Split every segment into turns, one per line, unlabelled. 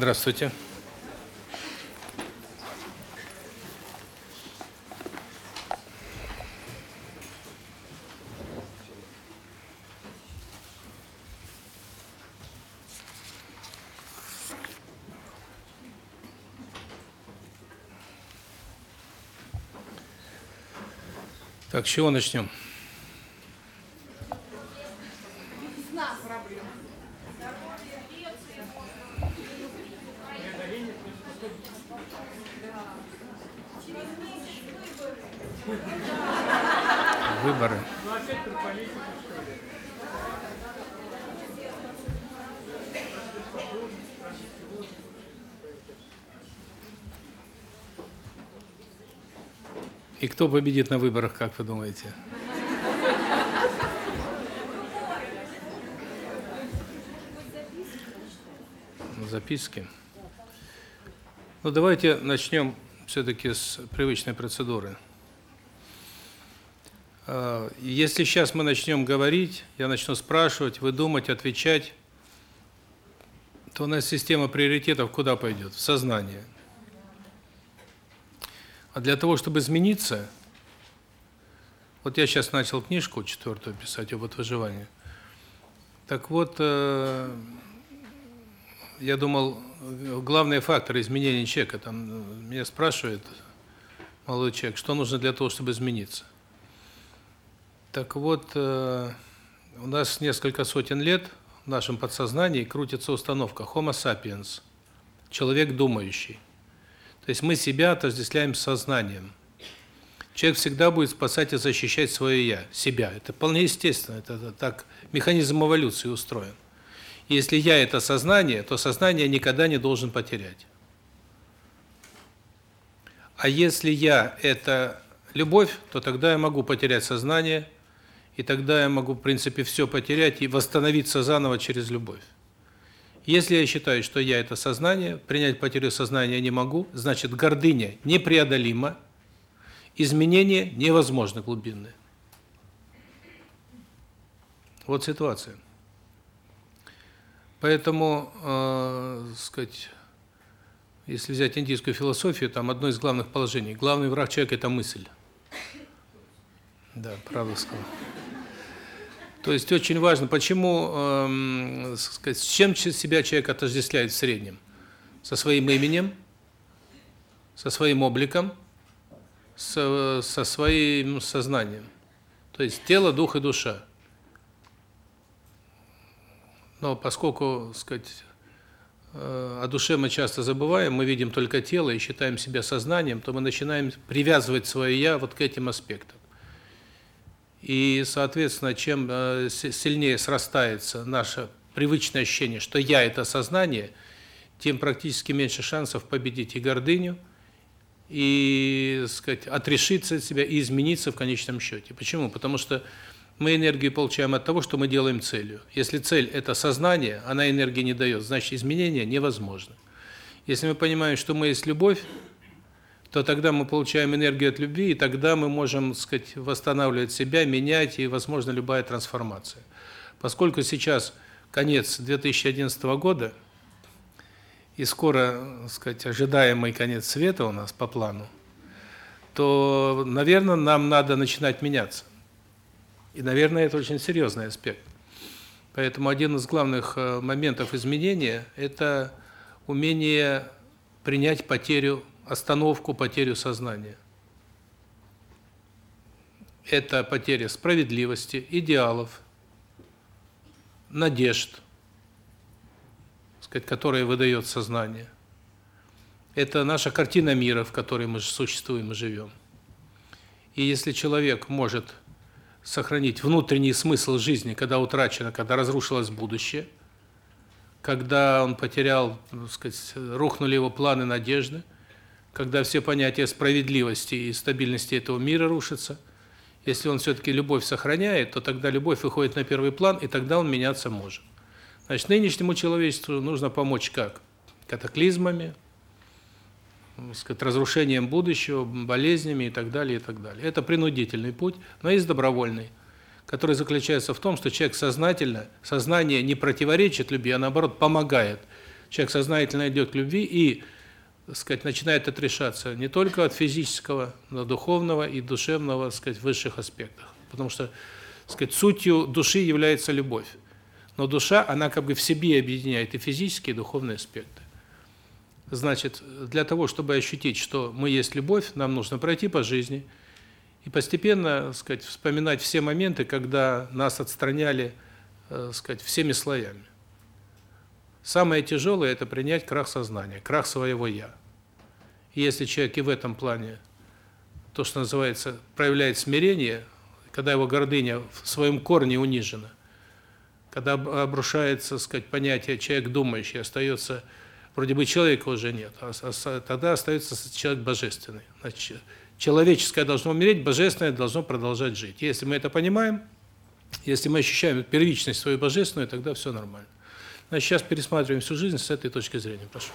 Здравствуйте. Так, с чего начнем? Выборы. И кто победит на выборах, как вы думаете? Записки. Ну давайте начнем все-таки с привычной процедуры. А, если сейчас мы начнем говорить, я начну спрашивать, вы думать, отвечать, то у нас система приоритетов куда пойдет? В сознание. А для того, чтобы измениться, вот я сейчас начал книжку четвертую писать об выживании. Так вот, э, я думал, главные факторы изменения человека, там меня спрашивает молодой человек, что нужно для того, чтобы измениться. Так вот, э, у нас несколько сотен лет в нашем подсознании крутится установка Homo sapiens, человек думающий. То есть мы себя отождествляем с сознанием. Человек всегда будет спасать и защищать свое я, себя. Это вполне естественно, это, так механизм эволюции устроен. Если я это сознание, то сознание никогда не должен потерять. А если я это любовь, то тогда я могу потерять сознание, и тогда я могу, в принципе, все потерять и восстановиться заново через любовь. Если я считаю, что я это сознание, принять потерю сознания не могу, значит, гордыня непреодолима, изменения невозможны глубинные. Вот ситуация. Поэтому, э, сказать, если взять индийскую философию, там одно из главных положений, главный враг человека это мысль. Да, правда сказал. То есть очень важно, почему, эм, сказать, с чем себя человек отождествляет в среднем? Со своим именем, со своим обликом, со, со своим сознанием. То есть тело, дух и душа. Но поскольку, сказать, э, о душе мы часто забываем, мы видим только тело и считаем себя сознанием, то мы начинаем привязывать свое я вот к этим аспектам. И, соответственно, чем э, сильнее срастается наше привычное ощущение, что я это сознание, тем практически меньше шансов победить и гордыню, и, сказать, отрешиться от себя и измениться в конечном счете. Почему? Потому что мы энергию получаем от того, что мы делаем целью. Если цель это сознание, она энергии не дает, значит, изменения невозможно. Если мы понимаем, что мы есть любовь, то тогда мы получаем энергию от любви, и тогда мы можем, так сказать, восстанавливать себя, менять, и возможно любая трансформация. Поскольку сейчас конец 2011 года, и скоро, так сказать, ожидаемый конец света у нас по плану, то, наверное, нам надо начинать меняться. И, наверное, это очень серьезный аспект. Поэтому один из главных э, моментов изменения – это умение принять потерю остановку, потерю сознания. Это потеря справедливости, идеалов, надежд, сказать, которые выдает сознание. Это наша картина мира, в которой мы существуем и живем. И если человек может сохранить внутренний смысл жизни, когда утрачено, когда разрушилось будущее, когда он потерял, так сказать, рухнули его планы, надежды, когда все понятия справедливости и стабильности этого мира рушатся. Если он все таки любовь сохраняет, то тогда любовь выходит на первый план, и тогда он меняться может. Значит, нынешнему человечеству нужно помочь как? Катаклизмами, сказать, разрушением будущего, болезнями и так далее, и так далее. Это принудительный путь, но есть добровольный, который заключается в том, что человек сознательно, сознание не противоречит любви, а наоборот помогает человек сознательно идет к любви и, сказать, начинает отрешаться не только от физического, но духовного и душевного, так сказать, высших аспектах. Потому что, сказать, сутью души является любовь. Но душа, она как бы в себе объединяет и физические, и духовные аспекты. Значит, для того, чтобы ощутить, что мы есть любовь, нам нужно пройти по жизни и постепенно, сказать, вспоминать все моменты, когда нас отстраняли, так сказать, всеми слоями. Самое тяжелое – это принять крах сознания, крах своего «я». Если человек и в этом плане, то, что называется, проявляет смирение, когда его гордыня в своем корне унижена, когда обрушается, сказать, понятие человек думающий, остается вроде бы человека уже нет, а, а тогда остается человек божественный. Значит, человеческое должно умереть, божественное должно продолжать жить. Если мы это понимаем, если мы ощущаем первичность свою божественную, тогда все нормально. Значит, сейчас пересматриваем всю жизнь с этой точки зрения. Прошу.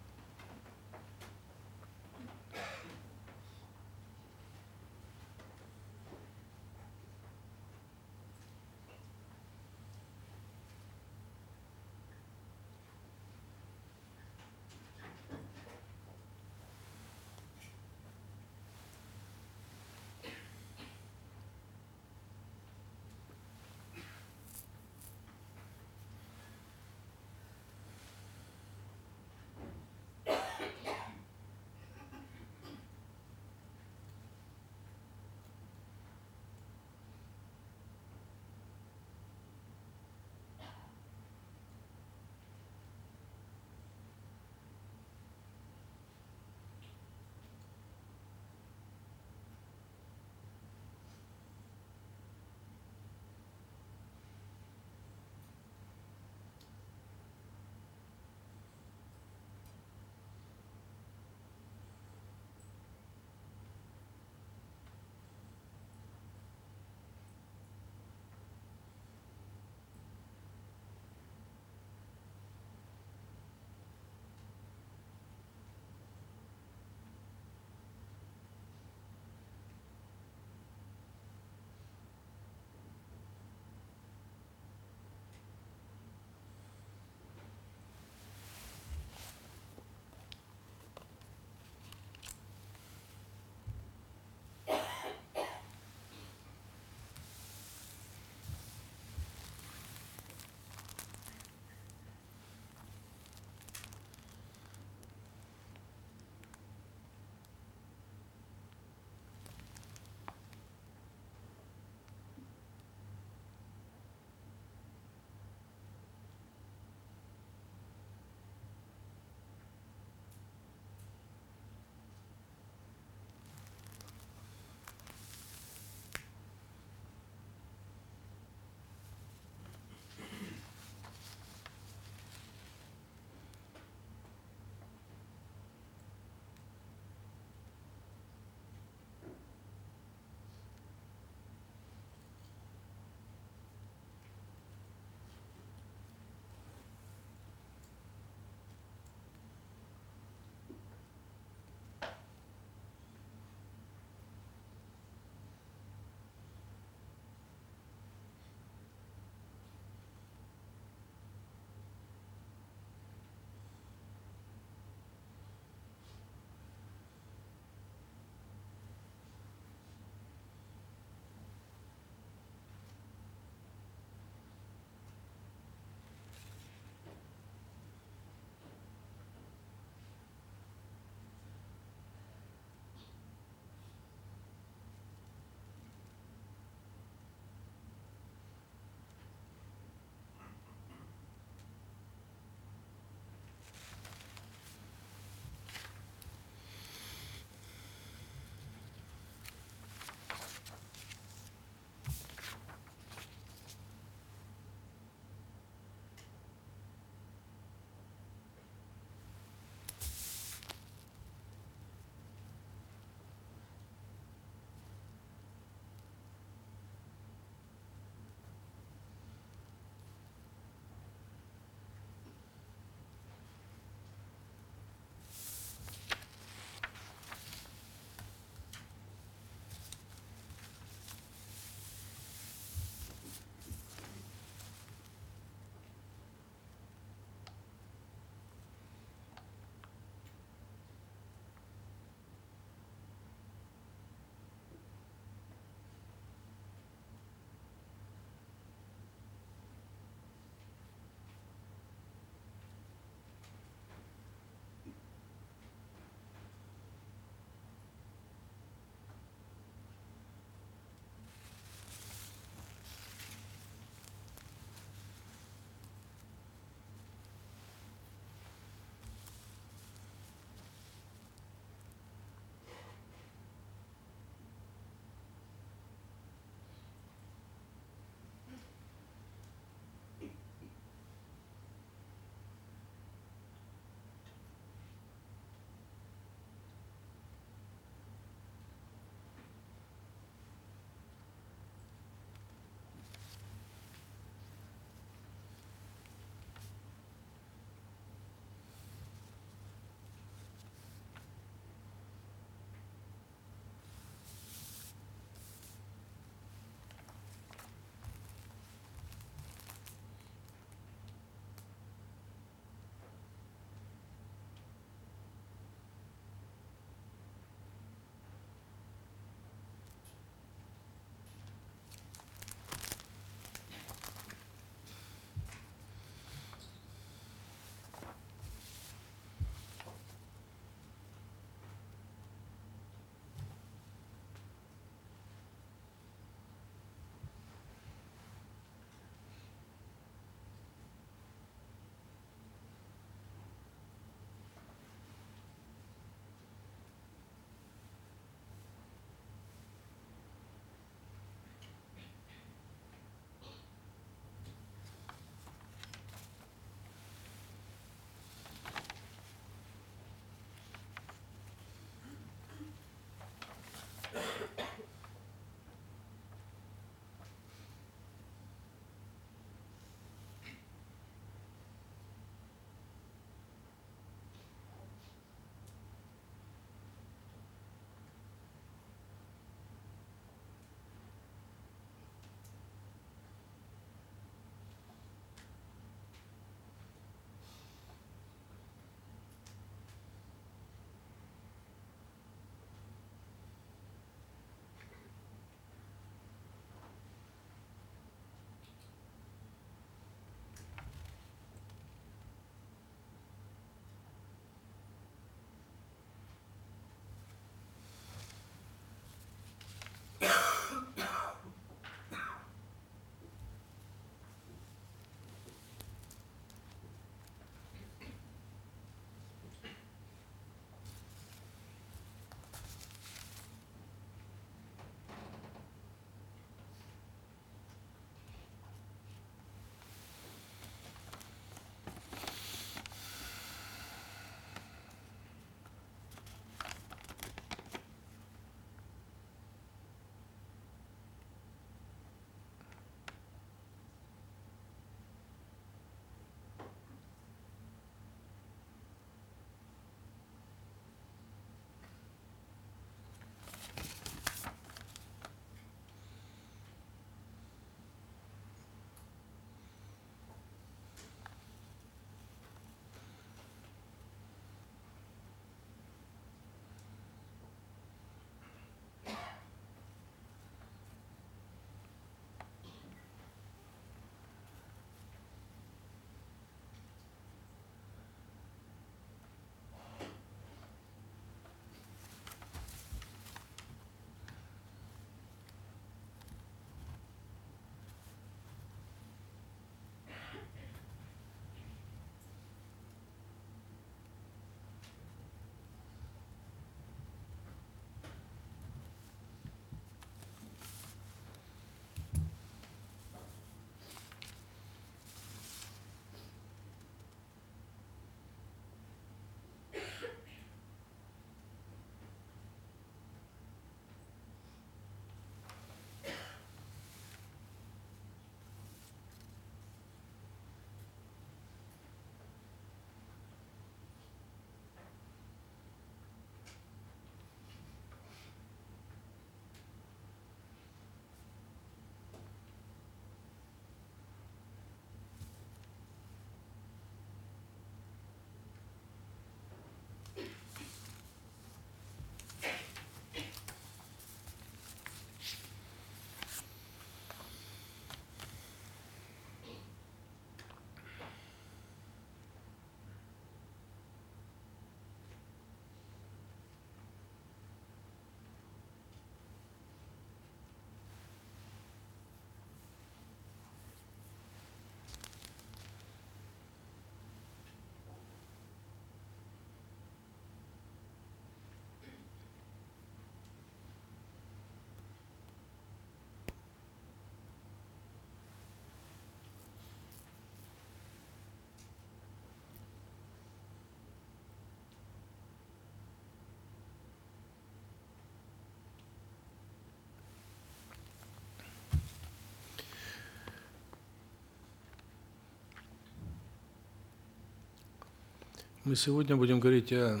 Мы сегодня будем говорить о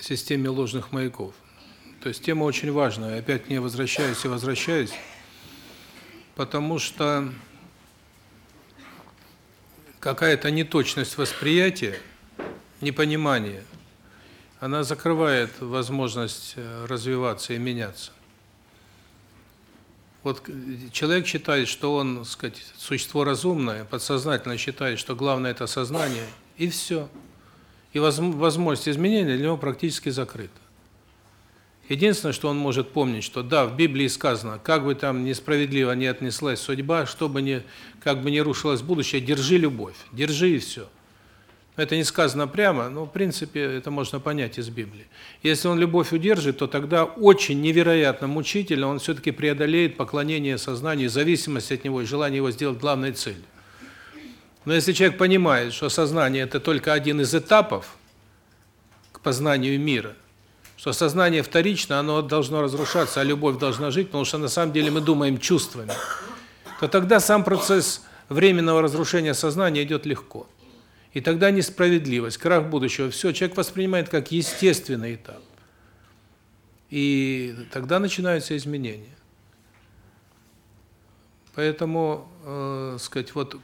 системе ложных маяков. То есть тема очень важная. Опять к ней возвращаюсь и возвращаюсь, потому что какая-то неточность восприятия, непонимание, она закрывает возможность э, развиваться и меняться. Вот человек считает, что он, так сказать, существо разумное, подсознательно считает, что главное это сознание, и все. И возможность изменения для него практически закрыта. Единственное, что он может помнить, что да, в Библии сказано, как бы там несправедливо не отнеслась судьба, что бы ни, как бы ни рушилось будущее, держи любовь, держи и все. Это не сказано прямо, но в принципе это можно понять из Библии. Если он любовь удержит, то тогда очень невероятно мучительно он все-таки преодолеет поклонение сознанию, зависимость от него и желание его сделать главной целью. Но если человек понимает, что сознание – это только один из этапов к познанию мира, что сознание вторично, оно должно разрушаться, а любовь должна жить, потому что на самом деле мы думаем чувствами, то тогда сам процесс временного разрушения сознания идет легко. И тогда несправедливость, крах будущего, все человек воспринимает как естественный этап. И тогда начинаются изменения. Поэтому, э, сказать, вот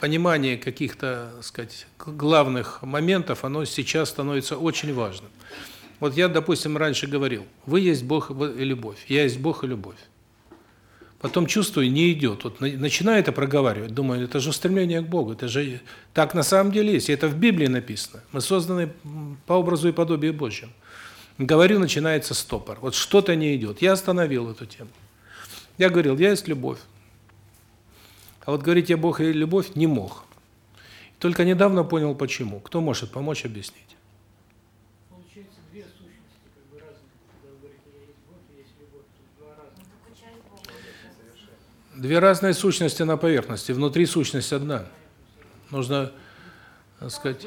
понимание каких-то, сказать, главных моментов, оно сейчас становится очень важным. Вот я, допустим, раньше говорил: "Вы есть Бог и любовь. Я есть Бог и любовь". Потом чувствую, не идет. Вот начинаю это проговаривать, думаю, это же стремление к Богу, это же так на самом деле есть, это в Библии написано. Мы созданы по образу и подобию Божьему. Говорю, начинается стопор. Вот что-то не идет. Я остановил эту тему. Я говорил, я есть любовь. А вот говорить я Бог и любовь не мог. Только недавно понял почему. Кто может помочь объяснить? Две разные сущности на поверхности, внутри сущность одна. Нужно, так сказать,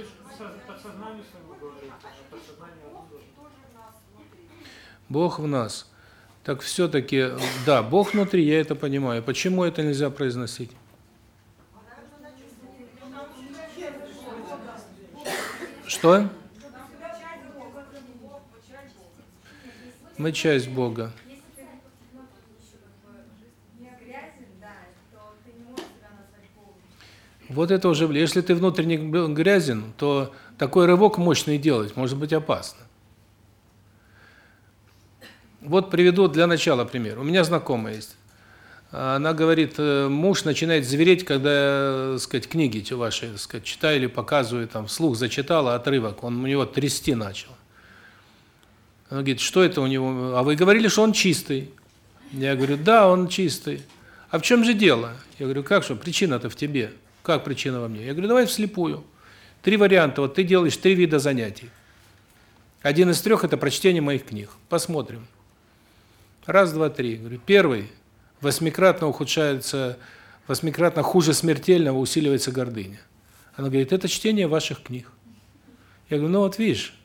Бог в нас. Так все таки да, Бог внутри, я это понимаю. Почему это нельзя произносить? Что? Мы часть Бога. Вот это уже, если ты внутренне грязен, то такой рывок мощный делать может быть опасно. Вот приведу для начала пример. У меня знакомая есть. Она говорит, э, муж начинает звереть, когда, так сказать, книги ваши, так сказать, читаю показываю, там, вслух зачитала отрывок, он у него трясти начал. Она говорит, что это у него? А вы говорили, что он чистый. Я говорю, да, он чистый. А в чем же дело? Я говорю, как что, причина-то в тебе. Как причина во мне? Я говорю, давай вслепую. Три варианта. Вот ты делаешь три вида занятий. Один из трех – это прочтение моих книг. Посмотрим. Раз, два, три. Говорю, первый – восьмикратно ухудшается, восьмикратно хуже смертельного усиливается гордыня. Она говорит, это чтение ваших книг. Я говорю, ну вот видишь,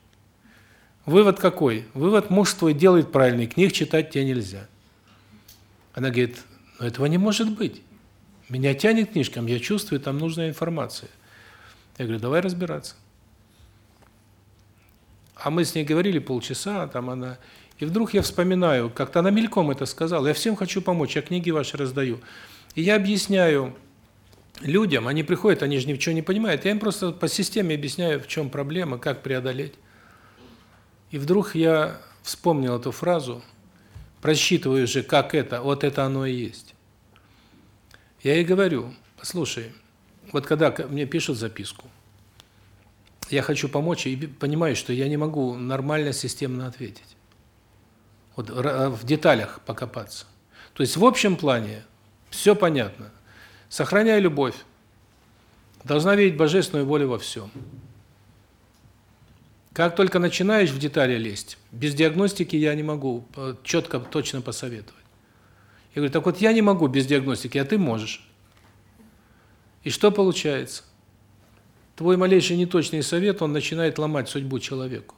вывод какой? Вывод, муж твой делает правильный, книг читать тебе нельзя. Она говорит, но этого не может быть. Меня тянет к книжкам, я чувствую, там нужная информация. Я говорю, давай разбираться. А мы с ней говорили полчаса, там она... И вдруг я вспоминаю, как-то она мельком это сказала, я всем хочу помочь, я книги ваши раздаю. И я объясняю людям, они приходят, они же ничего не понимают, я им просто по системе объясняю, в чем проблема, как преодолеть. И вдруг я вспомнил эту фразу, просчитываю же, как это, вот это оно и есть. Я ей говорю: "Послушай, вот когда мне пишут записку, я хочу помочь и понимаю, что я не могу нормально системно ответить. Вот в деталях покопаться. То есть в общем плане все понятно. Сохраняй любовь. Должна видеть божественную волю во всем. Как только начинаешь в детали лезть, без диагностики я не могу э, четко, точно посоветовать. Я говорю, так вот я не могу без диагностики, а ты можешь. И что получается? Твой малейший неточный совет, он начинает ломать судьбу человеку.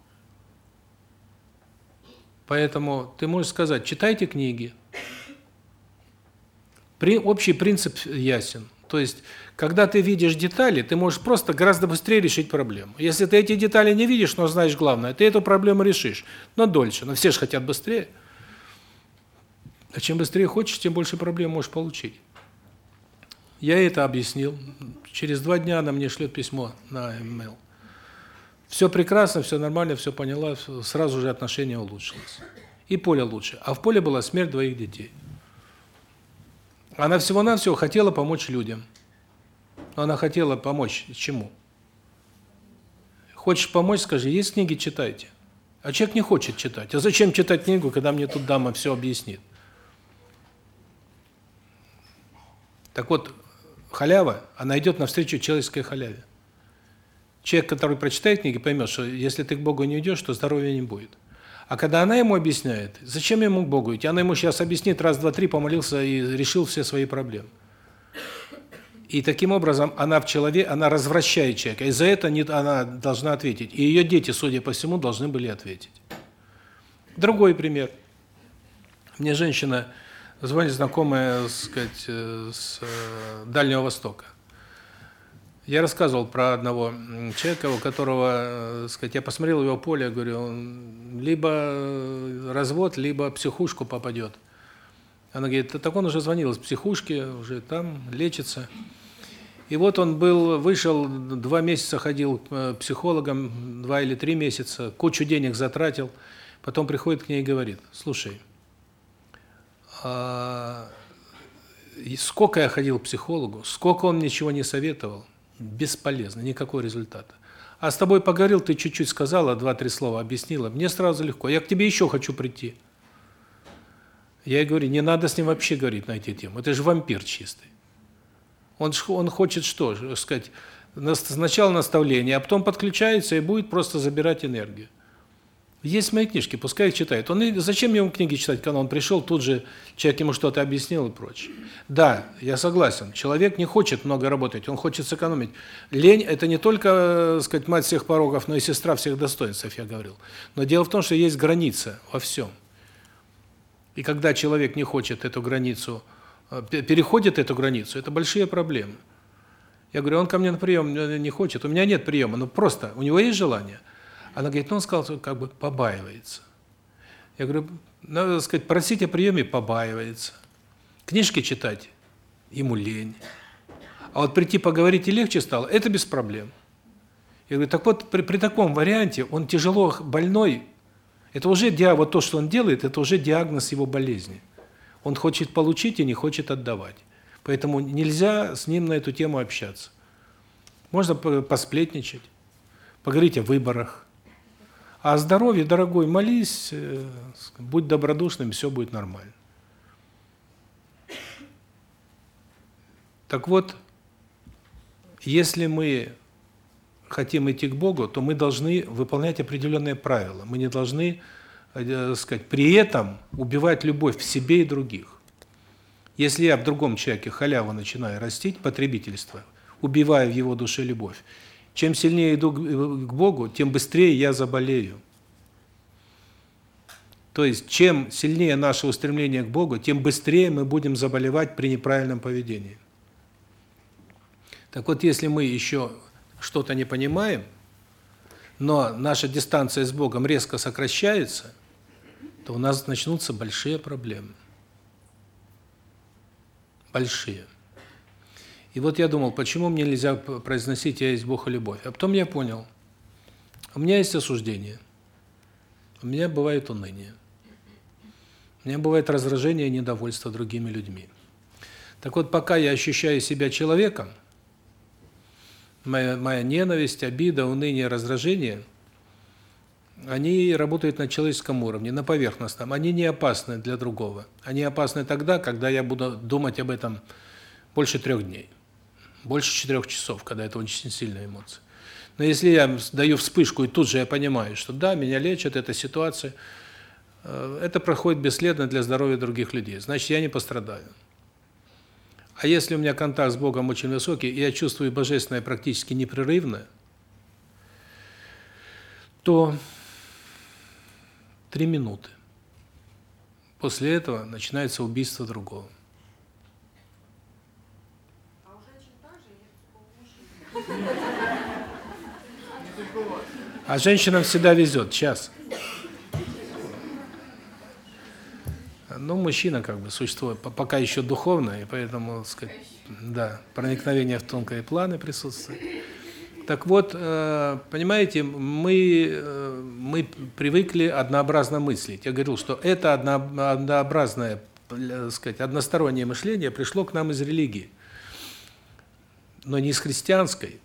Поэтому ты можешь сказать, читайте книги. При, общий принцип ясен. То есть, когда ты видишь детали, ты можешь просто гораздо быстрее решить проблему. Если ты эти детали не видишь, но знаешь главное, ты эту проблему решишь, но дольше. Но все же хотят быстрее. А чем быстрее хочешь, тем больше проблем можешь получить. Я это объяснил. Через два дня она мне шлет письмо на e-mail. Все прекрасно, все нормально, все поняла, сразу же отношение улучшилось. И поле лучше. А в поле была смерть двоих детей. Она всего-навсего хотела помочь людям. Но она хотела помочь чему? Хочешь помочь, скажи, есть книги, читайте. А человек не хочет читать. А зачем читать книгу, когда мне тут дама все объяснит? Так вот, халява, она идет навстречу человеческой халяве. Человек, который прочитает книги, поймет, что если ты к Богу не идешь, то здоровья не будет. А когда она ему объясняет, зачем ему к Богу идти? Она ему сейчас объяснит, раз, два, три, помолился и решил все свои проблемы. И таким образом она в человеке, она развращает человека. И за это не, она должна ответить. И ее дети, судя по всему, должны были ответить. Другой пример. Мне женщина звонит знакомая, сказать, э, с э, Дальнего Востока. Я рассказывал про одного человека, у которого, э, сказать, я посмотрел его поле, говорю, он либо развод, либо психушку попадет. Она говорит, так он уже звонил из психушки, уже там лечится. И вот он был, вышел, два месяца ходил к психологам, два или три месяца, кучу денег затратил. Потом приходит к ней и говорит, слушай, а, сколько я ходил к психологу, сколько он ничего не советовал, бесполезно, никакого результата. А с тобой поговорил, ты чуть-чуть сказала, два-три слова объяснила, мне сразу легко. Я к тебе еще хочу прийти. Я ей говорю, не надо с ним вообще говорить на эти темы. Это же вампир чистый. Он он хочет что, сказать, сначала наставление, а потом подключается и будет просто забирать энергию. Есть мои книжки, пускай их читает. Он зачем ему книги читать, когда он пришел, тут же человек ему что-то объяснил и прочее. Да, я согласен. Человек не хочет много работать, он хочет сэкономить. Лень это не только, так сказать, мать всех порогов, но и сестра всех достоинств, я говорил. Но дело в том, что есть граница во всем. И когда человек не хочет эту границу, э, переходит эту границу, это большие проблемы. Я говорю, он ко мне на прием не хочет. У меня нет приема, но просто у него есть желание. Она говорит, ну он сказал, что как бы побаивается. Я говорю, надо сказать, просить о приеме побаивается. Книжки читать ему лень. А вот прийти поговорить и легче стало, это без проблем. Я говорю, так вот, при, при таком варианте он тяжело больной, это уже диагноз, вот то, что он делает, это уже диагноз его болезни. Он хочет получить и не хочет отдавать. Поэтому нельзя с ним на эту тему общаться. Можно посплетничать, поговорить о выборах, а здоровье, дорогой, молись, э, будь добродушным, все будет нормально. Так вот, если мы хотим идти к Богу, то мы должны выполнять определенные правила. Мы не должны, э, сказать, при этом убивать любовь в себе и других. Если я в другом человеке халяву начинаю растить, потребительство, убивая в его душе любовь, чем сильнее иду к Богу, тем быстрее я заболею. То есть, чем сильнее наше устремление к Богу, тем быстрее мы будем заболевать при неправильном поведении. Так вот, если мы еще что-то не понимаем, но наша дистанция с Богом резко сокращается, то у нас начнутся большие проблемы. Большие. И вот я думал, почему мне нельзя произносить «Я есть Бог и любовь». А потом я понял, у меня есть осуждение, у меня бывает уныние, у меня бывает раздражение и недовольство другими людьми. Так вот, пока я ощущаю себя человеком, моя, моя ненависть, обида, уныние, раздражение, они работают на человеческом уровне, на поверхностном. Они не опасны для другого. Они опасны тогда, когда я буду думать об этом больше трех дней больше четырех часов, когда это очень сильная эмоция. Но если я даю вспышку, и тут же я понимаю, что да, меня лечат, эта ситуация, э, это проходит бесследно для здоровья других людей. Значит, я не пострадаю. А если у меня контакт с Богом очень высокий, и я чувствую божественное практически непрерывно, то три минуты. После этого начинается убийство другого. А женщинам всегда везет, час. Ну, мужчина как бы существо пока еще духовное, и поэтому, сказать, да, проникновение в тонкие планы присутствует. Так вот, э, понимаете, мы э, мы привыкли однообразно мыслить. Я говорил, что это однообразное, так сказать, одностороннее мышление пришло к нам из религии. Но не из христианской,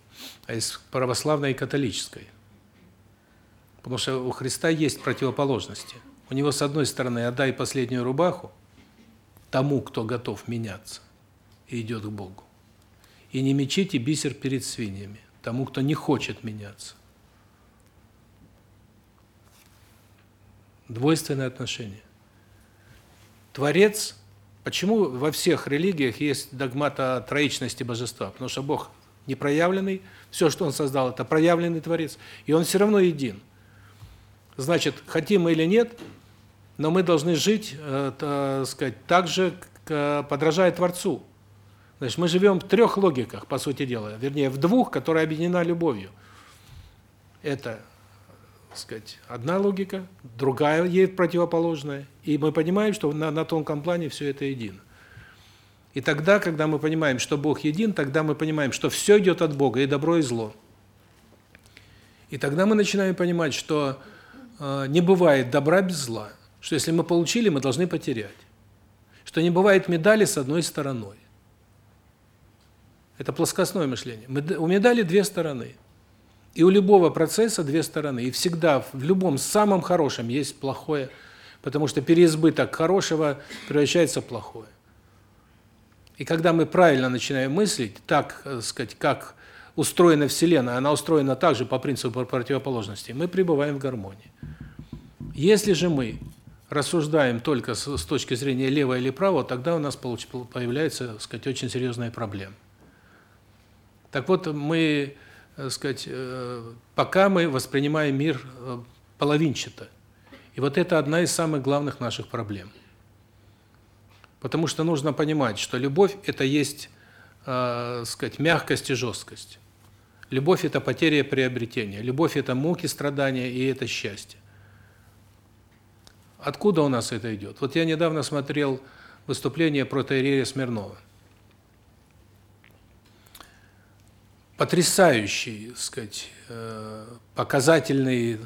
а из православной и католической. Потому что у Христа есть противоположности. У него с одной стороны отдай последнюю рубаху тому, кто готов меняться и идет к Богу. И не мечите бисер перед свиньями тому, кто не хочет меняться. Двойственное отношение. Творец, почему во всех религиях есть догмат о троичности божества? Потому что Бог непроявленный, все, что он создал это проявленный творец, и он все равно един. Значит, хотим мы или нет, но мы должны жить, э, так сказать, так же, подражая творцу. Значит, мы живем в трех логиках, по сути дела, вернее, в двух, которая объединена любовью. Это, сказать, одна логика, другая ей противоположная, и мы понимаем, что на на тонком плане все это едино. И тогда, когда мы понимаем, что Бог един, тогда мы понимаем, что все идет от Бога, и добро, и зло. И тогда мы начинаем понимать, что э, не бывает добра без зла, что если мы получили, мы должны потерять. Что не бывает медали с одной стороной. Это плоскостное мышление. У медали две стороны. И у любого процесса две стороны. И всегда в любом самом хорошем есть плохое, потому что переизбыток хорошего превращается в плохое. И когда мы правильно начинаем мыслить, так, так сказать, как устроена Вселенная, она устроена также по принципу противоположности, мы пребываем в гармонии. Если же мы рассуждаем только с, с точки зрения лево или право, тогда у нас появляется, так сказать, очень серьезная проблема. Так вот, мы, так сказать, э, пока мы воспринимаем мир э, половинчато. И вот это одна из самых главных наших проблем. Потому что нужно понимать, что любовь это есть, э, сказать, мягкость и жесткость. Любовь это потеря и приобретение. Любовь это муки, страдания и это счастье. Откуда у нас это идет? Вот я недавно смотрел выступление протоиерея Смирнова. Потрясающий, так сказать, э, показательный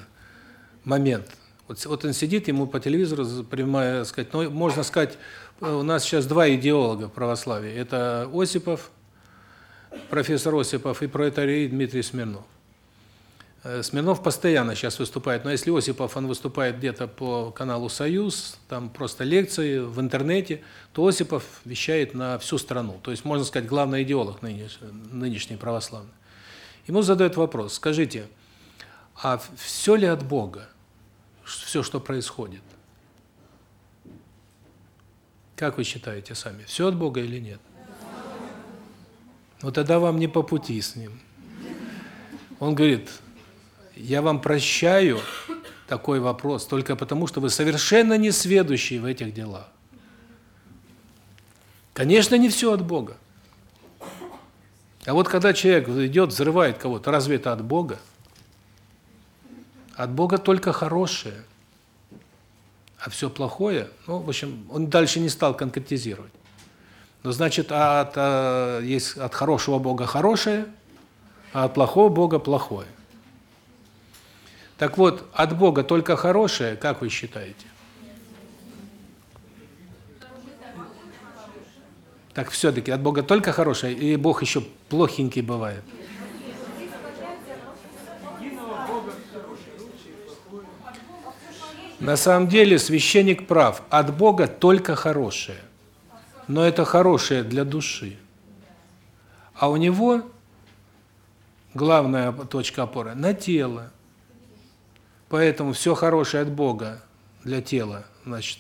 момент. Вот вот он сидит, ему по телевизору прямая, сказать, ну, можно сказать, у нас сейчас два идеолога православия. Это Осипов, профессор Осипов и протоиерей Дмитрий Смирнов. Э, Смирнов постоянно сейчас выступает, но если Осипов, он выступает где-то по каналу «Союз», там просто лекции в интернете, то Осипов вещает на всю страну. То есть, можно сказать, главный идеолог нынешний, нынешний православный. Ему задают вопрос, скажите, а все ли от Бога, все, что происходит? Как вы считаете сами, все от Бога или нет? Вот тогда вам не по пути с ним. Он говорит, я вам прощаю такой вопрос только потому, что вы совершенно не сведущие в этих делах. Конечно, не все от Бога. А вот когда человек идет, взрывает кого-то, разве это от Бога? От Бога только хорошее. А все плохое, ну, в общем, он дальше не стал конкретизировать. Но значит, а от а, есть от хорошего Бога хорошее, а от плохого Бога плохое. Так вот, от Бога только хорошее, как вы считаете? Так все таки от Бога только хорошее, и Бог еще плохенький бывает. На самом деле священник прав. От Бога только хорошее. Но это хорошее для души. А у него главная точка опоры на тело. Поэтому все хорошее от Бога для тела, значит,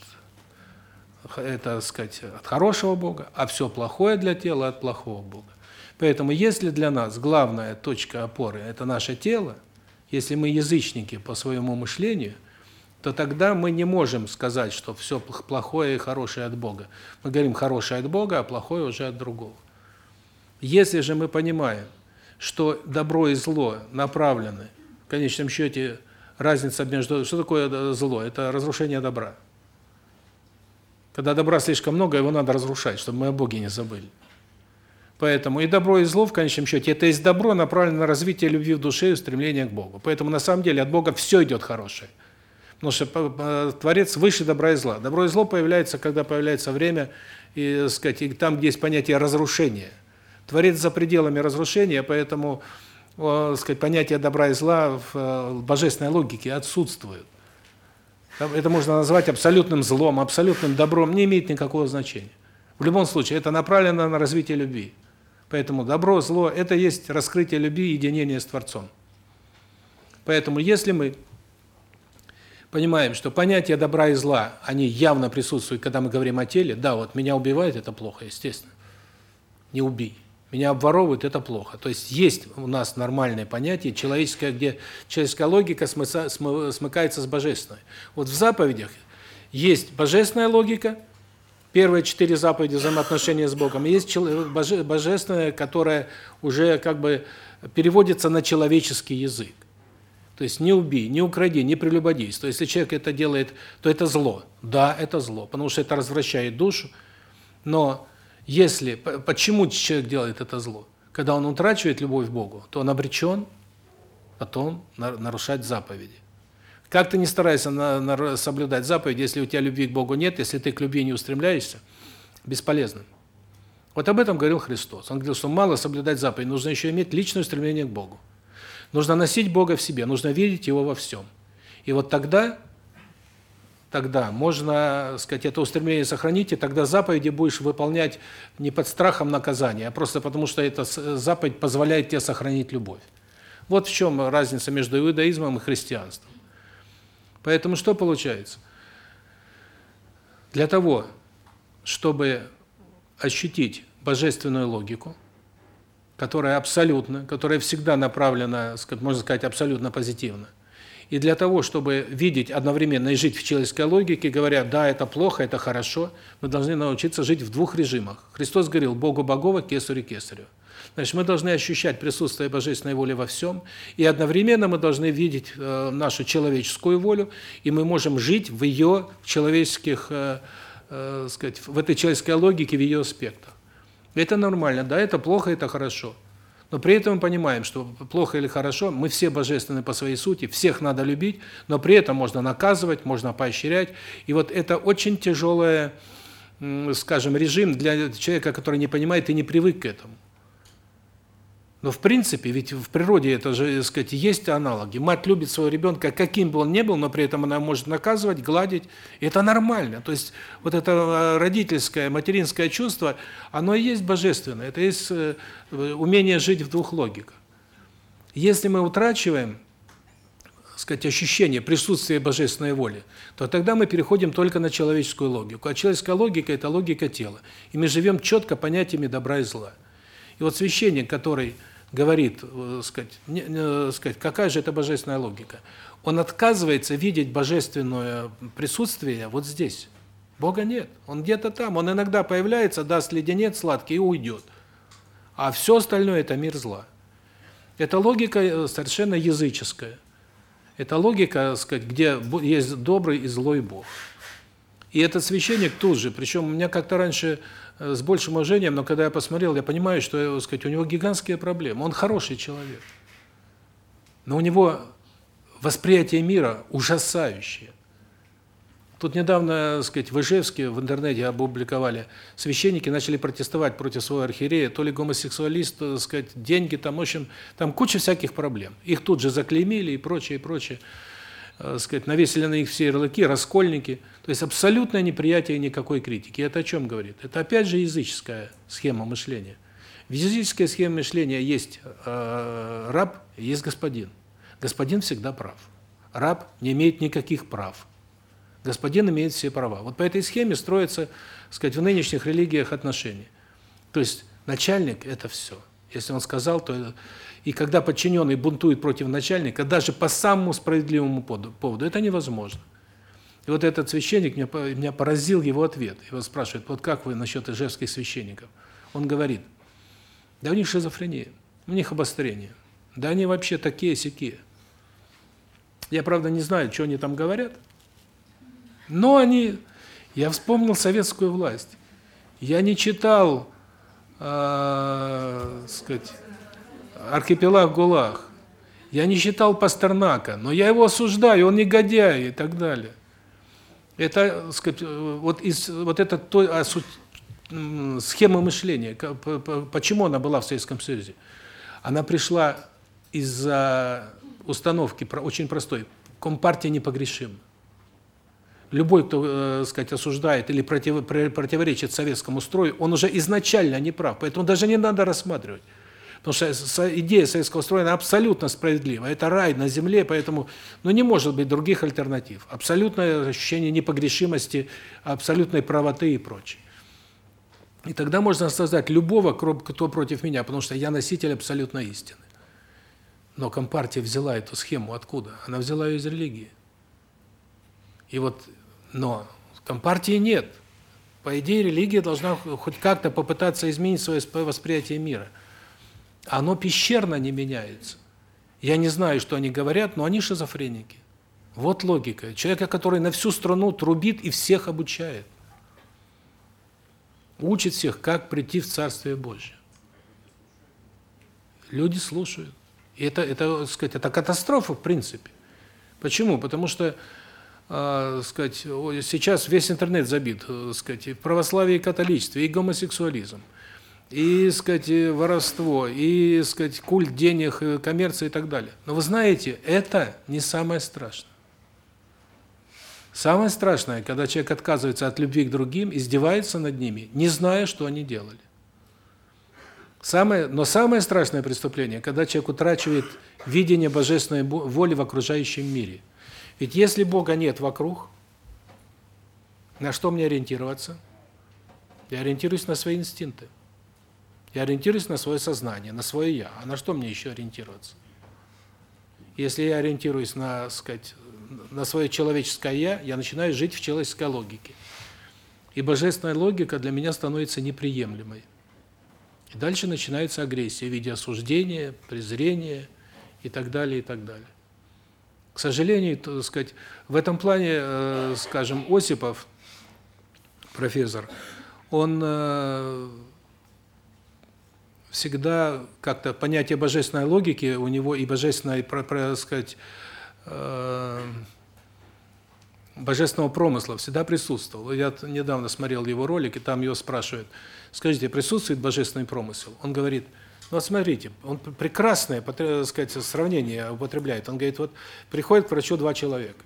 это, так сказать, от хорошего Бога, а все плохое для тела от плохого Бога. Поэтому если для нас главная точка опоры это наше тело, если мы язычники по своему мышлению, то тогда мы не можем сказать, что все плохое и хорошее от Бога. Мы говорим хорошее от Бога, а плохое уже от другого. Если же мы понимаем, что добро и зло направлены, в конечном счете, разница между... Что такое зло? Это разрушение добра. Когда добра слишком много, его надо разрушать, чтобы мы о Боге не забыли. Поэтому и добро, и зло, в конечном счете, это есть добро, направленное на развитие любви в душе и стремление к Богу. Поэтому на самом деле от Бога все идет хорошее. Потому что Творец выше добра и зла. Добро и зло появляется, когда появляется время, и, сказать, и там, где есть понятие разрушения. Творец за пределами разрушения, поэтому, сказать, понятие добра и зла в э, божественной логике отсутствует. Это можно назвать абсолютным злом, абсолютным добром, не имеет никакого значения. В любом случае, это направлено на развитие любви. Поэтому добро, зло – это есть раскрытие любви и единение с Творцом. Поэтому если мы понимаем, что понятия добра и зла, они явно присутствуют, когда мы говорим о теле, да, вот меня убивает – это плохо, естественно. Не убей. Меня обворовывают – это плохо. То есть есть у нас нормальное понятие человеческое, где человеческая логика смыкается с божественной. Вот в заповедях есть божественная логика – Первые четыре заповеди взаимоотношения с Богом. есть божественное, которое уже как бы переводится на человеческий язык. То есть не убей, не укради, не прелюбодействуй. Если человек это делает, то это зло. Да, это зло, потому что это развращает душу. Но если почему человек делает это зло? Когда он утрачивает любовь к Богу, то он обречен потом нарушать заповеди. Как ты не старайся на, на соблюдать заповеди, если у тебя любви к Богу нет, если ты к любви не устремляешься, бесполезно. Вот об этом говорил Христос. Он говорил, что мало соблюдать заповеди, нужно еще иметь личное стремление к Богу. Нужно носить Бога в себе, нужно видеть Его во всем. И вот тогда тогда можно, сказать, это устремление сохранить, и тогда заповеди будешь выполнять не под страхом наказания, а просто потому, что эта заповедь позволяет тебе сохранить любовь. Вот в чем разница между иудаизмом и христианством. Поэтому что получается? Для того, чтобы ощутить божественную логику, которая абсолютно, которая всегда направлена, можно сказать, абсолютно позитивно. И для того, чтобы видеть одновременно и жить в человеческой логике, говоря, да, это плохо, это хорошо, мы должны научиться жить в двух режимах. Христос говорил, Богу Богова, Кесарю Кесарю. Значит, мы должны ощущать присутствие божественной воли во всем, и одновременно мы должны видеть э, нашу человеческую волю, и мы можем жить в ее человеческих, э, э, сказать, в этой человеческой логике, в ее аспектах. Это нормально, да, это плохо, это хорошо. Но при этом мы понимаем, что плохо или хорошо, мы все божественны по своей сути, всех надо любить, но при этом можно наказывать, можно поощрять. И вот это очень тяжелый, скажем, режим для человека, который не понимает и не привык к этому. Но в принципе, ведь в природе это же, так сказать, есть аналоги. Мать любит своего ребенка, каким бы он ни был, но при этом она может наказывать, гладить. И это нормально. То есть вот это э, родительское, материнское чувство, оно и есть божественное. Это есть э, умение жить в двух логиках. Если мы утрачиваем, сказать, ощущение присутствия божественной воли, то тогда мы переходим только на человеческую логику. А человеческая логика – это логика тела. И мы живем четко понятиями добра и зла. И вот священник, который говорит, э, сказать, не, не, сказать, какая же это божественная логика. Он отказывается видеть божественное присутствие вот здесь. Бога нет. Он где-то там. Он иногда появляется, даст леденец сладкий и уйдет. А все остальное это мир зла. Это логика э, совершенно языческая. Это логика, сказать, где есть добрый и злой Бог. И этот священник тут же, причем у меня как-то раньше Э, с большим уважением, но когда я посмотрел, я понимаю, что, так сказать, у него гигантские проблемы. Он хороший человек. Но у него восприятие мира ужасающее. Тут недавно, так сказать, в Ижевске в интернете опубликовали, священники начали протестовать против своего архиерея, то ли гомосексуалист, так сказать, деньги там, в общем, там куча всяких проблем. Их тут же заклеймили и прочее, и прочее. Э, сказать, навесили на них все ярлыки, раскольники. То есть абсолютное неприятие никакой критики. Это о чем говорит? Это опять же языческая схема мышления. В языческой схеме мышления есть э, раб, есть господин. Господин всегда прав. Раб не имеет никаких прав. Господин имеет все права. Вот по этой схеме строятся, сказать, в нынешних религиях отношения. То есть начальник это все. Если он сказал, то и когда подчиненный бунтует против начальника, даже по самому справедливому поводу, это невозможно. И вот этот священник, меня, меня поразил его ответ. Его спрашивают, вот как вы насчет ижевских священников? Он говорит, да у них шизофрения. У них обострение. Да они вообще такие сякие. Я, правда, не знаю, что они там говорят. Но они... Я вспомнил советскую власть. Я не читал, э, сказать, архипелаг ГУЛАГ. Я не читал Пастернака, но я его осуждаю, он негодяй и так далее. Это, сказать, вот из вот это то а, схема мышления. Почему она была в Советском Союзе? Она пришла из-за установки очень простой. Компартия непогрешима. Любой, кто, э, сказать, осуждает или против, противоречит советскому строю, он уже изначально не прав. Поэтому даже не надо рассматривать. Потому что идея советского строя она абсолютно справедлива. Это рай на земле, поэтому ну не может быть других альтернатив. Абсолютное ощущение непогрешимости, абсолютной правоты и прочее. И тогда можно создать любого, кто против меня, потому что я носитель абсолютной истины. Но Компартия взяла эту схему откуда? Она взяла ее из религии. И вот, но Компартии нет. По идее, религия должна хоть как-то попытаться изменить свое восприятие мира. Оно пещерно не меняется. Я не знаю, что они говорят, но они шизофреники. Вот логика. Человека, который на всю страну трубит и всех обучает. Учит всех, как прийти в Царствие Божье. Люди слушают. И это, это, сказать, это катастрофа в принципе. Почему? Потому что, э, сказать, сейчас весь интернет забит, э, сказать, и православие, и католичество, и гомосексуализм, и, сказать, воровство, и, сказать, культ денег, и коммерция и так далее. Но вы знаете, это не самое страшное. Самое страшное, когда человек отказывается от любви к другим, издевается над ними, не зная, что они делали. Самое, но самое страшное преступление, когда человек утрачивает видение божественной воли в окружающем мире. Ведь если Бога нет вокруг, на что мне ориентироваться? Я ориентируюсь на свои инстинкты. Я ориентируюсь на свое сознание, на свое я. А на что мне еще ориентироваться? Если я ориентируюсь на, сказать, на свое человеческое я, я начинаю жить в человеческой логике. И божественная логика для меня становится неприемлемой. И дальше начинается агрессия в виде осуждения, презрения и так далее, и так далее. К сожалению, так сказать, в этом плане, э, скажем, Осипов, профессор, он э, всегда как-то понятие божественной логики у него и божественной, про, про, сказать, э, божественного промысла всегда присутствовал. Я недавно смотрел его ролик, и там его спрашивают – Скажите, присутствует божественный промысел? Он говорит, ну вот смотрите, он прекрасное, так сказать, сравнение употребляет. Он говорит, вот приходит к врачу два человека.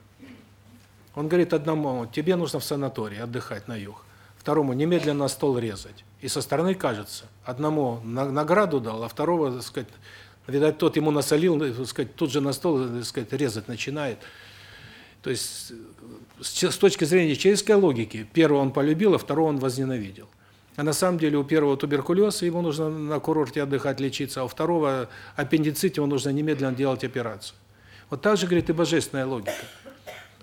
Он говорит одному, тебе нужно в санаторий отдыхать на юг. Второму, немедленно стол резать. И со стороны кажется, одному награду дал, а второго, так сказать, видать, тот ему насолил, так сказать, тут же на стол, так сказать, резать начинает. То есть с точки зрения человеческой логики, первого он полюбил, а второго он возненавидел. А на самом деле у первого туберкулез, ему нужно на курорте отдыхать, лечиться, а у второго аппендицит, ему нужно немедленно делать операцию. Вот так же, говорит, и божественная логика.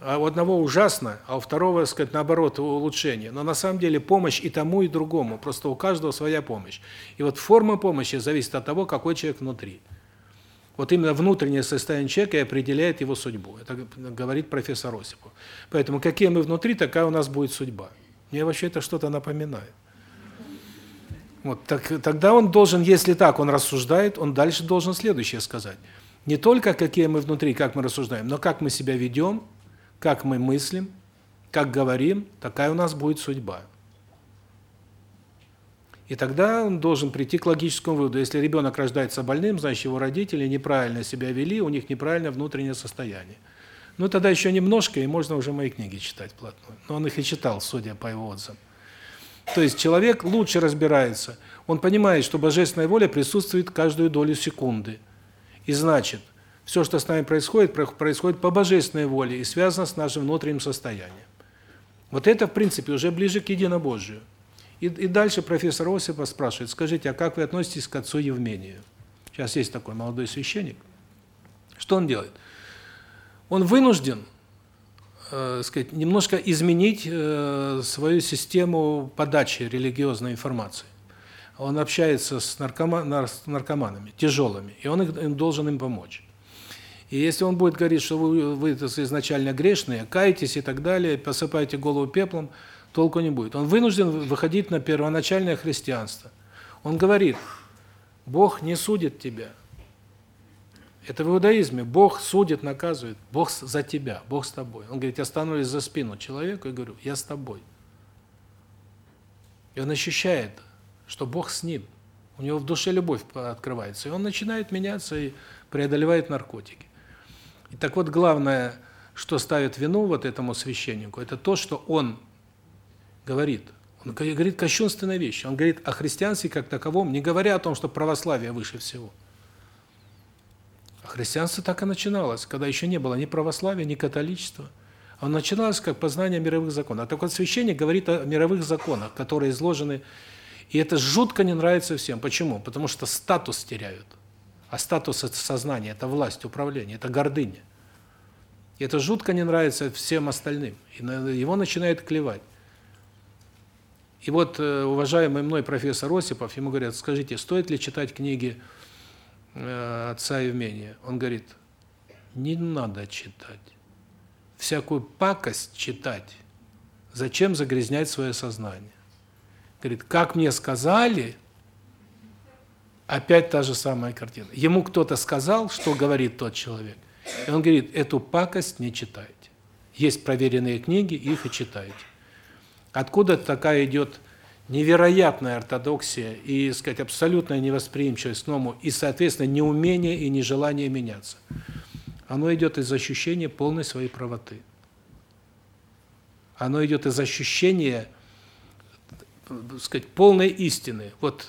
А у одного ужасно, а у второго, сказать, наоборот, улучшение. Но на самом деле помощь и тому, и другому. Просто у каждого своя помощь. И вот форма помощи зависит от того, какой человек внутри. Вот именно внутреннее состояние человека и определяет его судьбу. Это говорит профессор Осипов. Поэтому какие мы внутри, такая у нас будет судьба. Мне вообще это что-то напоминает. Вот так тогда он должен, если так он рассуждает, он дальше должен следующее сказать. Не только какие мы внутри, как мы рассуждаем, но как мы себя ведем, как мы мыслим, как говорим, такая у нас будет судьба. И тогда он должен прийти к логическому выводу. Если ребенок рождается больным, значит, его родители неправильно себя вели, у них неправильное внутреннее состояние. Ну, тогда еще немножко, и можно уже мои книги читать плотно. Но он их и читал, судя по его отзывам. То есть человек лучше разбирается. Он понимает, что божественная воля присутствует каждую долю секунды. И значит, все, что с нами происходит, происходит по божественной воле и связано с нашим внутренним состоянием. Вот это, в принципе, уже ближе к единобожию. И, и дальше профессор Осипов спрашивает, скажите, а как вы относитесь к отцу Евмению? Сейчас есть такой молодой священник. Что он делает? Он вынужден э, сказать, немножко изменить э, свою систему подачи религиозной информации. он общается с наркоманами, тяжелыми, и он их, должен им помочь. И если он будет говорить, что вы, вы изначально грешные, каетесь и так далее, посыпаете голову пеплом, толку не будет. Он вынужден выходить на первоначальное христианство. Он говорит, Бог не судит тебя. Это в иудаизме. Бог судит, наказывает. Бог за тебя, Бог с тобой. Он говорит, я становлюсь за спину человека и говорю, я с тобой. И он ощущает что Бог с ним. У него в душе любовь открывается, и он начинает меняться и преодолевает наркотики. И так вот, главное, что ставит вину вот этому священнику, это то, что он говорит. Он говорит кощунственные вещи. Он говорит о христианстве как таковом, не говоря о том, что православие выше всего. А христианство так и начиналось, когда еще не было ни православия, ни католичества. Оно начиналось как познание мировых законов. А так вот священник говорит о мировых законах, которые изложены и это жутко не нравится всем. Почему? Потому что статус теряют. А статус это сознание, это власть, управление, это гордыня. И это жутко не нравится всем остальным. И его начинает клевать. И вот э, уважаемый мной профессор Осипов, ему говорят: "Скажите, стоит ли читать книги э, отца Евмения?" Он говорит: "Не надо читать. Всякую пакость читать. Зачем загрязнять свое сознание?" Говорит, как мне сказали, опять та же самая картина. Ему кто-то сказал, что говорит тот человек. И он говорит, эту пакость не читайте. Есть проверенные книги, их и читайте. Откуда такая идет невероятная ортодоксия и, сказать, абсолютная невосприимчивость к новому и, соответственно, неумение и нежелание меняться? Оно идет из ощущения полной своей правоты. Оно идет из ощущения сказать, полной истины. Вот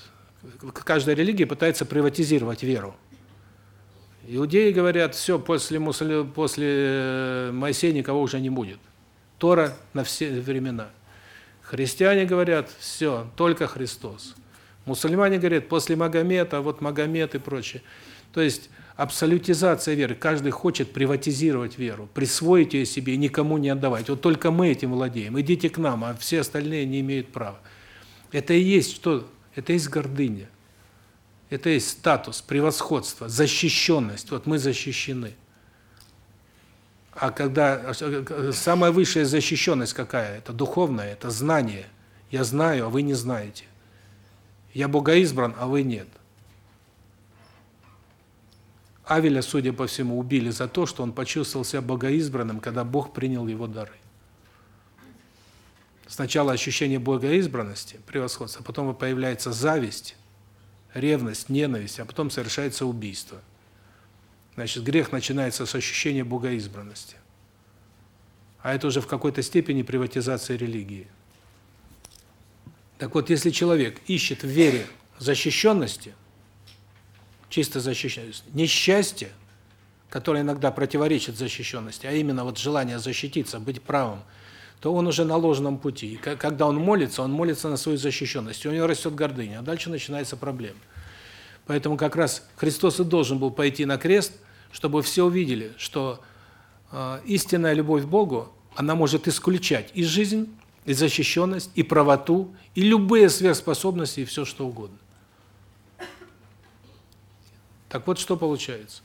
каждая религия пытается приватизировать веру. Иудеи говорят, все, после мусуль... после э, Моисея никого уже не будет. Тора на все времена. Христиане говорят, все, только Христос. Мусульмане говорят, после Магомета, вот Магомед и прочее. То есть абсолютизация веры. Каждый хочет приватизировать веру, присвоить ее себе и никому не отдавать. Вот только мы этим владеем. Идите к нам, а все остальные не имеют права. Это и есть что? Это и есть гордыня. Это есть статус, превосходство, защищенность. Вот мы защищены. А когда самая высшая защищенность какая? Это духовная, это знание. Я знаю, а вы не знаете. Я богоизбран, а вы нет. Авеля, судя по всему, убили за то, что он почувствовал себя богоизбранным, когда Бог принял его дары. Сначала ощущение богоизбранности, превосходства, а потом появляется зависть, ревность, ненависть, а потом совершается убийство. Значит, грех начинается с ощущения богоизбранности. А это уже в какой-то степени приватизация религии. Так вот, если человек ищет в вере защищенности, чисто защищенности, несчастье, которое иногда противоречит защищенности, а именно вот желание защититься, быть правым – то он уже на ложном пути. И когда он молится, он молится на свою защищенность. У него растет гордыня, а дальше начинается проблема. Поэтому как раз Христос и должен был пойти на крест, чтобы все увидели, что э, истинная любовь к Богу, она может исключать и жизнь, и защищенность, и правоту, и любые сверхспособности, и все что угодно. Так вот, что получается?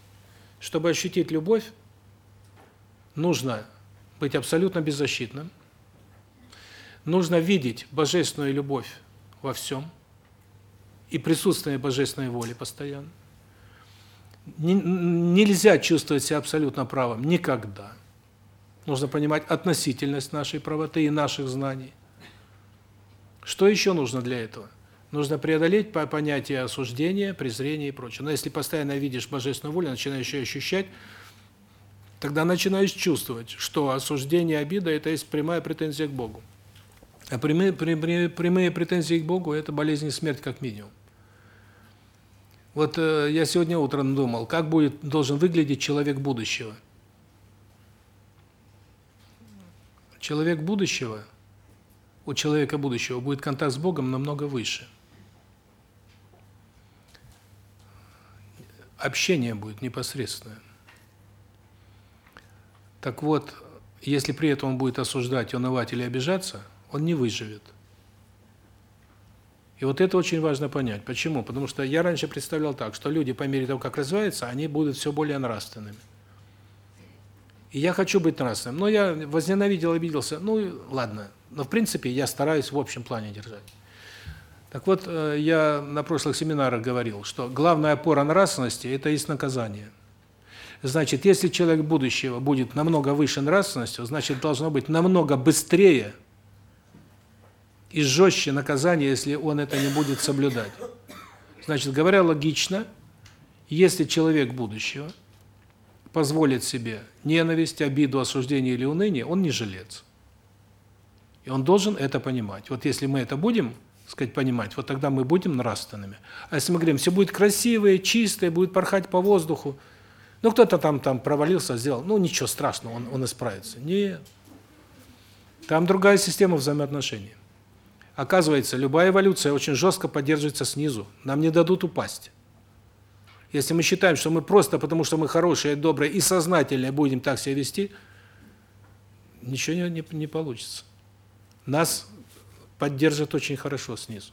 Чтобы ощутить любовь, нужно быть абсолютно беззащитным, Нужно видеть божественную любовь во всем и присутствие божественной воли постоянно. Нельзя чувствовать себя абсолютно правым никогда. Нужно понимать относительность нашей правоты и наших знаний. Что еще нужно для этого? Нужно преодолеть понятие осуждения, презрения и прочее. Но если постоянно видишь божественную волю, начинаешь ее ощущать, тогда начинаешь чувствовать, что осуждение, обида – это есть прямая претензия к Богу. А прямые, прямые, прямые претензии к Богу – это болезнь и смерть как минимум. Вот э, я сегодня утром думал, как будет должен выглядеть человек будущего. Человек будущего, у человека будущего будет контакт с Богом намного выше. Общение будет непосредственное. Так вот, если при этом он будет осуждать, унывать или обижаться – он не выживет. И вот это очень важно понять. Почему? Потому что я раньше представлял так, что люди по мере того, как развиваются, они будут все более нравственными. И я хочу быть нравственным. Но я возненавидел, обиделся. Ну, ладно. Но, в принципе, я стараюсь в общем плане держать. Так вот, э, я на прошлых семинарах говорил, что главная опора нравственности – это есть наказание. Значит, если человек будущего будет намного выше нравственностью, значит, должно быть намного быстрее – и жестче наказание, если он это не будет соблюдать. Значит, говоря логично, если человек будущего позволит себе ненависть, обиду, осуждение или уныние, он не жилец. И он должен это понимать. Вот если мы это будем, сказать, понимать, вот тогда мы будем нравственными. А если мы говорим, все будет красивое, чистое, будет порхать по воздуху, ну кто-то там там провалился, сделал, ну ничего страшного, он он исправится. Нет. Там другая система взаимоотношений. Оказывается, любая эволюция очень жестко поддерживается снизу. Нам не дадут упасть. Если мы считаем, что мы просто потому, что мы хорошие, добрые и сознательные будем так себя вести, ничего не, не, не получится. Нас поддержат очень хорошо снизу.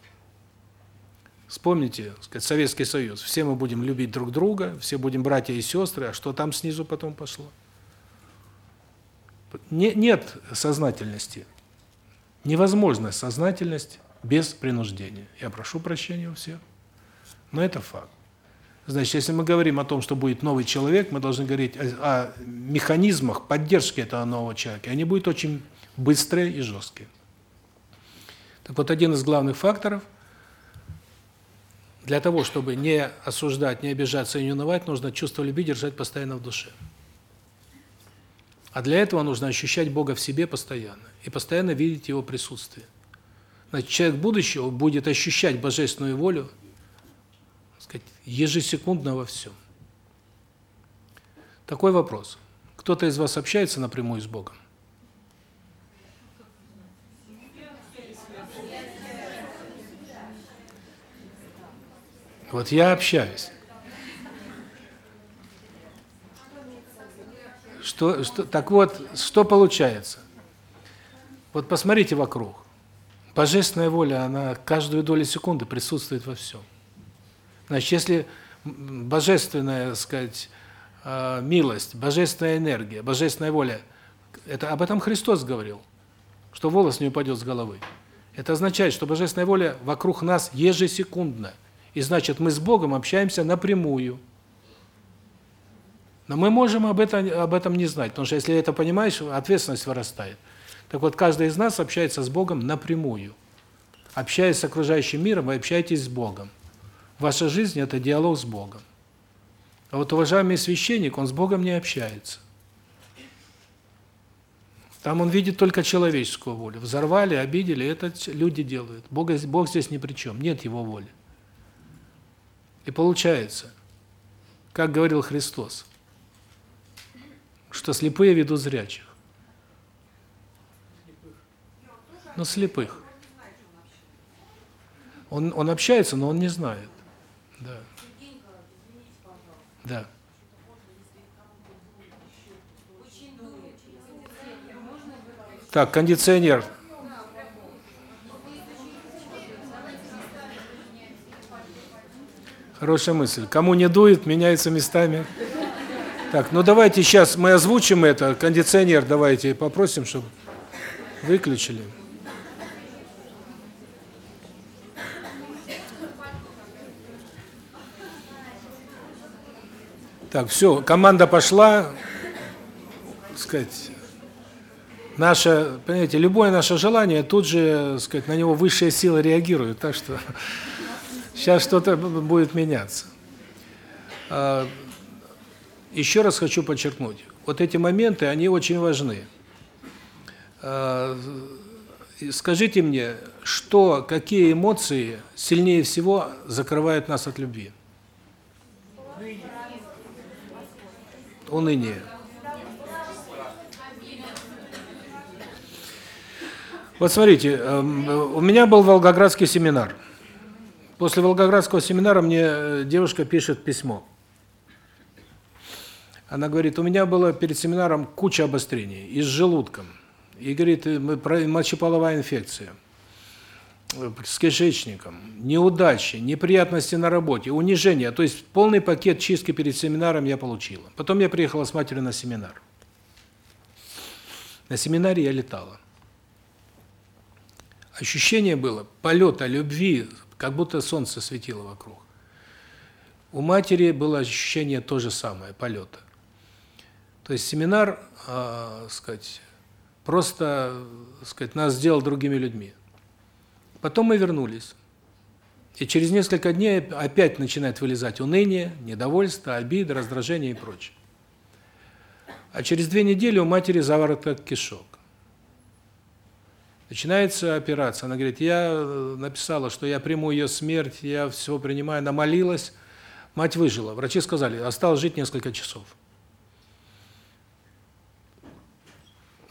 Вспомните, сказать, Советский Союз. Все мы будем любить друг друга, все будем братья и сестры, а что там снизу потом пошло? Не, нет сознательности. Невозможна сознательность без принуждения. Я прошу прощения у всех, но это факт. Значит, если мы говорим о том, что будет новый человек, мы должны говорить о, о механизмах поддержки этого нового человека. И они будут очень быстрые и жесткие. Так вот, один из главных факторов для того, чтобы не осуждать, не обижаться и не унывать, нужно чувство любви держать постоянно в душе. А для этого нужно ощущать Бога в себе постоянно и постоянно видеть Его присутствие. Значит, человек будущего будет ощущать божественную волю, сказать, ежесекундно во всем. Такой вопрос. Кто-то из вас общается напрямую с Богом? Вот я общаюсь. Что, что, так вот, что получается? Вот посмотрите вокруг. Божественная воля, она каждую долю секунды присутствует во всем. Значит, если божественная, так сказать, а, милость, божественная энергия, божественная воля, это об этом Христос говорил, что волос не упадет с головы. Это означает, что божественная воля вокруг нас ежесекундно. И значит, мы с Богом общаемся напрямую. Но мы можем об этом об этом не знать, потому что если это понимаешь, ответственность вырастает. Так вот, каждый из нас общается с Богом напрямую. Общаясь с окружающим миром, вы общаетесь с Богом. Ваша жизнь это диалог с Богом. А вот уважаемый священник, он с Богом не общается. Там он видит только человеческую волю. Взорвали, обидели, это люди делают. Бог Бог здесь ни при чем, нет его воли. И получается, как говорил Христос, что слепые ведут зрячих. Ну, слепых. Он он общается, но он не знает. Да. Да. Так, кондиционер. Хорошая мысль. Кому не дует, меняются местами. Так, ну давайте сейчас мы озвучим это. Кондиционер давайте попросим, чтобы выключили. Так, все, команда пошла, сказать, наше, понимаете, любое наше желание, тут же, сказать, на него высшие силы реагируют, так что сейчас что-то будет меняться. Еще раз хочу подчеркнуть, вот эти моменты, они очень важны. А, скажите мне, что, какие эмоции сильнее всего закрывают нас от любви? Уныние. Вот смотрите, эм, у меня был Волгоградский семинар. После Волгоградского семинара мне э, девушка пишет письмо. Она говорит, у меня было перед семинаром куча обострений и с желудком. И говорит, мочеполовая инфекция. с кишечником, неудачи, неприятности на работе, унижение. То есть полный пакет чистки перед семинаром я получила. Потом я приехала с матерью на семинар. На семинаре я летала. Ощущение было полета любви, как будто солнце светило вокруг. У матери было ощущение то же самое, полета. То есть семинар, э, сказать, просто, сказать, нас сделал другими людьми. Потом мы вернулись. И через несколько дней опять начинает вылезать уныние, недовольство, обида, раздражение и прочее. А через две недели у матери заворот кишок. Начинается операция. Она говорит, я э, написала, что я приму ее смерть, я все принимаю. Она молилась. Мать выжила. Врачи сказали, осталось жить несколько часов.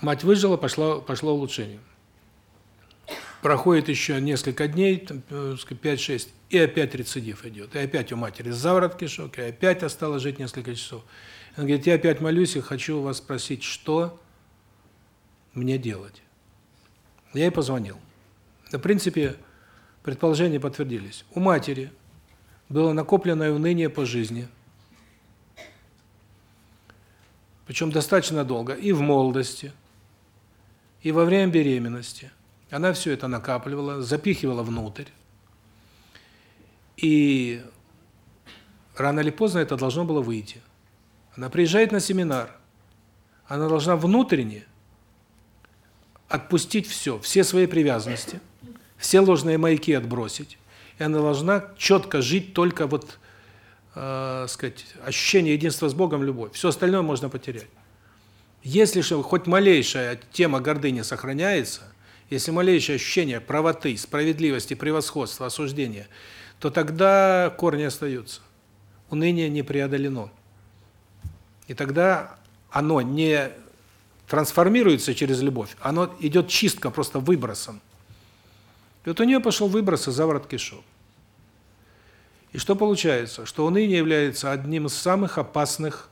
Мать выжила, пошло, пошло улучшение. Проходит еще несколько дней, 5-6, э, и опять рецидив идет. И опять у матери заворот кишок, и опять осталось жить несколько часов. Он говорит, я опять молюсь и хочу вас спросить, что мне делать? Я ей позвонил. В принципе, предположения подтвердились. У матери было накопленное уныние по жизни. Причем достаточно долго. И в молодости, и во время беременности. Она все это накапливала, запихивала внутрь. И рано или поздно это должно было выйти. Она приезжает на семинар. Она должна внутренне отпустить все, все свои привязанности, все ложные маяки отбросить. И она должна четко жить только вот, э, сказать, ощущение единства с Богом, любовь. Все остальное можно потерять. Если же хоть малейшая тема гордыни сохраняется, если малейшее ощущение правоты, справедливости, превосходства, осуждения, то тогда корни остаются. Уныние не преодолено. И тогда оно не трансформируется через любовь, оно идет чистка просто выбросом. И вот у нее пошел выброс и заворот кишок. И что получается? Что уныние является одним из самых опасных,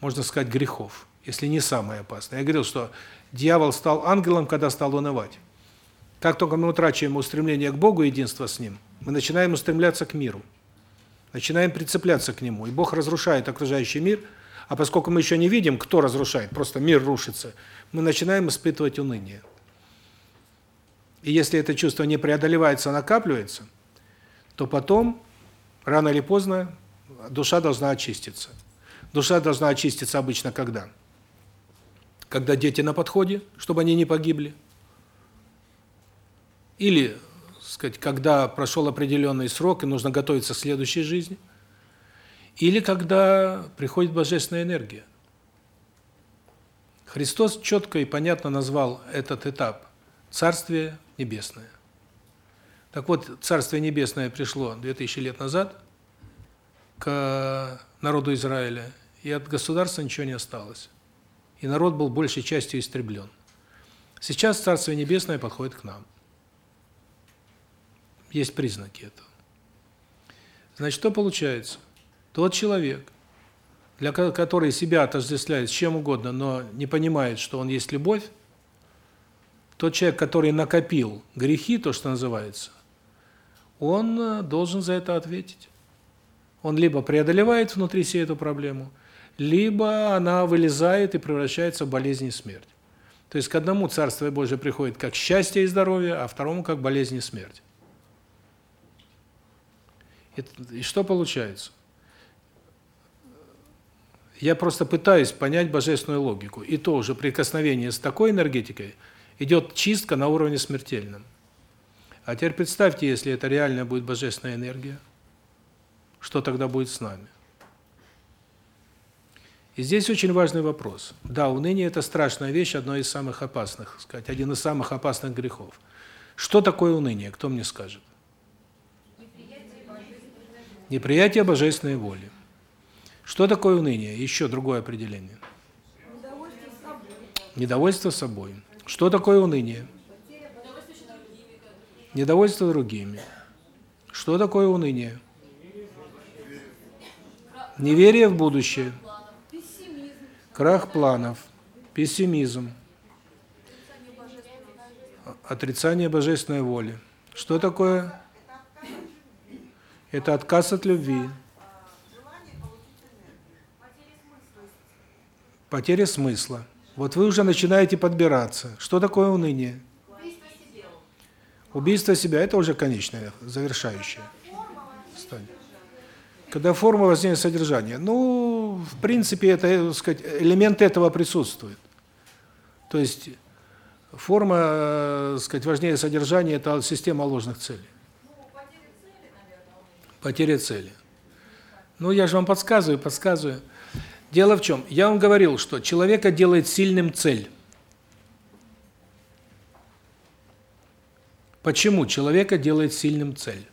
можно сказать, грехов, если не самое опасное. Я говорил, что дьявол стал ангелом, когда стал унывать. Как только мы утрачиваем устремление к Богу, единство с Ним, мы начинаем устремляться к миру. Начинаем прицепляться к Нему. И Бог разрушает окружающий мир – а поскольку мы еще не видим, кто разрушает, просто мир рушится, мы начинаем испытывать уныние. И если это чувство не преодолевается, накапливается, то потом, рано или поздно, душа должна очиститься. Душа должна очиститься обычно когда? Когда дети на подходе, чтобы они не погибли. Или, сказать, когда прошел определенный срок и нужно готовиться к следующей жизни. Или когда приходит божественная энергия. Христос четко и понятно назвал этот этап Царствие Небесное. Так вот, Царствие Небесное пришло 2000 лет назад к народу Израиля, и от государства ничего не осталось. И народ был большей частью истреблен. Сейчас Царствие Небесное подходит к нам. Есть признаки этого. Значит, что получается? Тот человек, для который себя отождествляет с чем угодно, но не понимает, что он есть любовь, тот человек, который накопил грехи, то, что называется, он э, должен за это ответить. Он либо преодолевает внутри себя эту проблему, либо она вылезает и превращается в болезнь и смерть. То есть к одному Царствие Божие приходит как счастье и здоровье, а второму как болезнь и смерть. И что получается? Я просто пытаюсь понять божественную логику. И то уже прикосновение с такой энергетикой идет чистка на уровне смертельном. А теперь представьте, если это реально будет божественная энергия, что тогда будет с нами? И здесь очень важный вопрос. Да, уныние это страшная вещь, одно из самых опасных, сказать, один из самых опасных грехов. Что такое уныние? Кто мне скажет? Неприятие божественной воли. Что такое уныние? Еще другое определение. Недовольство собой. Что такое уныние? Недовольство другими. Что такое уныние? Неверие в будущее. Крах планов. Пессимизм. Отрицание божественной воли. Что такое? Это отказ от любви. Потеря смысла. Вот вы уже начинаете подбираться. Что такое уныние? Убийство себя – это уже конечное, завершающее. Когда форма возникнет содержание. Ну, в принципе, это, так сказать, элемент этого присутствует. То есть форма, э, сказать, важнее содержания это система ложных целей. Потеря цели. Ну, я же вам подсказываю, подсказываю. Дело в чем? Я вам говорил, что человека делает сильным цель. Почему человека делает сильным цель?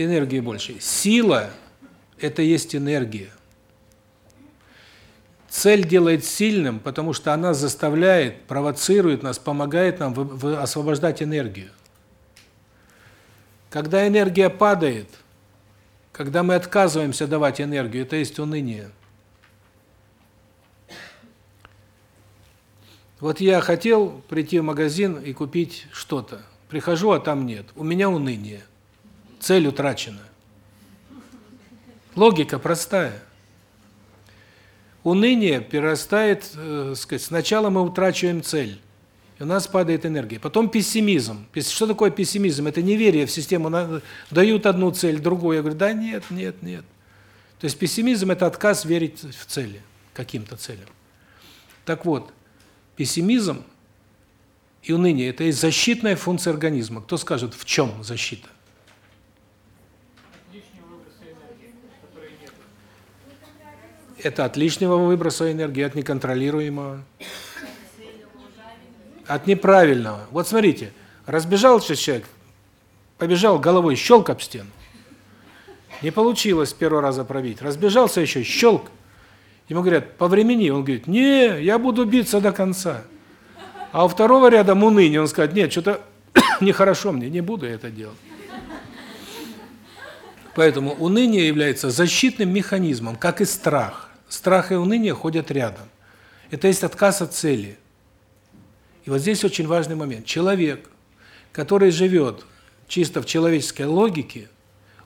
Энергии больше. Сила – это есть энергия. Цель делает сильным, потому что она заставляет, провоцирует нас, помогает нам освобождать энергию. Когда энергия падает, когда мы отказываемся давать энергию, это есть уныние. Вот я хотел прийти в магазин и купить что-то. Прихожу, а там нет. У меня уныние цель утрачена. Логика простая. Уныние перерастает, э, сказать, сначала мы утрачиваем цель, и у нас падает энергия. Потом пессимизм. Что такое пессимизм? Это неверие в систему. Дают одну цель, другую. Я говорю, да нет, нет, нет. То есть пессимизм – это отказ верить в цели, каким-то целям. Так вот, пессимизм и уныние – это и защитная функция организма. Кто скажет, в чем защита? Это от лишнего выброса энергии, от неконтролируемого. От неправильного. Вот смотрите, разбежался человек, побежал головой, щелк об стену. Не получилось с первого раза пробить. Разбежался еще, щелк. Ему говорят, по времени. Он говорит, не, я буду биться до конца. А у второго рядом уныние. Он скажет, нет, что-то нехорошо мне, не буду это делать. Поэтому уныние является защитным механизмом, как и страх. Страх и уныние ходят рядом. Это есть отказ от цели. И вот здесь очень важный момент. Человек, который живет чисто в человеческой логике,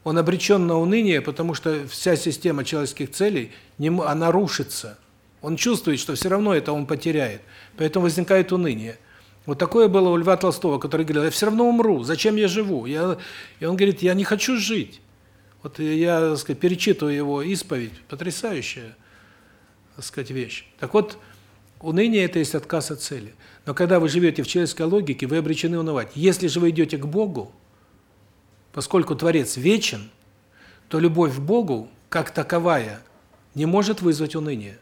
он обречен на уныние, потому что вся система человеческих целей, она рушится. Он чувствует, что все равно это он потеряет. Поэтому возникает уныние. Вот такое было у Льва Толстого, который говорил, я все равно умру, зачем я живу? Я... И он говорит, я не хочу жить. Вот я, так сказать, перечитываю его исповедь, потрясающая так сказать, вещь. Так вот, уныние – это есть отказ от цели. Но когда вы живете в человеческой логике, вы обречены унывать. Если же вы идете к Богу, поскольку Творец вечен, то любовь к Богу, как таковая, не может вызвать уныние.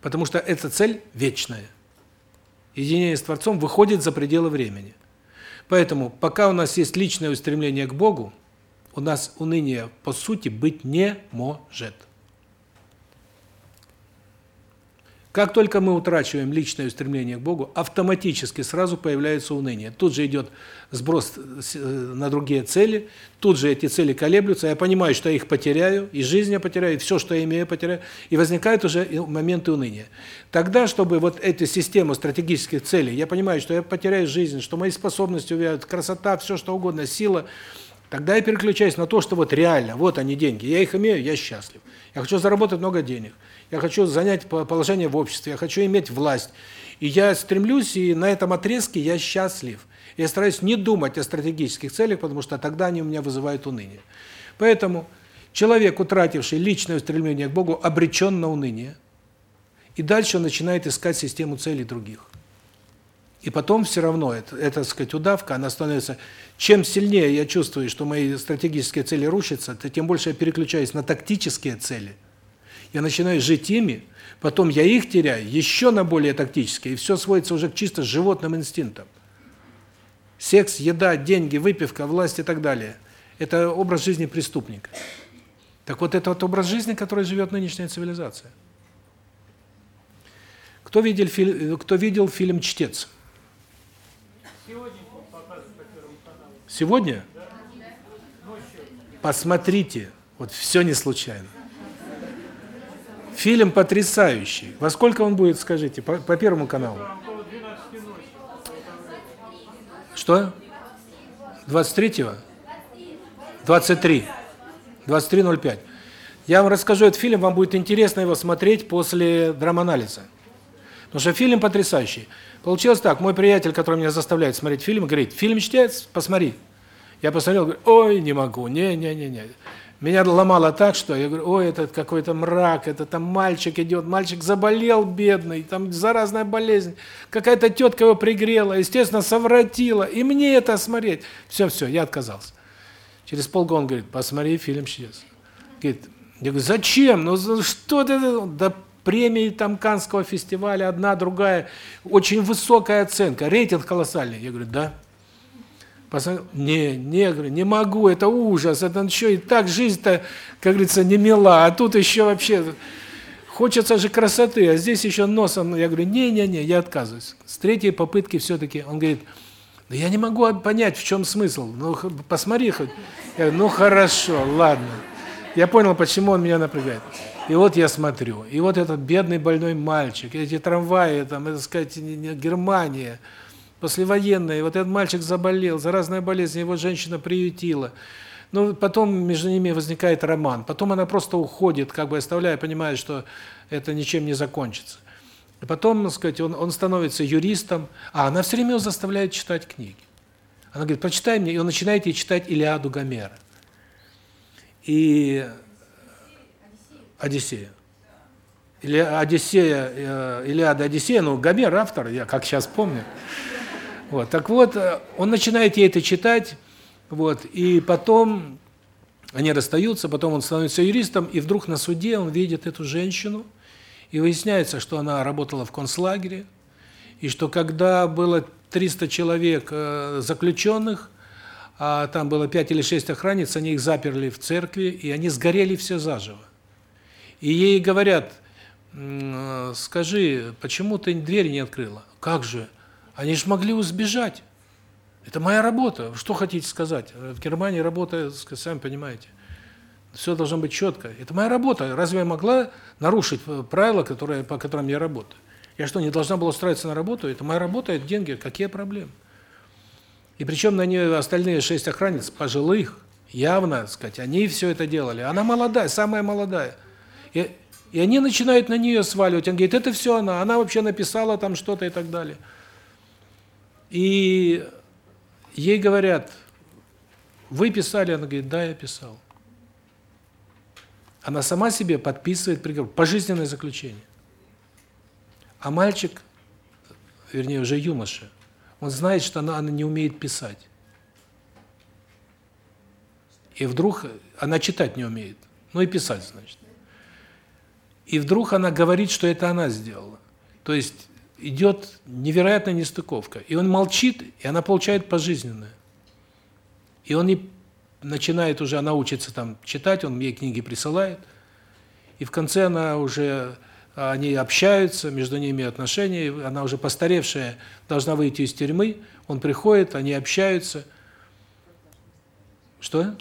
Потому что эта цель вечная. Единение с Творцом выходит за пределы времени. Поэтому, пока у нас есть личное устремление к Богу, у нас уныния, по сути, быть не может. Как только мы утрачиваем личное устремление к Богу, автоматически сразу появляется уныние. Тут же идет сброс э, на другие цели, тут же эти цели колеблются, я понимаю, что я их потеряю, и жизнь я потеряю, и все, что я имею, потеряю, и возникают уже моменты уныния. Тогда, чтобы вот эту систему стратегических целей, я понимаю, что я потеряю жизнь, что мои способности увядут, красота, все что угодно, сила, тогда я переключаюсь на то, что вот реально, вот они деньги, я их имею, я счастлив. Я хочу заработать много денег я хочу занять положение в обществе, я хочу иметь власть. И я стремлюсь, и на этом отрезке я счастлив. Я стараюсь не думать о стратегических целях, потому что тогда они у меня вызывают уныние. Поэтому человек, утративший личное устремление к Богу, обречен на уныние. И дальше он начинает искать систему целей других. И потом все равно это, это, сказать, удавка, она становится чем сильнее я чувствую, что мои стратегические цели рушатся, тем больше я переключаюсь на тактические цели – я начинаю жить ими, потом я их теряю, еще на более тактические, и все сводится уже к чисто животным инстинктам. Секс, еда, деньги, выпивка, власть и так далее – это образ жизни преступника. Так вот, это вот образ жизни, который живет нынешняя цивилизация. Кто видел фильм, кто видел фильм «Чтец»? Сегодня Сегодня? Посмотрите, вот все не случайно. Фильм потрясающий. Во сколько он будет, скажите, по, по Первому каналу? Что? 23-го? 23. 23.05. Я вам расскажу этот фильм, вам будет интересно его смотреть после драманализа. Потому что фильм потрясающий. Получилось так, мой приятель, который меня заставляет смотреть фильм, говорит, фильм чтец, посмотри. Я посмотрел, говорю, ой, не могу, не-не-не-не. Меня ломало так, что я говорю, ой, это какой-то мрак, это там мальчик идет, мальчик заболел бедный, там заразная болезнь, какая-то тетка его пригрела, естественно, совратила, и мне это смотреть. Все, все, я отказался. Через полгода он говорит, посмотри фильм сейчас. Говорит, я говорю, зачем? Ну что ты, да премии там Канского фестиваля, одна, другая, очень высокая оценка, рейтинг колоссальный. Я говорю, да. Не, не, говорю, не могу, это ужас, это еще и так жизнь-то, как говорится, не мила, а тут еще вообще хочется же красоты, а здесь еще носом, я говорю, не-не-не, я отказываюсь. С третьей попытки все-таки, он говорит, да я не могу понять, в чем смысл, ну посмотри хоть. Я говорю, ну хорошо, ладно. Я понял, почему он меня напрягает. И вот я смотрю, и вот этот бедный больной мальчик, эти трамваи, там, это сказать, Германия, послевоенная, вот этот мальчик заболел, заразная болезнь, его женщина приютила. Ну, потом между ними возникает роман. Потом она просто уходит, как бы оставляя, понимая, что это ничем не закончится. И потом, так сказать, он он становится юристом, а она все время его заставляет читать книги. Она говорит: "Прочитай мне", и он начинает ей читать Илиаду Гомера. И Одиссея. Или Одиссея, э, Илиада Одиссея, ну Гомер автор, я как сейчас помню. Вот. Так вот, э, он начинает ей это читать, вот, и потом они расстаются, потом он становится юристом, и вдруг на суде он видит эту женщину, и выясняется, что она работала в концлагере, и что когда было 300 человек э, заключенных, а там было 5 или 6 охранниц, они их заперли в церкви, и они сгорели все заживо. И ей говорят, э, скажи, почему ты дверь не открыла? Как же? Они же могли убежать. Это моя работа. Что хотите сказать? В Германии работа, сами понимаете. Все должно быть четко. Это моя работа. Разве я могла нарушить правила, которые по которым я работаю? Я что, не должна была устраиваться на работу? Это моя работа, это деньги, какие проблемы? И причем на нее остальные шесть охранниц пожилых, явно, так сказать, они все это делали. Она молодая, самая молодая. И и они начинают на нее сваливать. Он говорит: "Это все она, она вообще написала там что-то и так далее". И ей говорят: "Вы писали?" Она говорит: "Да, я писал". Она сама себе подписывает приговор, пожизненное заключение. А мальчик, вернее, уже юноша, он знает, что она, она не умеет писать. И вдруг она читать не умеет, ну и писать, значит. И вдруг она говорит, что это она сделала. То есть идет невероятная нестыковка. И он молчит, и она получает пожизненное. И он не начинает уже, она учится там читать, он ей книги присылает. И в конце она уже, они общаются, между ними отношения, она уже постаревшая, должна выйти из тюрьмы, он приходит, они общаются. Что?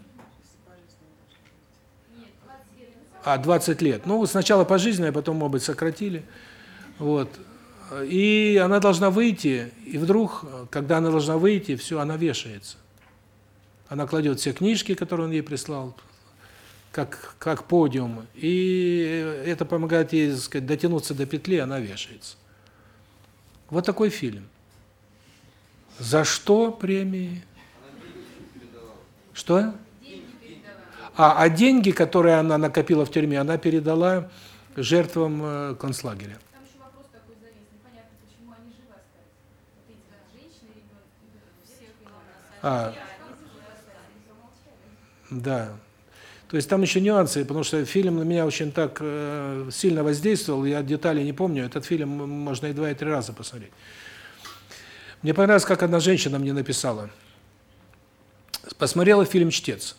А, 20 лет. Ну, сначала пожизненно, а потом, может быть, сократили. Вот. И она должна выйти, и вдруг, когда она должна выйти, все, она вешается. Она кладет все книжки, которые он ей прислал, как как подиум, и это помогает ей, так сказать, дотянуться до петли, она вешается. Вот такой фильм. За что премии? Что? А, а деньги, которые она накопила в тюрьме, она передала жертвам э, концлагеря. А, да. То есть там еще нюансы, потому что фильм на меня очень так э, сильно воздействовал, я детали не помню. Этот фильм можно и два, и три раза посмотреть. Мне понравилось, как одна женщина мне написала. Посмотрела фильм «Чтец».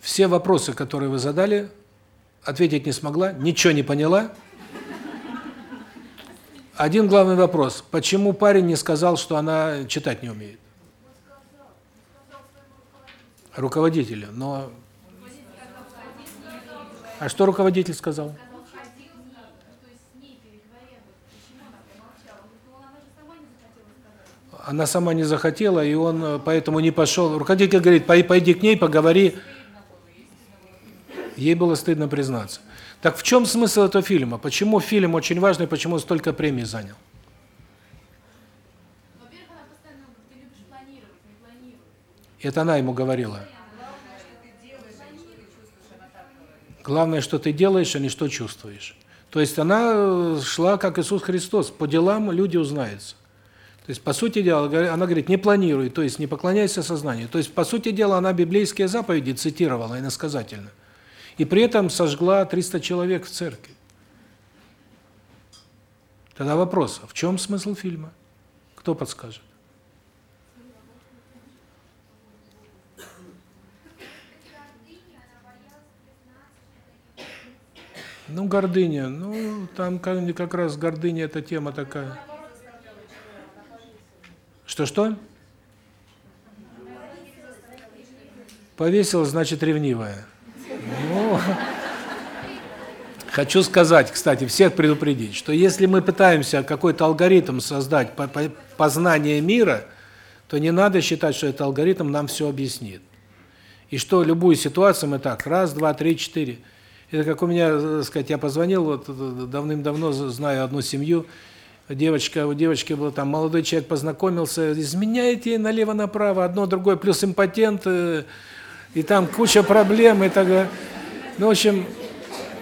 Все вопросы, которые вы задали, ответить не смогла, ничего не поняла. Один главный вопрос: почему парень не сказал, что она читать не умеет? Руководителя, но А что руководитель сказал?
Она сама не захотела
и он э, поэтому не пошел. Руководитель говорит, «Пой- пойди к ней, поговори. Ей было стыдно признаться. Так в чем смысл этого фильма? Почему фильм очень важный, почему столько премий занял?
Во-первых, она постоянно говорит, ты любишь планировать, не планируй.
Это она ему говорила. Главное, что ты делаешь, а не что чувствуешь. То есть она э, шла, как Иисус Христос, по делам люди узнаются. То есть, по сути дела, она говорит, не планируй, то есть не поклоняйся сознанию. То есть, по сути дела, она библейские заповеди цитировала иносказательно. И при этом сожгла 300 человек в церкви. Тогда вопрос, а в чем смысл фильма? Кто подскажет? Ну, гордыня. Ну, там как, как раз гордыня – это тема такая. Что-что? Повесила, значит, ревнивая. Ну, хочу сказать, кстати, всех предупредить, что если мы пытаемся какой-то алгоритм создать по, по- познания мира, то не надо считать, что этот алгоритм нам все объяснит. И что любую ситуацию мы так, раз, два, три, четыре. Это как у меня, э, сказать, я позвонил, вот э, давным-давно з- знаю одну семью, девочка, у девочки был там молодой человек познакомился, изменяет ей налево-направо, одно, другое, плюс импотент, э, и там куча проблем, и так далее. Ну, в общем,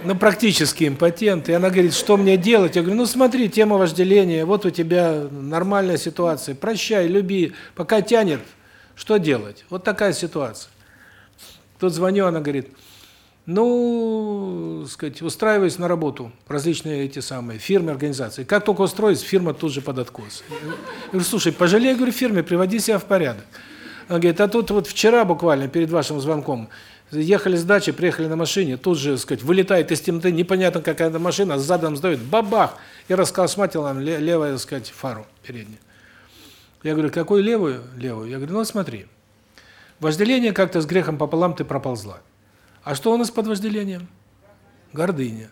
ну, практически импотент. И она говорит, что мне делать? Я говорю, ну, смотри, тема вожделения, вот у тебя нормальная ситуация, прощай, люби, пока тянет, что делать? Вот такая ситуация. Тут звоню, она говорит, ну, сказать, устраиваюсь на работу, различные эти самые фирмы, организации. Как только устроюсь, фирма тут же под откос. Я говорю, слушай, пожалей, говорю, фирме, приводи себя в порядок. Она говорит, а тут вот вчера буквально перед вашим звонком ехали с дачи, приехали на машине, тут же, сказать, вылетает из темноты, непонятно какая это машина, задом сдает, бабах, и расколосматил нам ле- левая, сказать, фару переднюю. Я говорю, какую левую? Левую. Я говорю, ну смотри, вожделение как-то с грехом пополам ты проползла. А что у нас под вожделением? Гордыня.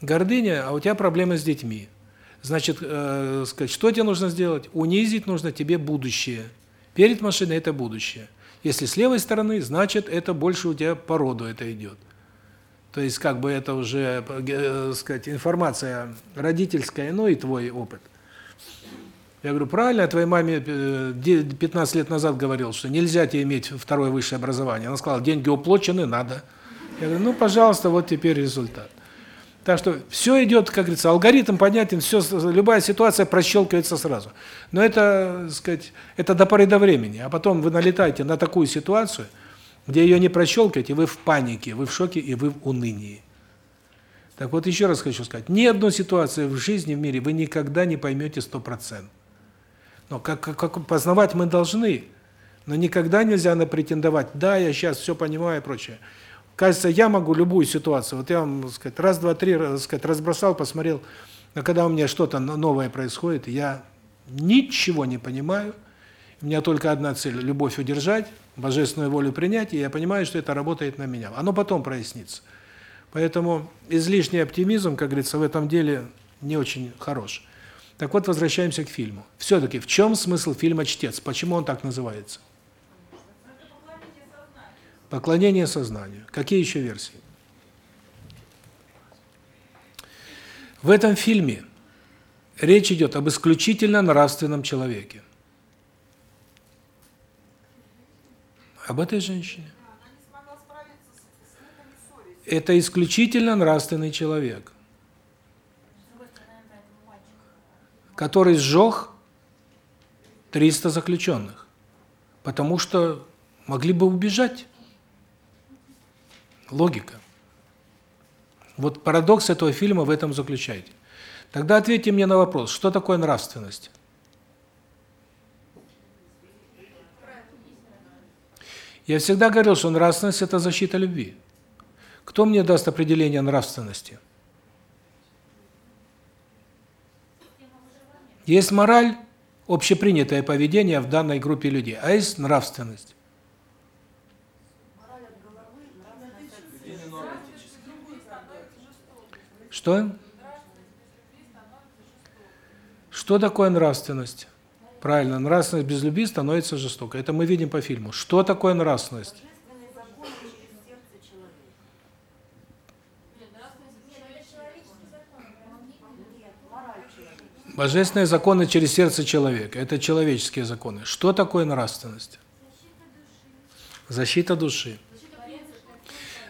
Гордыня, а у тебя проблемы с детьми. Значит, э, сказать, что тебе нужно сделать? Унизить нужно тебе будущее. Перед машиной это будущее. Если с левой стороны, значит, это больше у тебя по роду это идет. То есть как бы это уже, э, сказать, информация родительская, ну и твой опыт. Я говорю, правильно, я твоей маме э, де- 15 лет назад говорил, что нельзя тебе иметь второе высшее образование. Она сказала, деньги уплочены, надо. Я говорю, ну, пожалуйста, вот теперь результат. Так что все идет, как говорится, алгоритм понятен, все, любая ситуация прощелкивается сразу. Но это, сказать, это до поры до времени. А потом вы налетаете на такую ситуацию, где ее не прощелкаете, вы в панике, вы в шоке и вы в унынии. Так вот, еще раз хочу сказать, ни одну ситуацию в жизни, в мире вы никогда не поймете 100%. Но как, как, познавать мы должны, но никогда нельзя на претендовать, да, я сейчас все понимаю и прочее. Кажется, я могу любую ситуацию, вот я вам, так сказать, раз, два, три, так сказать, разбросал, посмотрел, но когда у меня что-то новое происходит, я ничего не понимаю, у меня только одна цель – любовь удержать, божественную волю принять, и я понимаю, что это работает на меня. Оно потом прояснится. Поэтому излишний оптимизм, как говорится, в этом деле не очень хорош. Так вот, возвращаемся к фильму. Все-таки в чем смысл фильма «Чтец»? Почему он так называется? Поклонение сознанию. Какие еще версии? В этом фильме речь идет об исключительно нравственном человеке. Об этой женщине. Это исключительно нравственный человек, который сжег 300 заключенных, потому что могли бы убежать. Логика. Вот парадокс этого фильма в этом заключается. Тогда ответьте мне на вопрос, что такое нравственность? Я всегда говорил, что нравственность – это защита любви. Кто мне даст определение нравственности? Есть мораль, общепринятое поведение в данной группе людей, а есть нравственность. Что? Что такое нравственность? Правильно, нравственность без любви становится жестокой. Это мы видим по фильму. Что такое нравственность?
Божественный закон через сердце человека. Нет, мораль человека.
Божественные законы через сердце человека. Это человеческие законы. Что такое нравственность? Защита души.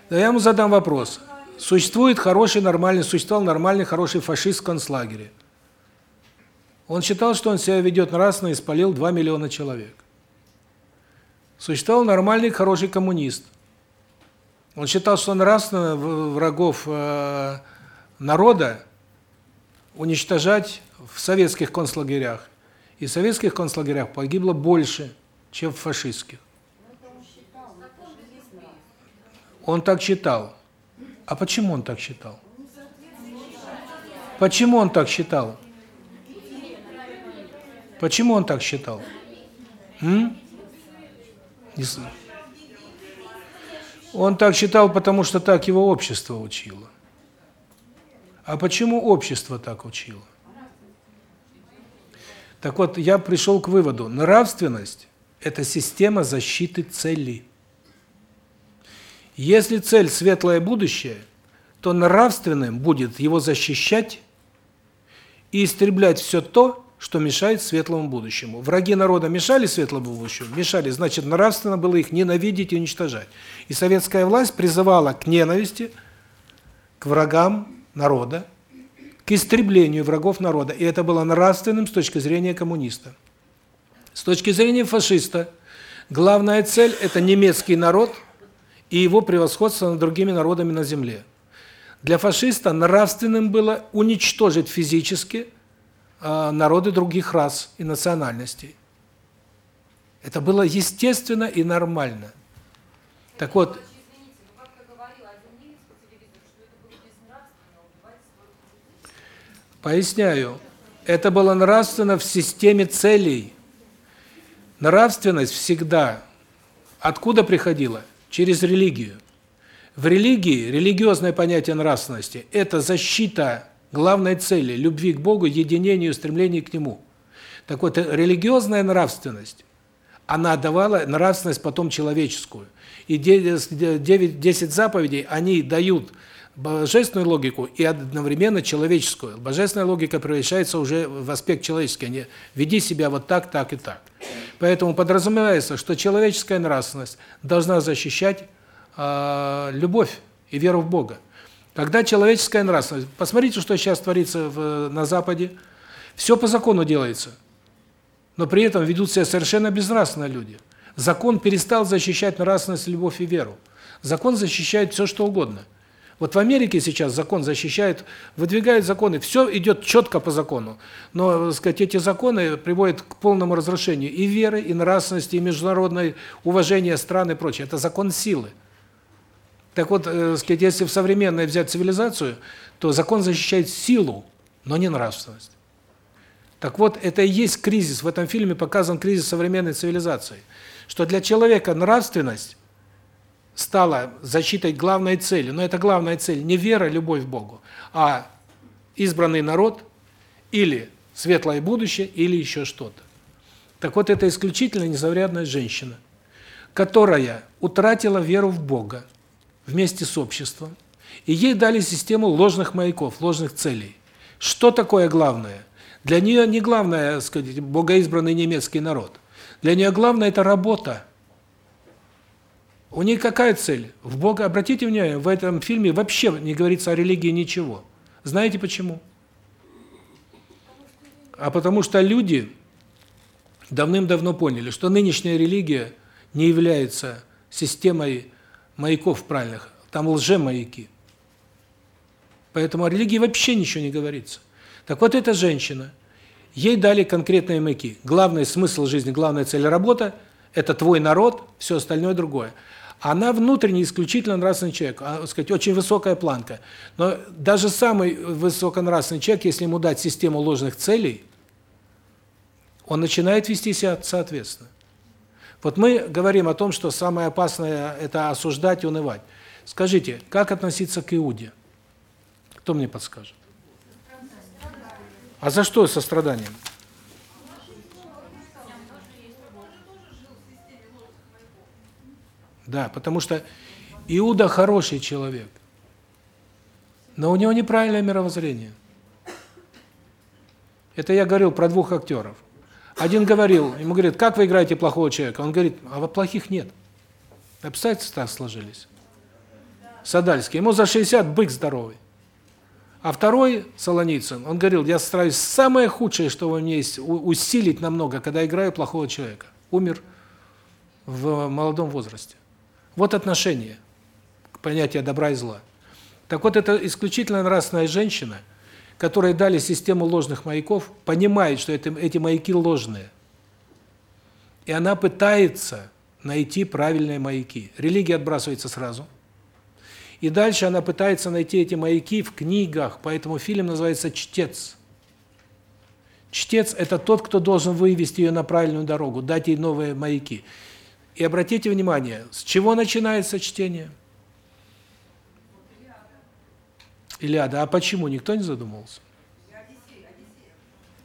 Да я ему задам вопрос. Существует хороший, нормальный, существовал нормальный, хороший фашист в концлагере. Он считал, что он себя ведет нравственно и спалил 2 миллиона человек. Существовал нормальный, хороший коммунист. Он считал, что нравственно в- врагов э, народа уничтожать в советских концлагерях. И в советских концлагерях погибло больше, чем в фашистских. Он так считал. А почему он так считал? Почему он так считал? Почему он так считал? М? Не с- Он так считал, потому что так его общество учило. А почему общество так учило? Так вот, я пришел к выводу, нравственность – это система защиты цели. Если цель – светлое будущее, то нравственным будет его защищать и истреблять все то, что мешает светлому будущему. Враги народа мешали светлому будущему? Мешали, значит, нравственно было их ненавидеть и уничтожать. И советская власть призывала к ненависти, к врагам народа, к истреблению врагов народа. И это было нравственным с точки зрения коммуниста. С точки зрения фашиста, главная цель – это немецкий народ и его превосходство над другими народами на земле. Для фашиста нравственным было уничтожить физически э, народы других рас и национальностей. Это было естественно и нормально. Так вот,
Извините, но как-то говорил один немец по телевизору, что это было безнравственно убивать свою
Поясняю. Это было нравственно в системе целей. Нравственность всегда откуда приходила? Через религию. В религии религиозное понятие нравственности это защита главной цели любви к Богу, единению, стремлению к нему. Так вот, э, религиозная нравственность она давала нравственность потом человеческую. И 9 10 заповедей они дают божественную логику и одновременно человеческую. Божественная логика превращается уже в аспект человеческий, а не веди себя вот так, так и так. Поэтому подразумевается, что человеческая нравственность должна защищать э, любовь и веру в Бога. Когда человеческая нравственность, посмотрите, что сейчас творится в, на Западе, все по закону делается, но при этом ведут себя совершенно безнравственно люди. Закон перестал защищать нравственность, любовь и веру. Закон защищает все, что угодно. Вот в Америке сейчас закон защищает, выдвигают законы, все идет четко по закону. Но, так сказать, эти законы приводят к полному разрушению и веры, и нравственности, и международной уважения стран и прочее. Это закон силы. Так вот, э, сказать, если в современной взять цивилизацию, то закон защищает силу, но не нравственность. Так вот, это и есть кризис. В этом фильме показан кризис современной цивилизации. Что для человека нравственность стала защитой главной цели. Но это главная цель не вера, любовь к Богу, а избранный народ или светлое будущее, или еще что-то. Так вот, это исключительно незаурядная женщина, которая утратила веру в Бога вместе с обществом, и ей дали систему ложных маяков, ложных целей. Что такое главное? Для нее не главное, сказать, богоизбранный немецкий народ. Для нее главное это работа. У нее какая цель? В Бога. Обратите внимание, в этом фильме вообще не говорится о религии ничего. Знаете почему? А потому что люди давным-давно поняли, что нынешняя религия не является системой маяков правильных, там лжемаяки. Поэтому о религии вообще ничего не говорится. Так вот эта женщина, ей дали конкретные маяки. Главный смысл жизни, главная цель работа это твой народ, все остальное другое. Она внутренне исключительно нравственный человек, а, сказать, очень высокая планка. Но даже самый высоконравственный человек, если ему дать систему ложных целей, он начинает вести себя соответственно. Вот мы говорим о том, что самое опасное это осуждать и унывать. Скажите, как относиться к Иуде? Кто мне подскажет? А за что состраданием? Да, потому что Иуда хороший человек, но у него неправильное мировоззрение. Это я говорил про двух актеров. Один говорил, ему говорит, как вы играете плохого человека? Он говорит, а плохих нет. Обстоятельства так сложились. Садальский, ему за 60 бык здоровый. А второй, Солоницын, он говорил, я стараюсь самое худшее, что у меня есть, усилить намного, когда играю плохого человека. Умер в молодом возрасте. Вот отношение к понятию добра и зла. Так вот, это исключительно нравственная женщина, которой дали систему ложных маяков, понимает, что это, эти маяки ложные. И она пытается найти правильные маяки. Религия отбрасывается сразу. И дальше она пытается найти эти маяки в книгах, поэтому фильм называется «Чтец». Чтец – это тот, кто должен вывести ее на правильную дорогу, дать ей новые маяки. И обратите внимание, с чего начинается чтение? Илиада. А почему? Никто не задумывался?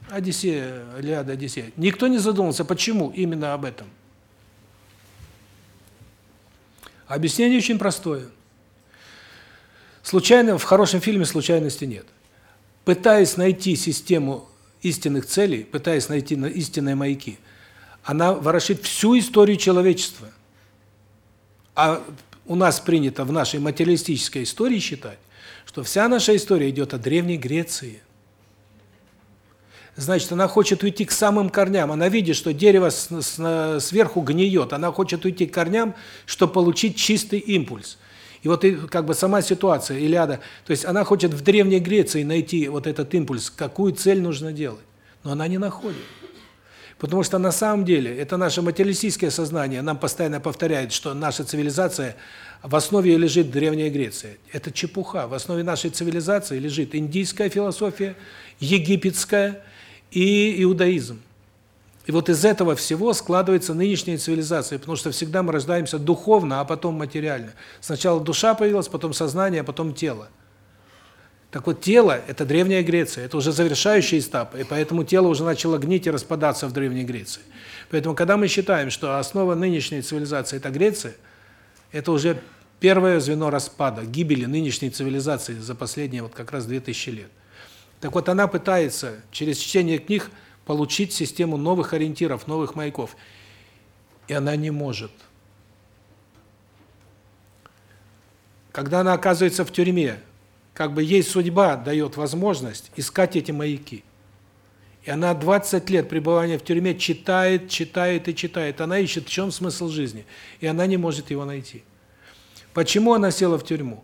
Одиссея, Илиада, Одиссея. Никто не задумался, почему именно об этом? Объяснение очень простое. Случайно в хорошем фильме случайности нет. Пытаясь найти систему истинных целей, пытаясь найти истинные маяки, она ворошит всю историю человечества. А у нас принято в нашей материалистической истории считать, что вся наша история идет от древней Греции. Значит, она хочет уйти к самым корням. Она видит, что дерево с, с, сверху гниет. Она хочет уйти к корням, чтобы получить чистый импульс. И вот и как бы сама ситуация Илиада, то есть она хочет в древней Греции найти вот этот импульс, какую цель нужно делать. Но она не находит. Потому что на самом деле это наше материалистическое сознание нам постоянно повторяет, что наша цивилизация в основе лежит древняя Греция. Это чепуха. В основе нашей цивилизации лежит индийская философия, египетская и иудаизм. И вот из этого всего складывается нынешняя цивилизация, потому что всегда мы рождаемся духовно, а потом материально. Сначала душа появилась, потом сознание, а потом тело. Так вот, тело – это Древняя Греция, это уже завершающий этап, и поэтому тело уже начало гнить и распадаться в Древней Греции. Поэтому, когда мы считаем, что основа нынешней цивилизации – это Греция, это уже первое звено распада, гибели нынешней цивилизации за последние вот как раз 2000 лет. Так вот, она пытается через чтение книг получить систему новых ориентиров, новых маяков. И она не может. Когда она оказывается в тюрьме, как бы ей судьба дает возможность искать эти маяки. И она 20 лет пребывания в тюрьме читает, читает и читает. Она ищет, в чем смысл жизни. И она не может его найти. Почему она села в тюрьму?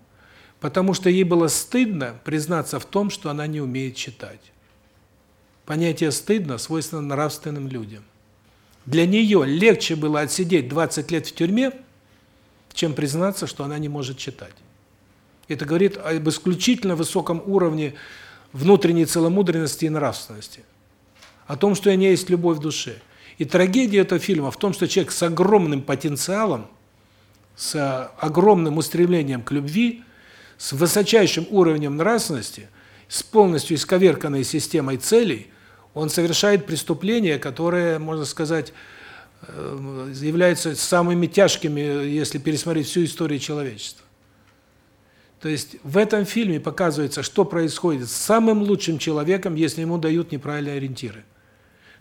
Потому что ей было стыдно признаться в том, что она не умеет читать. Понятие «стыдно» свойственно нравственным людям. Для нее легче было отсидеть 20 лет в тюрьме, чем признаться, что она не может читать. Это говорит об исключительно высоком уровне внутренней целомудренности и нравственности. О том, что у нее есть любовь в душе. И трагедия этого фильма в том, что человек с огромным потенциалом, с огромным устремлением к любви, с высочайшим уровнем нравственности, с полностью исковерканной системой целей, он совершает преступления, которые, можно сказать, э, являются самыми тяжкими, если пересмотреть всю историю человечества. То есть в этом фильме показывается, что происходит с самым лучшим человеком, если ему дают неправильные ориентиры.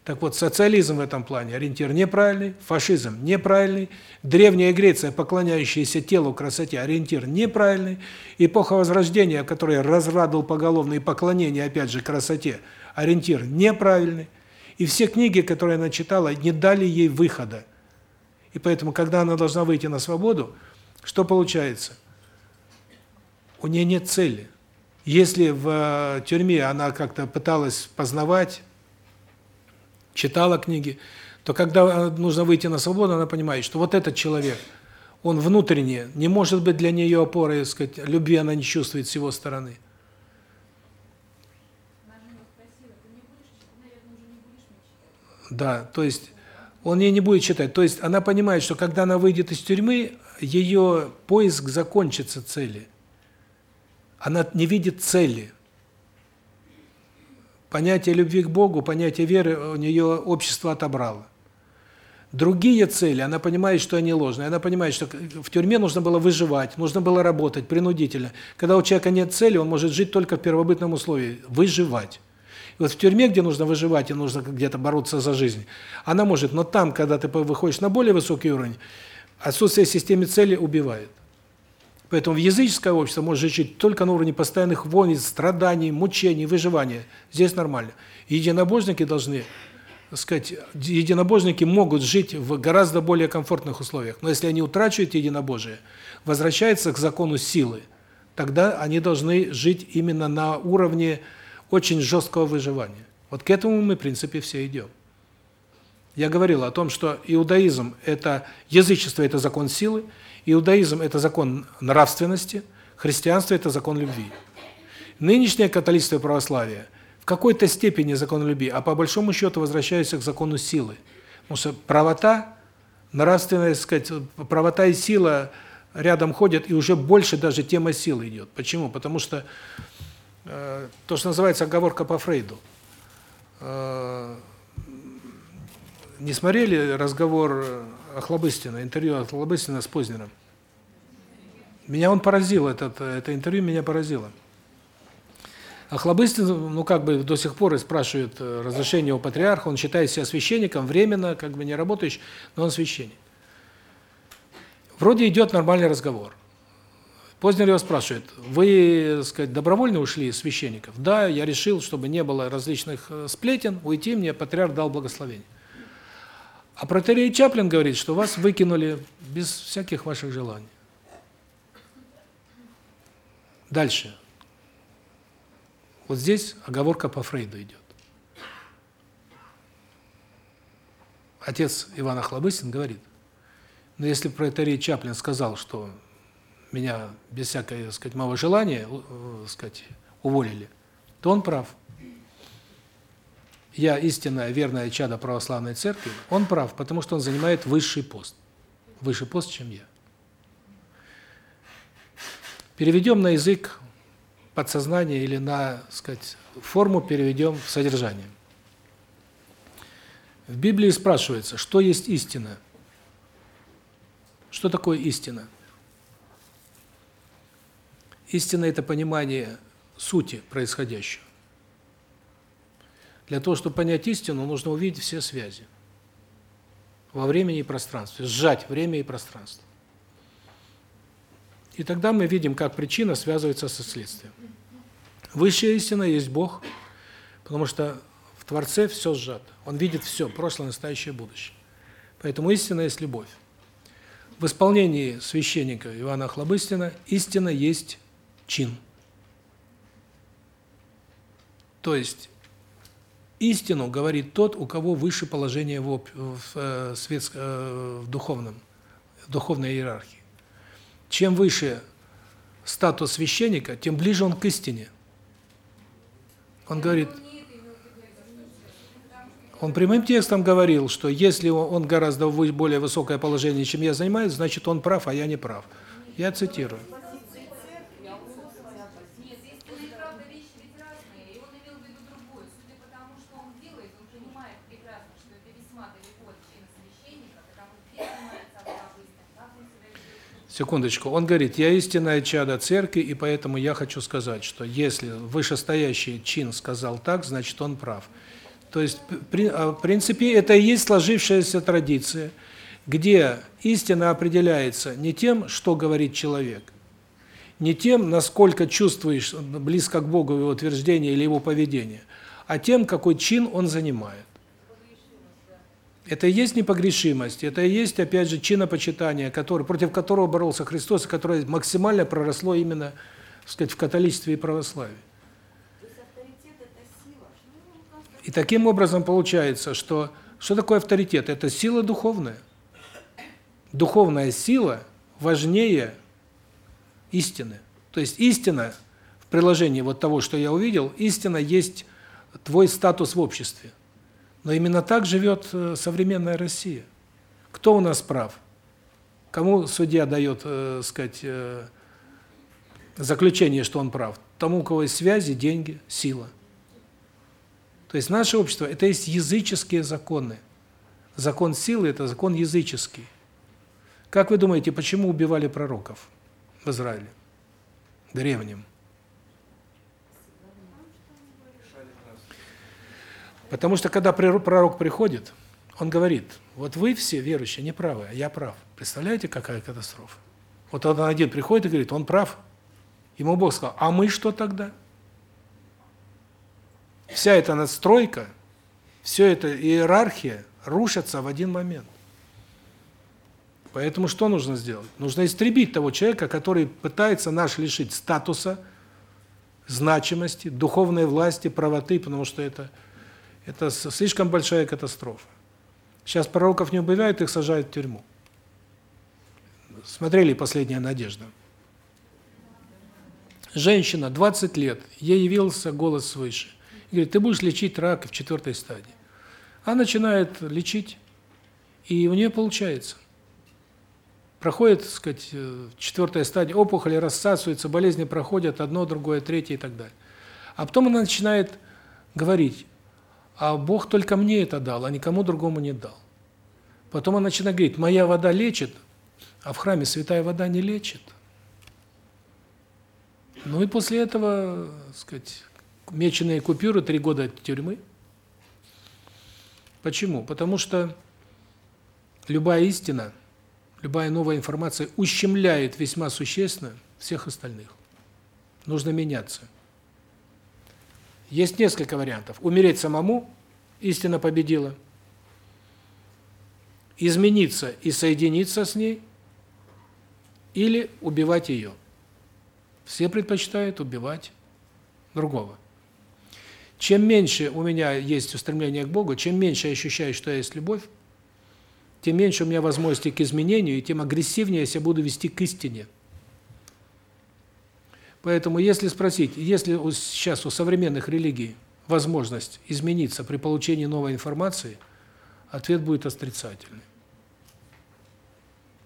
Так вот, социализм в этом плане ориентир неправильный, фашизм неправильный, Древняя Греция, поклоняющаяся телу, красоте, ориентир неправильный, эпоха Возрождения, которая разрадил поголовно и поклонение, опять же, красоте, ориентир неправильный. И все книги, которые она читала, не дали ей выхода. И поэтому, когда она должна выйти на свободу, что получается? У нее нет цели. Если в э, тюрьме она как-то пыталась познавать, читала книги, то когда нужно выйти на свободу, она понимает, что вот этот человек, он внутренне не может быть для нее опорой, сказать, любви она не чувствует с его стороны. Да, то есть он ей не будет читать. То есть она понимает, что когда она выйдет из тюрьмы, ее поиск закончится цели. Она не видит цели. Понятие любви к Богу, понятие веры у нее общество отобрало. Другие цели, она понимает, что они ложные. Она понимает, что в тюрьме нужно было выживать, нужно было работать принудительно. Когда у человека нет цели, он может жить только в первобытном условии выживать. И вот в тюрьме, где нужно выживать и нужно где-то бороться за жизнь, она может, но там, когда ты выходишь на более высокий уровень, отсутствие системы цели убивает. Поэтому в языческое общество может жить только на уровне постоянных войн, страданий, мучений, выживания. Здесь нормально. Единобожники должны сказать, единобожники могут жить в гораздо более комфортных условиях. Но если они утрачивают единобожие, возвращаются к закону силы, тогда они должны жить именно на уровне очень жесткого выживания. Вот к этому мы, в принципе, все идем. Я говорил о том, что иудаизм – это язычество – это закон силы, иудаизм – это закон нравственности, христианство – это закон любви. Нынешнее католичество и православие – какой-то степени закон любви, а по большому счету возвращаются к закону силы. Потому что правота, нравственная, сказать, правота и сила рядом ходят, и уже больше даже тема силы идет. Почему? Потому что э, то, что называется оговорка по Фрейду. Э, не смотрели разговор Охлобыстина, интервью Охлобыстина с Познером? Меня он поразил, этот, это интервью меня поразило. А Хлобыстин, ну как бы до сих пор и спрашивает э, разрешение у патриарха, он считает себя священником, временно, как бы не работающий, но он священник. Вроде идет нормальный разговор. Позднер его спрашивает, вы, сказать, добровольно ушли из священников? Да, я решил, чтобы не было различных э, сплетен, уйти мне патриарх дал благословение. А протерей Чаплин говорит, что вас выкинули без всяких ваших желаний. Дальше. Вот здесь оговорка по Фрейду идет. Отец Ивана Хлобыстин говорит, но если протеерей Чаплин сказал, что меня без всякого, так сказать, моего желания, э, так сказать, уволили, то он прав. Я истинная, верная чадо православной церкви, он прав, потому что он занимает высший пост. Высший пост, чем я. Переведем на язык подсознание или на, сказать, форму переведем в содержание. В Библии спрашивается, что есть истина? Что такое истина? Истина это понимание сути происходящего. Для того, чтобы понять истину, нужно увидеть все связи во времени и пространстве, сжать время и пространство. И тогда мы видим, как причина связывается со следствием. Высшая истина есть Бог, потому что в Творце все сжато. Он видит все, прошлое, настоящее, будущее. Поэтому истина есть любовь. В исполнении священника Ивана Хлобыстина истина есть чин. То есть истину говорит тот, у кого выше положение в, в, э, светск, э, в духовном, в духовной иерархии. Чем выше статус священника, тем ближе он к истине. Он говорит, он прямым текстом говорил, что если он гораздо более высокое положение, чем я занимаюсь, значит он прав, а я не прав. Я цитирую. Секундочку. Он говорит, я истинная чадо церкви, и поэтому я хочу сказать, что если вышестоящий чин сказал так, значит он прав. То есть, а, в принципе, это и есть сложившаяся традиция, где истина определяется не тем, что говорит человек, не тем, насколько чувствуешь близко к Богу его утверждение или его поведение, а тем, какой чин он занимает. Это и есть непогрешимость, это и есть, опять же, чинопочитание, который, против которого боролся Христос, и которое максимально проросло именно, так сказать, в католичестве и православии. И таким образом получается, что что такое авторитет? Это сила духовная. Духовная сила важнее истины. То есть истина в приложении вот того, что я увидел, истина есть твой статус в обществе. Но именно так живет э, современная Россия. Кто у нас прав? Кому судья дает, э, сказать, э, заключение, что он прав, тому, у кого есть связи, деньги, сила. То есть наше общество это есть языческие законы. Закон силы это закон языческий. Как вы думаете, почему убивали пророков в Израиле древнем? Потому что когда пророк приходит, он говорит: "Вот вы все верующие неправы, а я прав". Представляете, какая катастрофа? Вот он один приходит и говорит: "Он прав". Ему Бог сказал: "А мы что тогда?" Вся эта надстройка, все это иерархия рушится в один момент. Поэтому что нужно сделать? Нужно истребить того человека, который пытается нас лишить статуса, значимости, духовной власти, правоты, потому что это это слишком большая катастрофа. Сейчас пророков не убивают, их сажают в тюрьму. Смотрели «Последняя надежда». Женщина, 20 лет, ей явился голос свыше. И говорит, ты будешь лечить рак в четвертой стадии. Она начинает лечить, и у нее получается. Проходит, так сказать, э, четвертая стадия, опухоли рассасываются, болезни проходят, одно, другое, третье и так далее. А потом она начинает говорить, а Бог только мне это дал, а никому другому не дал. Потом она начинает говорить, моя вода лечит, а в храме святая вода не лечит. Ну и после этого, так сказать, меченые купюры, три года тюрьмы. Почему? Потому что любая истина, любая новая информация ущемляет весьма существенно всех остальных. Нужно меняться. Есть несколько вариантов. Умереть самому, истина победила. Измениться и соединиться с ней, или убивать ее. Все предпочитают убивать другого. Чем меньше у меня есть устремление к Богу, чем меньше я ощущаю, что я есть любовь, тем меньше у меня возможности к изменению, и тем агрессивнее я себя буду вести к истине. Поэтому если спросить, есть ли сейчас у современных религий возможность измениться при получении новой информации, ответ будет отрицательный.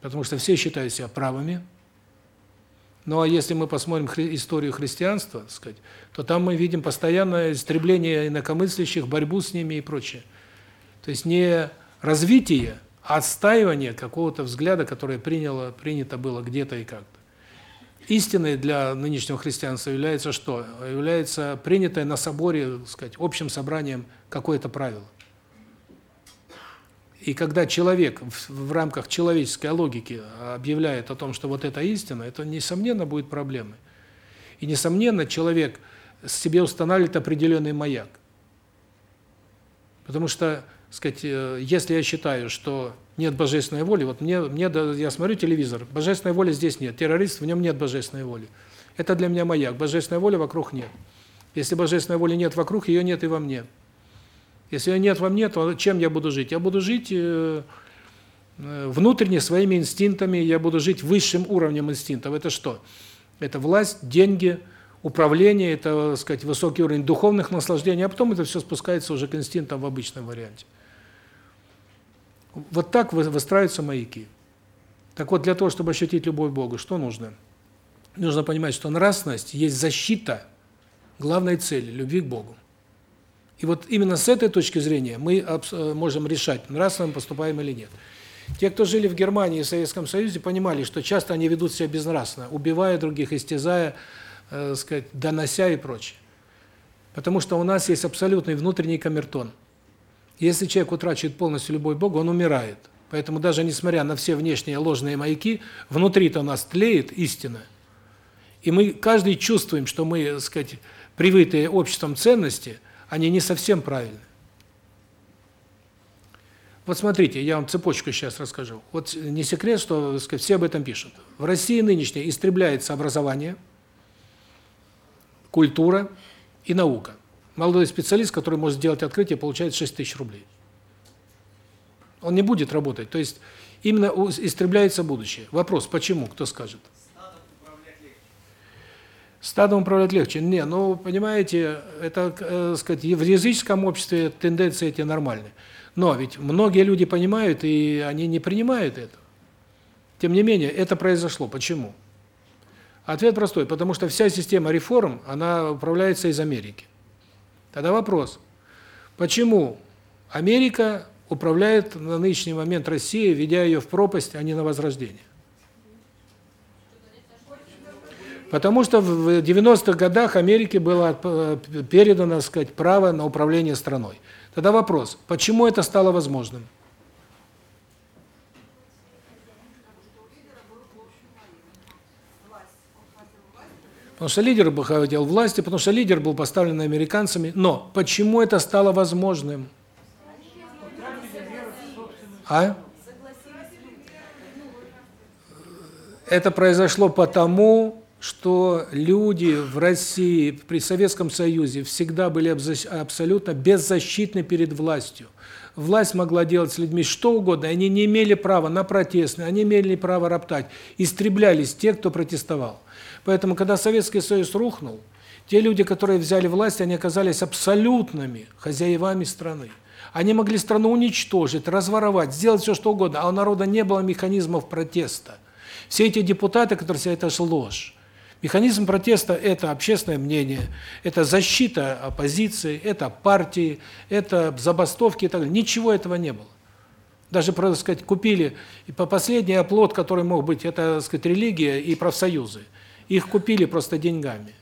Потому что все считают себя правыми, ну а если мы посмотрим хри историю христианства, так сказать, то там мы видим постоянное истребление инакомыслящих, борьбу с ними и прочее. То есть не развитие, а отстаивание какого-то взгляда, которое приняло принято было где-то и как-то. Истиной для нынешнего христианства является что? Является принятое на соборе, так сказать, общим собранием какое-то правило. И когда человек в, в рамках человеческой логики объявляет о том, что вот это истина, это несомненно будет проблемой. И несомненно человек себе устанавливает определенный маяк. Потому что, сказать, э, если я считаю, что нет божественной воли, вот мне мне я смотрю телевизор, божественной воли здесь нет, террорист в нем нет божественной воли. Это для меня маяк. Божественной воли вокруг нет. Если божественной воли нет вокруг, ее нет и во мне. Если ее нет во мне, то чем я буду жить? Я буду жить э, э, внутренне своими инстинктами, я буду жить высшим уровнем инстинктов. Это что? Это власть, деньги, управление, это, так сказать, высокий уровень духовных наслаждений, а потом это все спускается уже к инстинктам в обычном варианте. Вот так выстраиваются маяки. Так вот, для того, чтобы ощутить любовь к Богу, что нужно? Нужно понимать, что нравственность есть защита главной цели любви к Богу. И вот именно с этой точки зрения мы э, можем решать, нравственно мы поступаем или нет. Те, кто жили в Германии и Советском Союзе, понимали, что часто они ведут себя безнравственно, убивая других, истязая, э, сказать, донося и прочее. Потому что у нас есть абсолютный внутренний камертон. Если человек утрачивает полностью любовь к Богу, он умирает. Поэтому даже несмотря на все внешние ложные маяки, внутри-то у нас тлеет истина. И мы каждый чувствуем, что мы, так сказать, привитые обществом ценности – они не совсем правильны. Вот смотрите, я вам цепочку сейчас расскажу. Вот не секрет, что сказать, все об этом пишут. В России нынешней истребляется образование, культура и наука. Молодой специалист, который может сделать открытие, получает 6 тысяч рублей. Он не будет работать. То есть именно истребляется будущее. Вопрос, почему, кто скажет? Стадом управлять легче. Не, ну, понимаете, это, э, сказать, в языческом обществе тенденции эти нормальны. Но ведь многие люди понимают, и они не принимают это. Тем не менее, это произошло. Почему? Ответ простой, потому что вся система реформ, она управляется из Америки. Тогда вопрос, почему Америка управляет на нынешний момент Россией, ведя ее в пропасть, а не на возрождение? Потому что в 90-х годах Америке было э, передано, так сказать, право на управление страной. Тогда вопрос, почему это стало возможным? Потому что лидер был хотел власти, потому что лидер был поставлен американцами. Но почему это стало возможным? А? Это произошло потому, что люди в России, при Советском Союзе всегда были абсолютно беззащитны перед властью. Власть могла делать с людьми что угодно, они не имели права на протесты, они имели право роптать. Истреблялись те, кто протестовал. Поэтому, когда Советский Союз рухнул, те люди, которые взяли власть, они оказались абсолютными хозяевами страны. Они могли страну уничтожить, разворовать, сделать все что угодно, а у народа не было механизмов протеста. Все эти депутаты, которые все это же ложь. Механизм протеста это общественное мнение, это защита оппозиции, это партии, это забастовки и так далее. Ничего этого не было. Даже, просто сказать, купили и по последний оплот, который мог быть, это, так сказать, религия и профсоюзы. Их купили просто деньгами.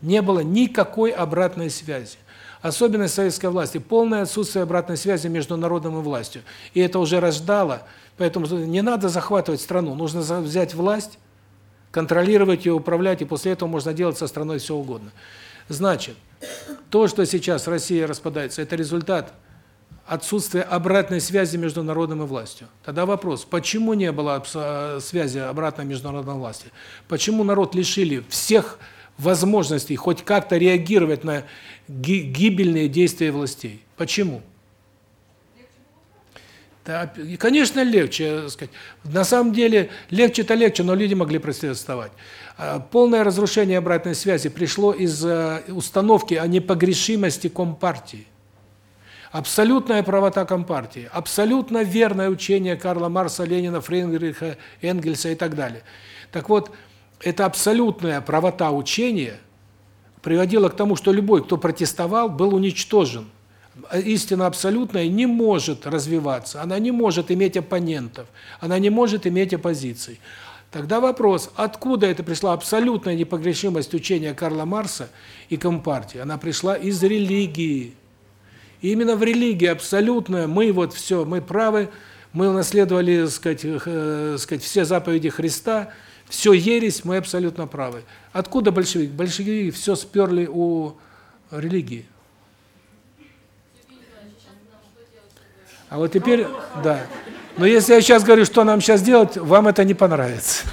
Не было никакой обратной связи. Особенность советской власти полное отсутствие обратной связи между народом и властью. И это уже рождало, поэтому не надо захватывать страну, нужно взять власть, контролировать ее, управлять, и после этого можно делать со страной все угодно. Значит, то, что сейчас Россия распадается, это результат отсутствия обратной связи между народом и властью. Тогда вопрос, почему не было связи обратной между народом и властью? Почему народ лишили всех возможностей хоть как-то реагировать на гибельные действия властей? Почему? Да, и, конечно, легче, сказать. На самом деле, легче-то легче, но люди могли протестовать. А, полное разрушение обратной связи пришло из установки о непогрешимости компартии. Абсолютная правота компартии, абсолютно верное учение Карла Марса, Ленина, Фрейдриха, Энгельса и так далее. Так вот, эта абсолютная правота учения приводила к тому, что любой, кто протестовал, был уничтожен истина абсолютная не может развиваться, она не может иметь оппонентов, она не может иметь оппозиций. Тогда вопрос, откуда это пришла абсолютная непогрешимость учения Карла Марса и Компартии? Она пришла из религии. И именно в религии абсолютная мы вот все, мы правы, мы унаследовали, так сказать, э, сказать, все заповеди Христа, все ересь, мы абсолютно правы. Откуда большевики? Большевики все сперли у религии. А вот теперь, да. Но если я сейчас говорю, что нам сейчас делать, вам это не понравится.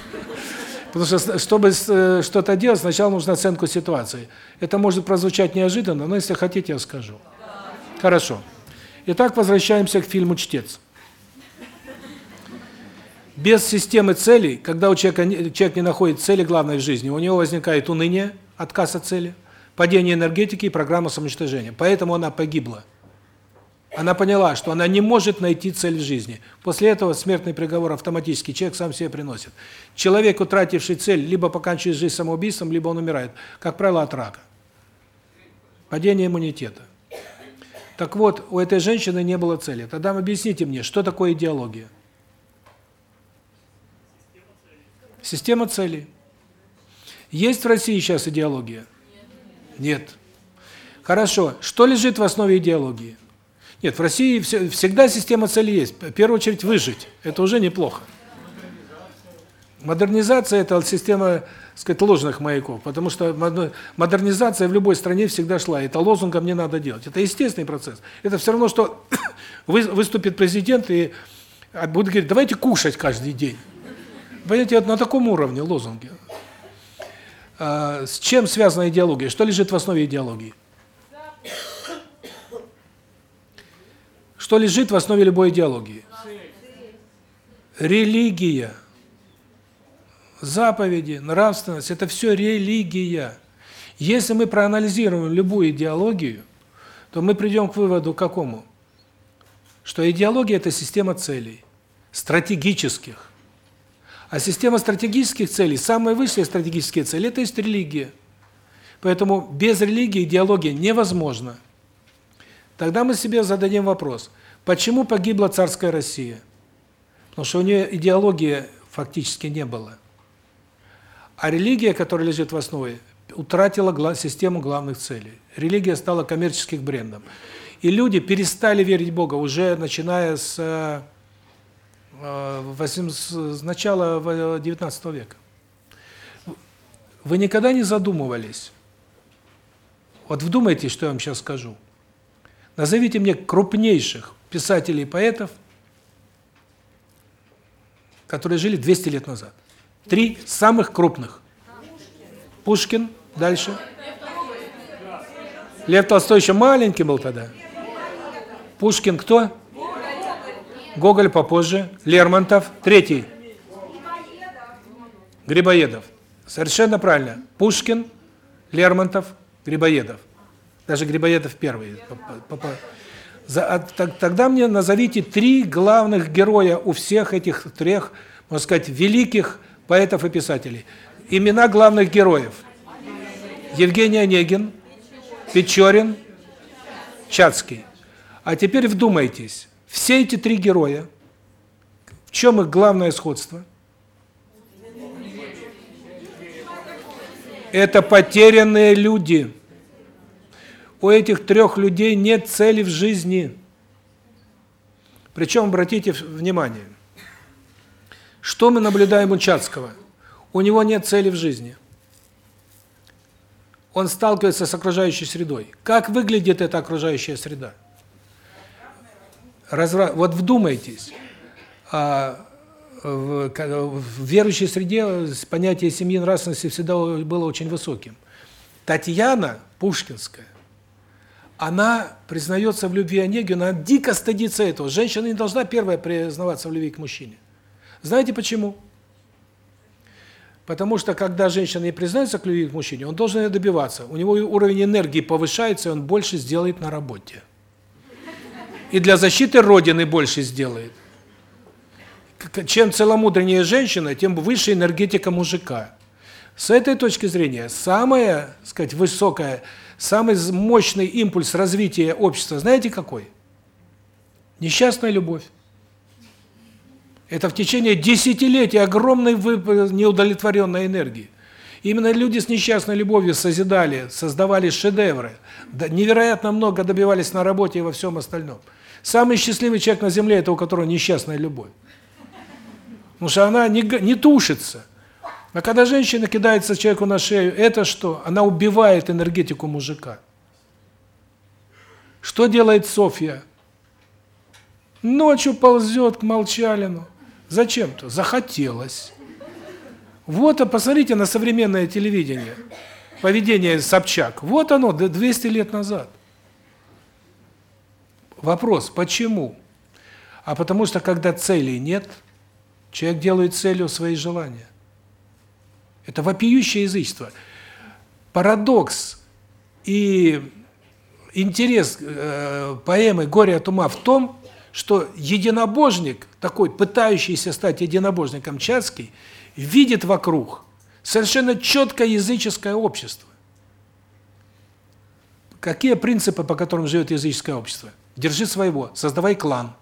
Потому что чтобы э, что-то делать, сначала нужно оценку ситуации. Это может прозвучать неожиданно, но если хотите, я скажу. Хорошо. Итак, возвращаемся к фильму Чтец. Без системы целей, когда у человека человек не находит цели главной в жизни, у него возникает уныние, отказ от цели, падение энергетики и программа самоуничтожения. Поэтому она погибла. Она поняла, что она не может найти цель в жизни. После этого смертный приговор автоматически человек сам себе приносит. Человек, утративший цель, либо поканчивает жизнь самоубийством, либо он умирает. Как правило, от рака. Падение иммунитета. Так вот, у этой женщины не было цели. Тогда объясните мне, что такое идеология? Система целей. Есть в России сейчас идеология? Нет. Хорошо. Что лежит в основе идеологии? Нет, в России всегда система целей есть. В первую очередь выжить. Это уже неплохо. Модернизация это система, сказать, ложных маяков, потому что модернизация в любой стране всегда шла. Это лозунгом не надо делать. Это естественный процесс. Это все равно что выступит президент и а, будет говорить: "Давайте кушать каждый день". Понимаете, это на таком уровне лозунги. А, с чем связана идеология? Что лежит в основе идеологии? Что лежит в основе любой идеологии? Религия. Заповеди, нравственность это все религия. Если мы проанализируем любую идеологию, то мы придем к выводу какому? Что идеология это система целей стратегических. А система стратегических целей, самые высшие стратегические цели – это есть религия. Поэтому без религии идеология невозможна. Тогда мы себе зададим вопрос, почему погибла царская Россия? Потому что у нее идеологии фактически не было. А религия, которая лежит в основе, утратила систему главных целей. Религия стала коммерческим брендом. И люди перестали верить в Бога уже начиная с, э, с начала 19 века. Вы никогда не задумывались? Вот вдумайтесь, что я вам сейчас скажу. Назовите мне крупнейших писателей и поэтов, которые жили 200 лет назад. Три самых крупных. Пушкин, дальше. Лев Толстой еще маленький был тогда. Пушкин кто? Гоголь попозже. Лермонтов. Третий. Грибоедов. Совершенно правильно. Пушкин, Лермонтов, Грибоедов. Даже Грибоедов первый. А, тогда мне назовите три главных героя у всех этих трех, можно сказать, великих поэтов и писателей. Имена главных героев. Евгений Онегин, Печорин, Чацкий. А теперь вдумайтесь. Все эти три героя, в чем их главное сходство? Это потерянные люди. У этих трех людей нет цели в жизни. Причем, обратите внимание, что мы наблюдаем у Чацкого? У него нет цели в жизни. Он сталкивается с окружающей средой. Как выглядит эта окружающая среда? Развра... Вот вдумайтесь. А, в, в верующей среде понятие семьи нравственности всегда было очень высоким. Татьяна Пушкинская, она признается в любви Онегину, она дико стыдится этого. Женщина не должна первая признаваться в любви к мужчине. Знаете почему? Потому что когда женщина не признается к любви к мужчине, он должен ее добиваться. У него уровень энергии повышается, и он больше сделает на работе. И для защиты родины больше сделает. Чем целомудреннее женщина, тем выше энергетика мужика. С этой точки зрения, самая, сказать, высокая, самый мощный импульс развития общества, знаете какой? Несчастная любовь. Это в течение десятилетий огромной неудовлетворенной энергии. Именно люди с несчастной любовью созидали, создавали шедевры, невероятно много добивались на работе и во всем остальном. Самый счастливый человек на земле – это у которого несчастная любовь. Потому что она не, не тушится. А когда женщина кидается человеку на шею, это что? Она убивает энергетику мужика. Что делает Софья? Ночью ползет к Молчалину. Зачем-то. Захотелось. Вот, а посмотрите на современное телевидение. Поведение Собчак. Вот оно, 200 лет назад. Вопрос, почему? А потому что, когда целей нет, человек делает целью свои желания. Это вопиющее язычество. Парадокс и интерес э, поэмы «Горе от ума» в том, что единобожник, такой пытающийся стать единобожником Чацкий, видит вокруг совершенно четкое языческое общество. Какие принципы, по которым живет языческое общество? Держи своего, создавай клан,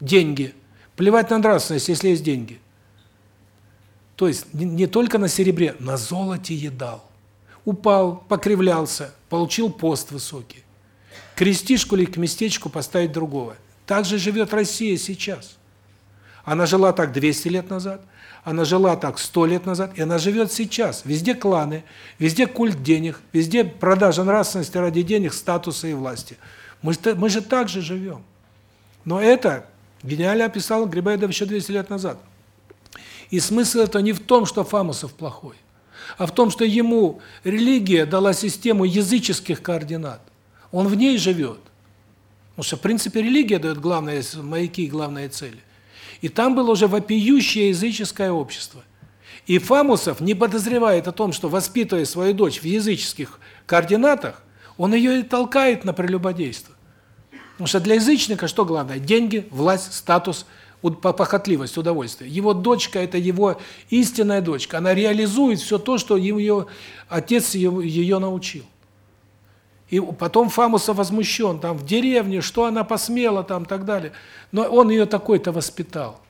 деньги, плевать на нравственность, если есть деньги. То есть не, только на серебре, на золоте едал. Упал, покривлялся, получил пост высокий. Крестишку или к местечку поставить другого – так же живет Россия сейчас. Она жила так 200 лет назад, она жила так 100 лет назад, и она живет сейчас. Везде кланы, везде культ денег, везде продажа нравственности ради денег, статуса и власти. Мы, мы же так же живем. Но это гениально описал Грибоедов еще 200 лет назад. И смысл это не в том, что Фамусов плохой, а в том, что ему религия дала систему языческих координат. Он в ней живет. Потому что, в принципе, религия дает главные маяки и главные цели. И там было уже вопиющее языческое общество. И Фамусов не подозревает о том, что, воспитывая свою дочь в языческих координатах, он ее и толкает на прелюбодейство. Потому что для язычника что главное? Деньги, власть, статус, похотливость, удовольствие. Его дочка – это его истинная дочка. Она реализует все то, что ее отец ее, ее научил. И потом Фамусов возмущен, там в деревне, что она посмела, там так далее. Но он ее такой-то воспитал.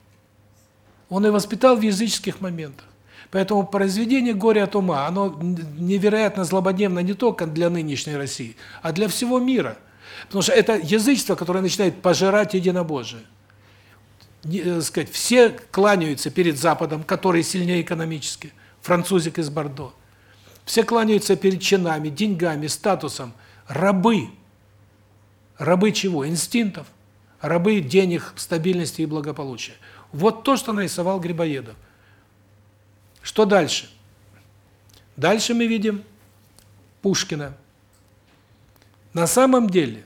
Он и воспитал в языческих моментах. Поэтому произведение «Горе от ума», оно невероятно злободневно не только для нынешней России, а для всего мира. Потому что это язычество, которое начинает пожирать единобожие. Не, э, сказать, все кланяются перед Западом, который сильнее экономически, французик из Бордо. Все кланяются перед чинами, деньгами, статусом. Рабы. Рабы чего? Инстинктов. Рабы денег, стабильности и благополучия. Вот то, что нарисовал Грибоедов. Что дальше? Дальше мы видим Пушкина. На самом деле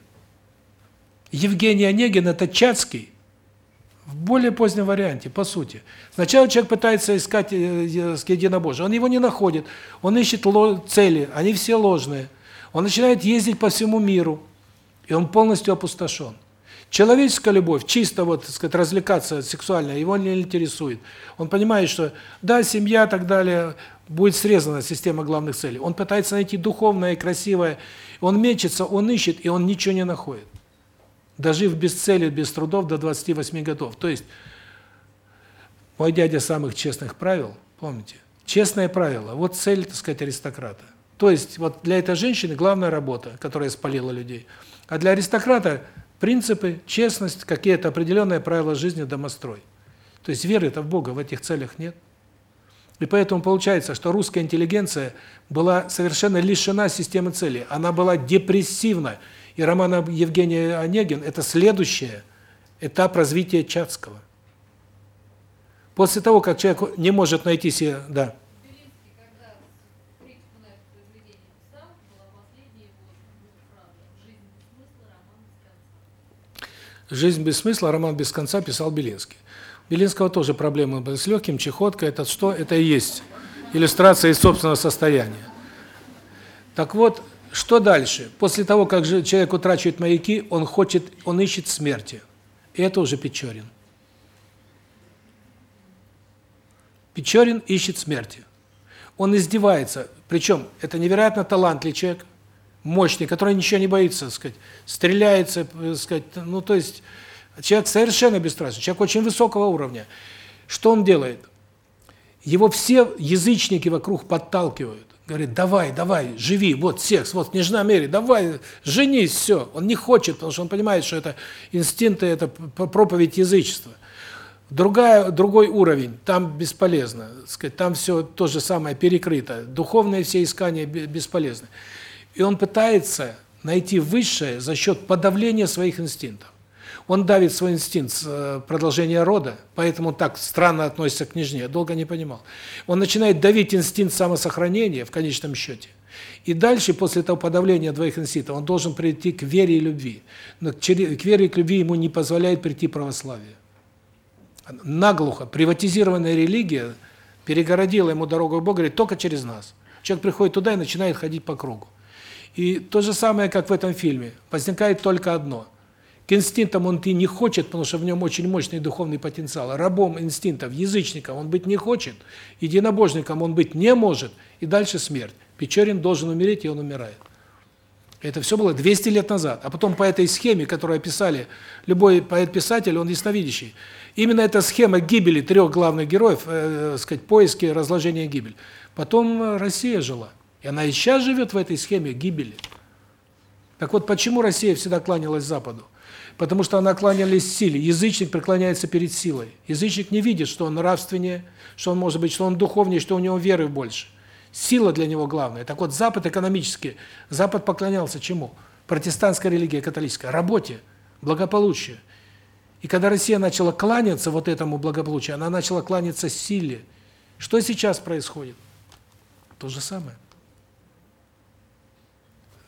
Евгений Онегин – это Чацкий в более позднем варианте, по сути. Сначала человек пытается искать э, единобожие, он его не находит, он ищет цели, они все ложные. Он начинает ездить по всему миру, и он полностью опустошен. Человеческая любовь, чисто вот, так сказать, развлекаться сексуально, его не интересует. Он понимает, что да, семья и так далее, будет срезана система главных целей. Он пытается найти духовное и красивое. Он мечется, он ищет, и он ничего не находит. Дожив без цели, без трудов до 28 годов. То есть, мой дядя самых честных правил, помните? Честное правило, вот цель, так сказать, аристократа. То есть, вот для этой женщины главная работа, которая спалила людей. А для аристократа принципы, честность, какие-то определенные правила жизни, домострой. То есть веры-то в Бога в этих целях нет. И поэтому получается, что русская интеллигенция была совершенно лишена системы целей. Она была депрессивна. И роман Евгения Онегин – это следующий этап развития Чацкого. После того, как человек не может найти себе... Да. «Жизнь без смысла», роман без конца писал Белинский. Белинского тоже проблемы были с легким, чехотка. Это что? Это и есть иллюстрация из собственного состояния. Так вот, что дальше? После того, как же человек утрачивает маяки, он хочет, он ищет смерти. И это уже Печорин. Печорин ищет смерти. Он издевается. Причем это невероятно талантливый человек, мощный, который ничего не боится, так сказать, стреляется, так сказать, ну то есть человек совершенно бесстрашный, человек очень высокого уровня. Что он делает? Его все язычники вокруг подталкивают. Говорит: "Давай, давай, живи, вот секс, вот княжна Мери, давай, женись, все". Он не хочет, потому что он понимает, что это инстинкты, это проповедь язычества. Другая другой уровень, там бесполезно, сказать, там все то же самое перекрыто. Духовные все искания бесполезны. И он пытается найти высшее за счет подавления своих инстинктов. Он давит свой инстинкт э, продолжения рода, поэтому так странно относится к княжне, долго не понимал. Он начинает давить инстинкт самосохранения в конечном счете. И дальше, после того подавления двоих инстинктов, он должен прийти к вере и любви. Но к вере и к любви ему не позволяет прийти православие. Наглухо приватизированная религия перегородила ему дорогу к Богу, говорит, только через нас. Человек приходит туда и начинает ходить по кругу. И то же самое, как в этом фильме. Возникает только одно. К инстинктам он идти не хочет, потому что в нем очень мощный духовный потенциал. Рабом инстинктов, язычником он быть не хочет, единобожником он быть не может, и дальше смерть. Печорин должен умереть, и он умирает. Это все было 200 лет назад. А потом по этой схеме, которую описали любой поэт-писатель, он ясновидящий. Именно эта схема гибели трех главных героев, э, э сказать, поиски, разложения, гибель. Потом Россия жила. И она и сейчас живет в этой схеме гибели. Так вот, почему Россия всегда кланялась Западу? Потому что она кланялась силе. Язычник преклоняется перед силой. Язычник не видит, что он нравственнее, что он может быть, что он духовнее, что у него веры больше. Сила для него главная. Так вот, Запад экономически, Запад поклонялся чему? Протестантская религия, католическая, работе, благополучию. И когда Россия начала кланяться вот этому благополучию, она начала кланяться силе. Что сейчас происходит? То же самое.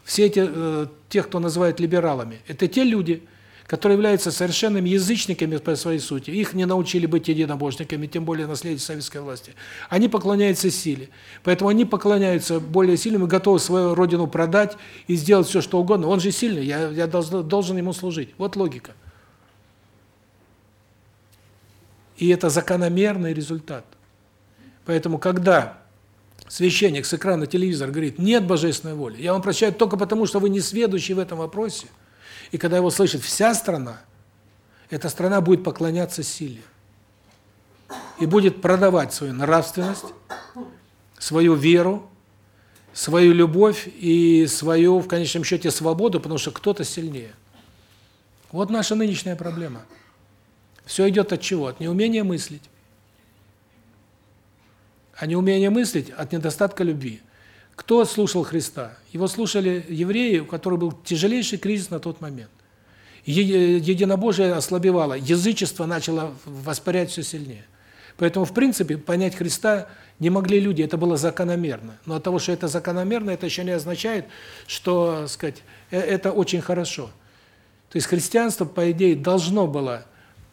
Все эти э, тех, кто называют либералами, это те люди, которые являются совершенными язычниками по своей сути. Их не научили быть единобожниками, тем более наследие советской власти. Они поклоняются силе. Поэтому они поклоняются более сильным и готовы свою родину продать и сделать все, что угодно. Он же сильный, я, я должен, должен ему служить. Вот логика. И это закономерный результат. Поэтому, когда священник с экрана телевизора говорит, нет божественной воли, я вам прощаю только потому, что вы не сведущий в этом вопросе, и когда его слышит вся страна, эта страна будет поклоняться силе. И будет продавать свою нравственность, свою веру, свою любовь и свою, в конечном счете, свободу, потому что кто-то сильнее. Вот наша нынешняя проблема. Все идет от чего? От неумения мыслить. А неумение мыслить от недостатка любви. Кто слушал Христа? Его слушали евреи, у которых был тяжелейший кризис на тот момент. Единобожие ослабевало, язычество начало воспарять все сильнее. Поэтому, в принципе, понять Христа не могли люди, это было закономерно. Но от того, что это закономерно, это еще не означает, что, сказать, э, это очень хорошо. То есть христианство, по идее, должно было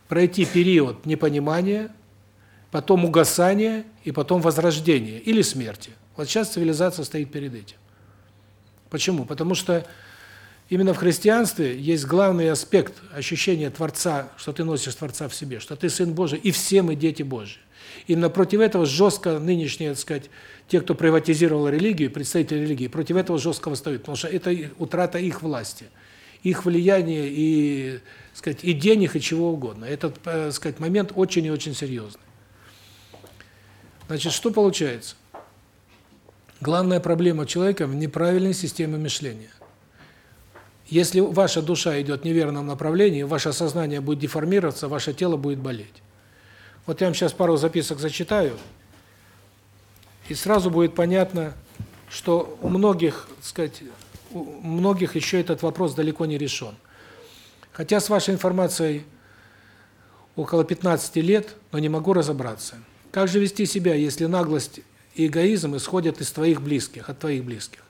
пройти период непонимания, потом угасания и потом возрождения или смерти. Вот сейчас цивилизация стоит перед этим. Почему? Потому что именно в христианстве есть главный аспект ощущения Творца, что ты носишь Творца в себе, что ты Сын Божий, и все мы дети Божьи. Именно против этого жестко нынешние, так сказать, те, кто приватизировал религию, представители религии, против этого жестко восстают, потому что это утрата их власти, их влияния и, так сказать, и денег, и чего угодно. Этот, э, так сказать, момент очень и очень серьезный. Значит, что получается? Главная проблема человека в неправильной системе мышления. Если ваша душа идет в неверном направлении, ваше сознание будет деформироваться, ваше тело будет болеть. Вот я вам сейчас пару записок зачитаю, и сразу будет понятно, что у многих, так сказать, у многих еще этот вопрос далеко не решен. Хотя с вашей информацией около 15 лет, но не могу разобраться. Как же вести себя, если наглость и эгоизм исходят из твоих близких, от твоих близких?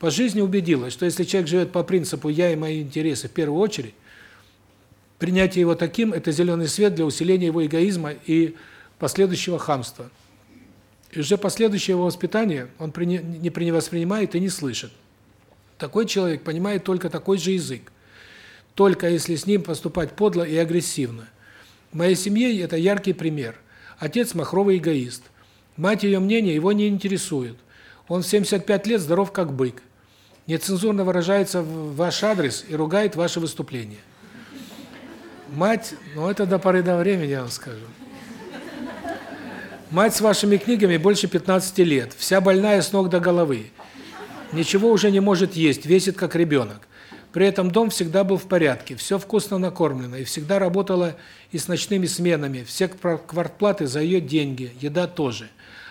По жизни убедилась, что если человек живет по принципу «я и мои интересы» в первую очередь, принятие его таким – это зеленый свет для усиления его эгоизма и последующего хамства. И уже последующее его воспитание он не воспринимает и не слышит. Такой человек понимает только такой же язык, только если с ним поступать подло и агрессивно. В моей семье это яркий пример. Отец махровый эгоист. Мать ее мнение его не интересует. Он в 75 лет здоров как бык. Нецензурно выражается в ваш адрес и ругает ваши выступления. Мать, ну это до поры до времени, я вам скажу. Мать с вашими книгами больше 15 лет, вся больная с ног до головы. Ничего уже не может есть, весит как ребенок. При этом дом всегда был в порядке, все вкусно накормлено, и всегда работала и с ночными сменами, все квартплаты за ее деньги, еда тоже.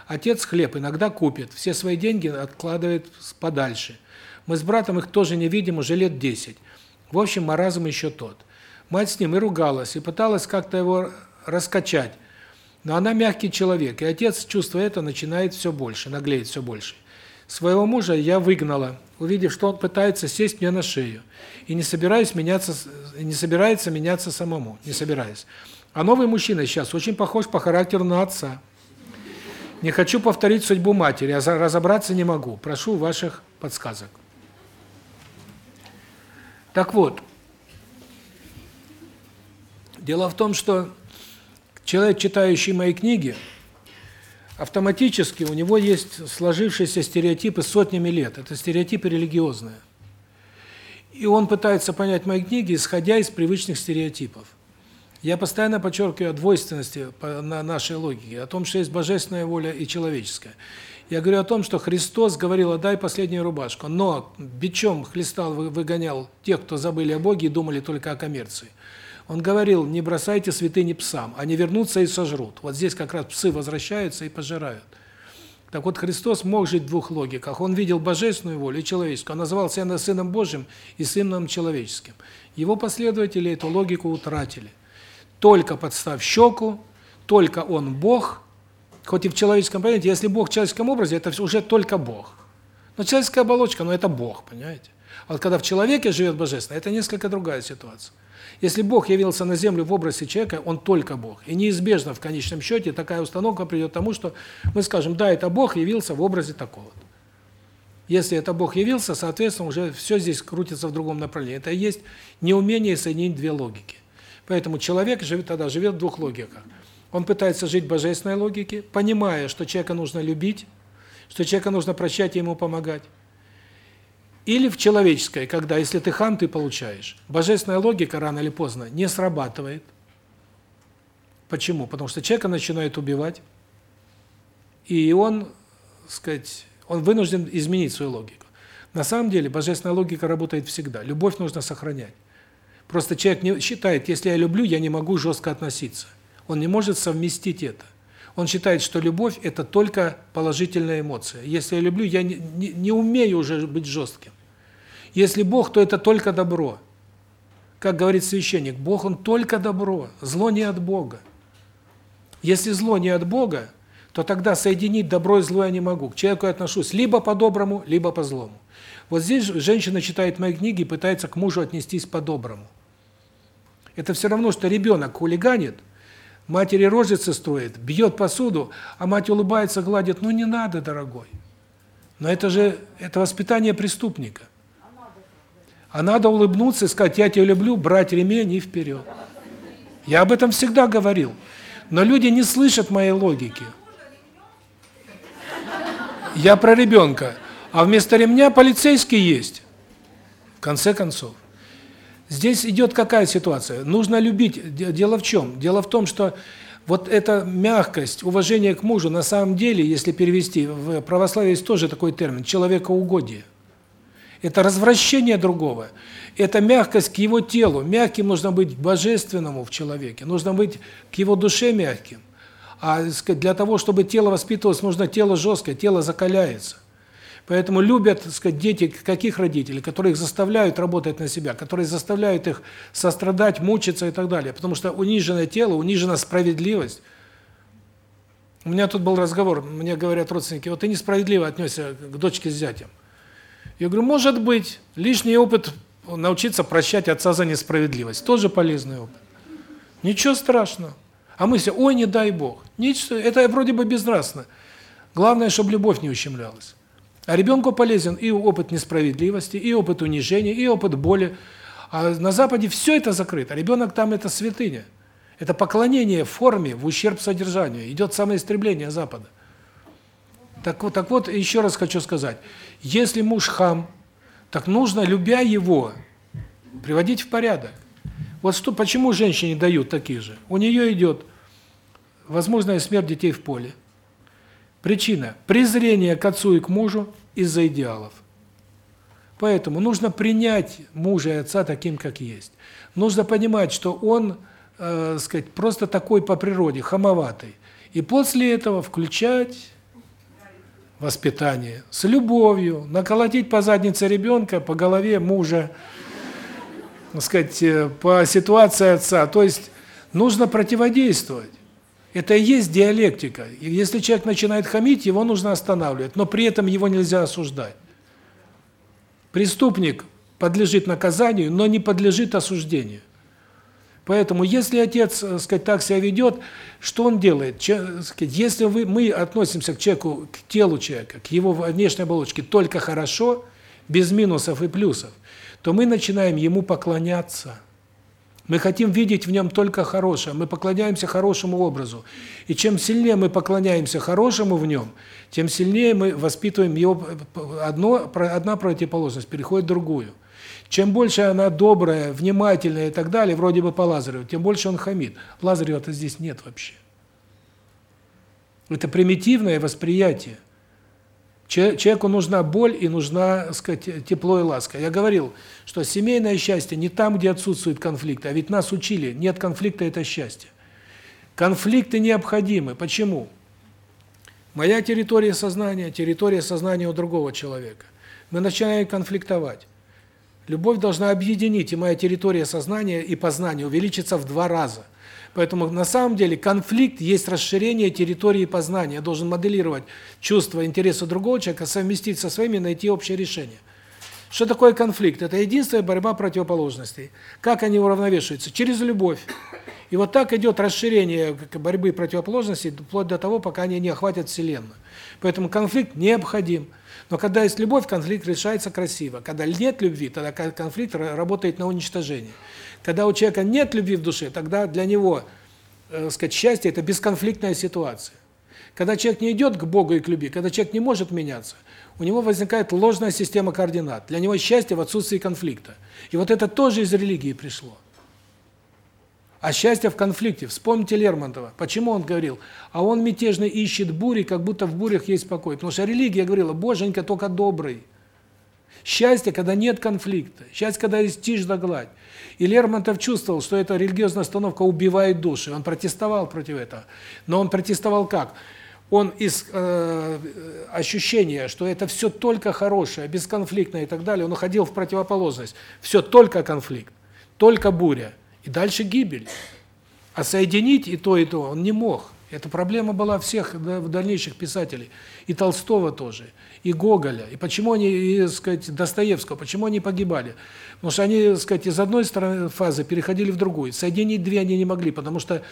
Отец хлеб иногда купит, все свои деньги откладывает подальше. Мы с братом их тоже не видим уже лет 10. В общем, маразм еще тот. Мать с ним и ругалась, и пыталась как-то его раскачать. Но она мягкий человек, и отец, чувствуя это, начинает все больше, наглеет все больше. Своего мужа я выгнала, увидев, что он пытается сесть мне на шею, и не собираюсь меняться, не собирается меняться самому, не собираюсь. А новый мужчина сейчас очень похож по характеру на отца. Не хочу повторить судьбу матери, а разобраться не могу. Прошу ваших подсказок. Так вот, дело в том, что человек, читающий мои книги, автоматически у него есть сложившиеся стереотипы сотнями лет. Это стереотипы религиозные. И он пытается понять мои книги, исходя из привычных стереотипов. Я постоянно подчеркиваю о двойственности на нашей логике, о том, что есть божественная воля и человеческая. Я говорю о том, что Христос говорил: "Отдай последнюю рубашку", но бичом хлестал, выгонял тех, кто забыли о Боге и думали только о коммерции. Он говорил: "Не бросайте святыни псам, они вернутся и сожрут". Вот здесь как раз псы возвращаются и пожирают. Так вот Христос мог жить в двух логиках. Он видел божественную волю и человеческую. Он называл себя сыном Божьим и сыном человеческим. Его последователи эту логику утратили. Только подстав щеку, только он Бог, хоть и в человеческом понятии, если Бог в человеческом образе, это уже только Бог. Но человеческая оболочка, ну это Бог, понимаете? А вот когда в человеке живет божественное, это несколько другая ситуация. Если Бог явился на землю в образе человека, он только Бог. И неизбежно в конечном счете такая установка придет к тому, что мы скажем: "Да, это Бог явился в образе такого". Если это Бог явился, соответственно, уже все здесь крутится в другом направлении. Это и есть неумение соединить две логики. Поэтому человек живет тогда живет в двух логиках. Он пытается жить божественной логике, понимая, что человека нужно любить, что человека нужно прощать и ему помогать. Или в человеческой, когда если ты хам, ты получаешь. Божественная логика рано или поздно не срабатывает. Почему? Потому что человека начинают убивать, и он, сказать, он вынужден изменить свою логику. На самом деле божественная логика работает всегда. Любовь нужно сохранять. Просто человек не считает, если я люблю, я не могу жестко относиться. Он не может совместить это. Он считает, что любовь – это только положительная эмоция. Если я люблю, я не, не, не умею уже быть жестким. Если Бог, то это только добро. Как говорит священник, Бог, Он только добро, зло не от Бога. Если зло не от Бога, то тогда соединить добро и зло я не могу. К человеку я отношусь либо по-доброму, либо по-злому. Вот здесь женщина читает мои книги и пытается к мужу отнестись по-доброму. Это все равно, что ребенок хулиганит – матери рожицы строит, бьет посуду, а мать улыбается, гладит, ну не надо, дорогой. Но это же, это воспитание преступника. А надо улыбнуться и сказать, я тебя люблю, брать ремень и вперед. Я об этом всегда говорил. Но люди не слышат моей логики. Я про ребенка. А вместо ремня полицейский есть. В конце концов. Здесь идет какая ситуация? Нужно любить. Дело в чем? Дело в том, что вот эта мягкость, уважение к мужу, на самом деле, если перевести, в православии есть тоже такой термин – человекоугодие. Это развращение другого. Это мягкость к его телу. Мягким нужно быть божественному в человеке. Нужно быть к его душе мягким. А для того, чтобы тело воспитывалось, нужно тело жесткое, тело закаляется. Поэтому любят, так сказать, дети каких родителей, которые их заставляют работать на себя, которые заставляют их сострадать, мучиться и так далее, потому что униженное тело, унижена справедливость. У меня тут был разговор, мне говорят родственники: "Вот ты несправедливо отнесся к дочке с зятем". Я говорю: "Может быть, лишний опыт научиться прощать отца за несправедливость, тоже полезный опыт. Ничего страшного. А мы все: "Ой, не дай бог". Ничего, это вроде бы безнравственно. Главное, чтобы любовь не ущемлялась. А ребенку полезен и опыт несправедливости, и опыт унижения, и опыт боли. А на Западе все это закрыто. Ребенок там это святыня. Это поклонение форме в ущерб содержанию. Идет самоистребление Запада. Так вот, так вот, еще раз хочу сказать. Если муж хам, так нужно, любя его, приводить в порядок. Вот что, почему женщине дают такие же? У нее идет возможная смерть детей в поле. Причина – презрение к отцу и к мужу из-за идеалов. Поэтому нужно принять мужа и отца таким, как есть. Нужно понимать, что он, э, сказать, просто такой по природе, хамоватый. И после этого включать воспитание с любовью, наколотить по заднице ребенка, по голове мужа, сказать, э, по ситуации отца. То есть нужно противодействовать. Это и есть диалектика. Если человек начинает хамить, его нужно останавливать, но при этом его нельзя осуждать. Преступник подлежит наказанию, но не подлежит осуждению. Поэтому если отец, так сказать, так себя ведет, что он делает? Че, сказать, если вы мы относимся к человеку, к телу человека, к его внешней оболочке только хорошо, без минусов и плюсов, то мы начинаем ему поклоняться. Мы хотим видеть в нем только хорошее, мы поклоняемся хорошему образу. И чем сильнее мы поклоняемся хорошему в нем, тем сильнее мы воспитываем его одно одна противоположность переходит в другую. Чем больше она добрая, внимательная и так далее, вроде бы по Лазареву, тем больше он хамит. Лазарева-то здесь нет вообще. Это примитивное восприятие. Человеку нужна боль и нужна, так сказать, тепло и ласка. Я говорил, что семейное счастье не там, где отсутствует конфликт, а ведь нас учили, нет конфликта это счастье. Конфликты необходимы. Почему? Моя территория сознания, территория сознания у другого человека. Мы начинаем конфликтовать. Любовь должна объединить, и моя территория сознания и познания увеличится в два раза. Поэтому на самом деле конфликт есть расширение территории познания. Я должен моделировать чувства, интересы другого человека, совместить со своими, найти общее решение. Что такое конфликт? Это единственная борьба противоположностей. Как они уравновешиваются? Через любовь. И вот так идет расширение борьбы противоположностей вплоть до того, пока они не охватят Вселенную. Поэтому конфликт необходим. Но когда есть любовь, конфликт решается красиво. Когда нет любви, тогда конфликт работает на уничтожение. Когда у человека нет любви в душе, тогда для него э, сказать, счастье – это бесконфликтная ситуация. Когда человек не идет к Богу и к любви, когда человек не может меняться, у него возникает ложная система координат. Для него счастье в отсутствии конфликта. И вот это тоже из религии пришло. А счастье в конфликте. Вспомните Лермонтова. Почему он говорил? А он мятежно ищет бури, как будто в бурях есть покой. Потому что религия говорила, боженька только добрый. Счастье, когда нет конфликта. Счастье, когда есть тишь да гладь. И Лермонтов чувствовал, что эта религиозная остановка убивает души. Он протестовал против этого. Но он протестовал как? Он из э, ощущения, что это все только хорошее, бесконфликтное и так далее, он уходил в противоположность. Все только конфликт, только буря. И дальше гибель. А соединить и то, и то он не мог. Эта проблема была всех в дальнейших писателей. И Толстого тоже, и Гоголя. И почему они, и, сказать, Достоевского, почему они погибали? Потому что они, сказать, из одной стороны фазы переходили в другую. Соединить две они не могли, потому что,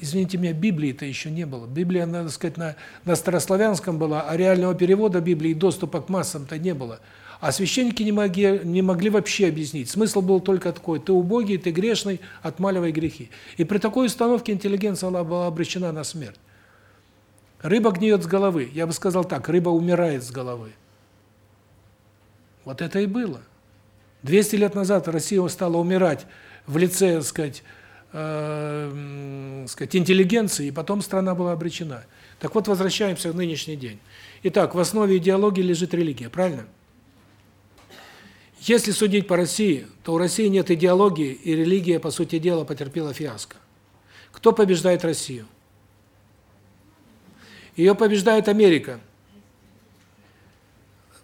извините меня, Библии-то еще не было. Библия, надо сказать, на, на старославянском была, а реального перевода Библии и доступа к массам-то не было. А священники не могли, не могли вообще объяснить. Смысл был только такой: ты убогий, ты грешный, отмаливай грехи. И при такой установке интеллигенция была обречена на смерть. Рыба гниет с головы. Я бы сказал так: рыба умирает с головы. Вот это и было. 200 лет назад Россия стала умирать в лице, так сказать, э, сказать, интеллигенции, и потом страна была обречена. Так вот, возвращаемся в нынешний день. Итак, в основе идеологии лежит религия, правильно? Если судить по России, то у России нет идеологии, и религия, по сути дела, потерпела фиаско. Кто побеждает Россию? Ее побеждает Америка.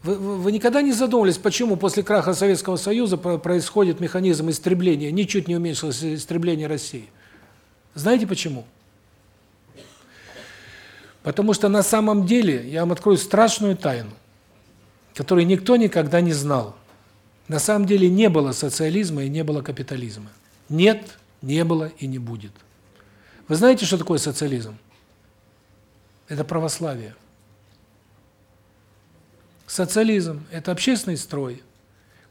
Вы, вы, никогда не задумывались, почему после краха Советского Союза происходит механизм истребления, ничуть не уменьшилось истребление России? Знаете почему? Потому что на самом деле, я вам открою страшную тайну, которую никто никогда не знал. На самом деле не было социализма и не было капитализма. Нет, не было и не будет. Вы знаете, что такое социализм? Это православие. Социализм – это общественный строй,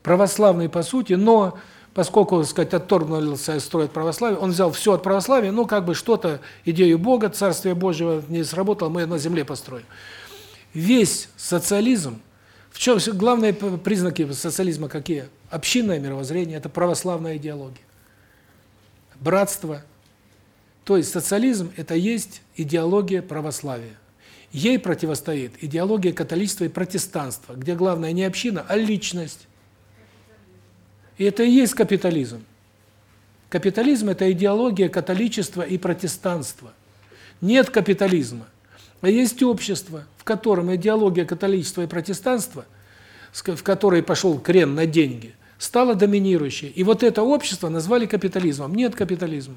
православный по сути, но поскольку, так сказать, отторгнулся строй от православия, он взял все от православия, ну, как бы что-то, идею Бога, Царствия Божьего не сработало, мы на земле построим. Весь социализм в чем главные признаки социализма какие? Общинное мировоззрение это православная идеология. Братство. То есть социализм это есть идеология православия. Ей противостоит идеология католичества и протестанства, где главное не община, а личность. И это и есть капитализм. Капитализм это идеология католичества и протестанства. Нет капитализма, а есть общество котором идеология католичества и протестанства, в которой пошел крен на деньги, стала доминирующей. И вот это общество назвали капитализмом. Нет капитализма.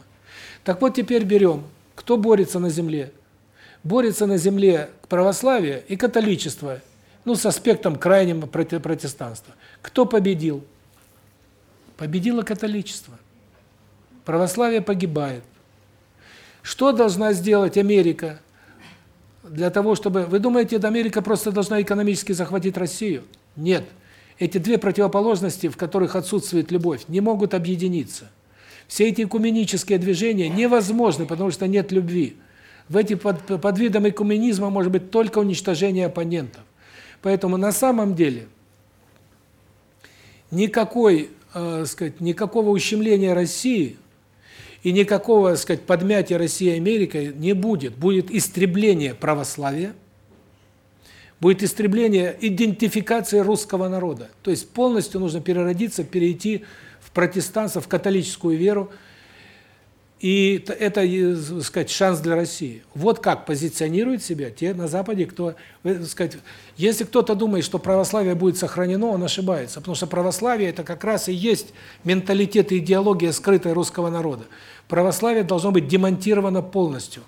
Так вот теперь берем, кто борется на земле? Борется на земле православие и католичество, ну, с аспектом крайнего протестанства. Кто победил? Победило католичество. Православие погибает. Что должна сделать Америка для того, чтобы... Вы думаете, Америка просто должна экономически захватить Россию? Нет. Эти две противоположности, в которых отсутствует любовь, не могут объединиться. Все эти экуменические движения невозможны, потому что нет любви. В эти под, под видом экуменизма может быть только уничтожение оппонентов. Поэтому на самом деле никакой, э, сказать, никакого ущемления России – и никакого, так сказать, подмятия России Америкой не будет. Будет истребление православия, будет истребление идентификации русского народа. То есть полностью нужно переродиться, перейти в протестантство, в католическую веру, и это, так сказать, шанс для России. Вот как позиционируют себя те на Западе, кто, так сказать, если кто-то думает, что православие будет сохранено, он ошибается, потому что православие это как раз и есть менталитет и идеология скрытая русского народа. Православие должно быть демонтировано полностью.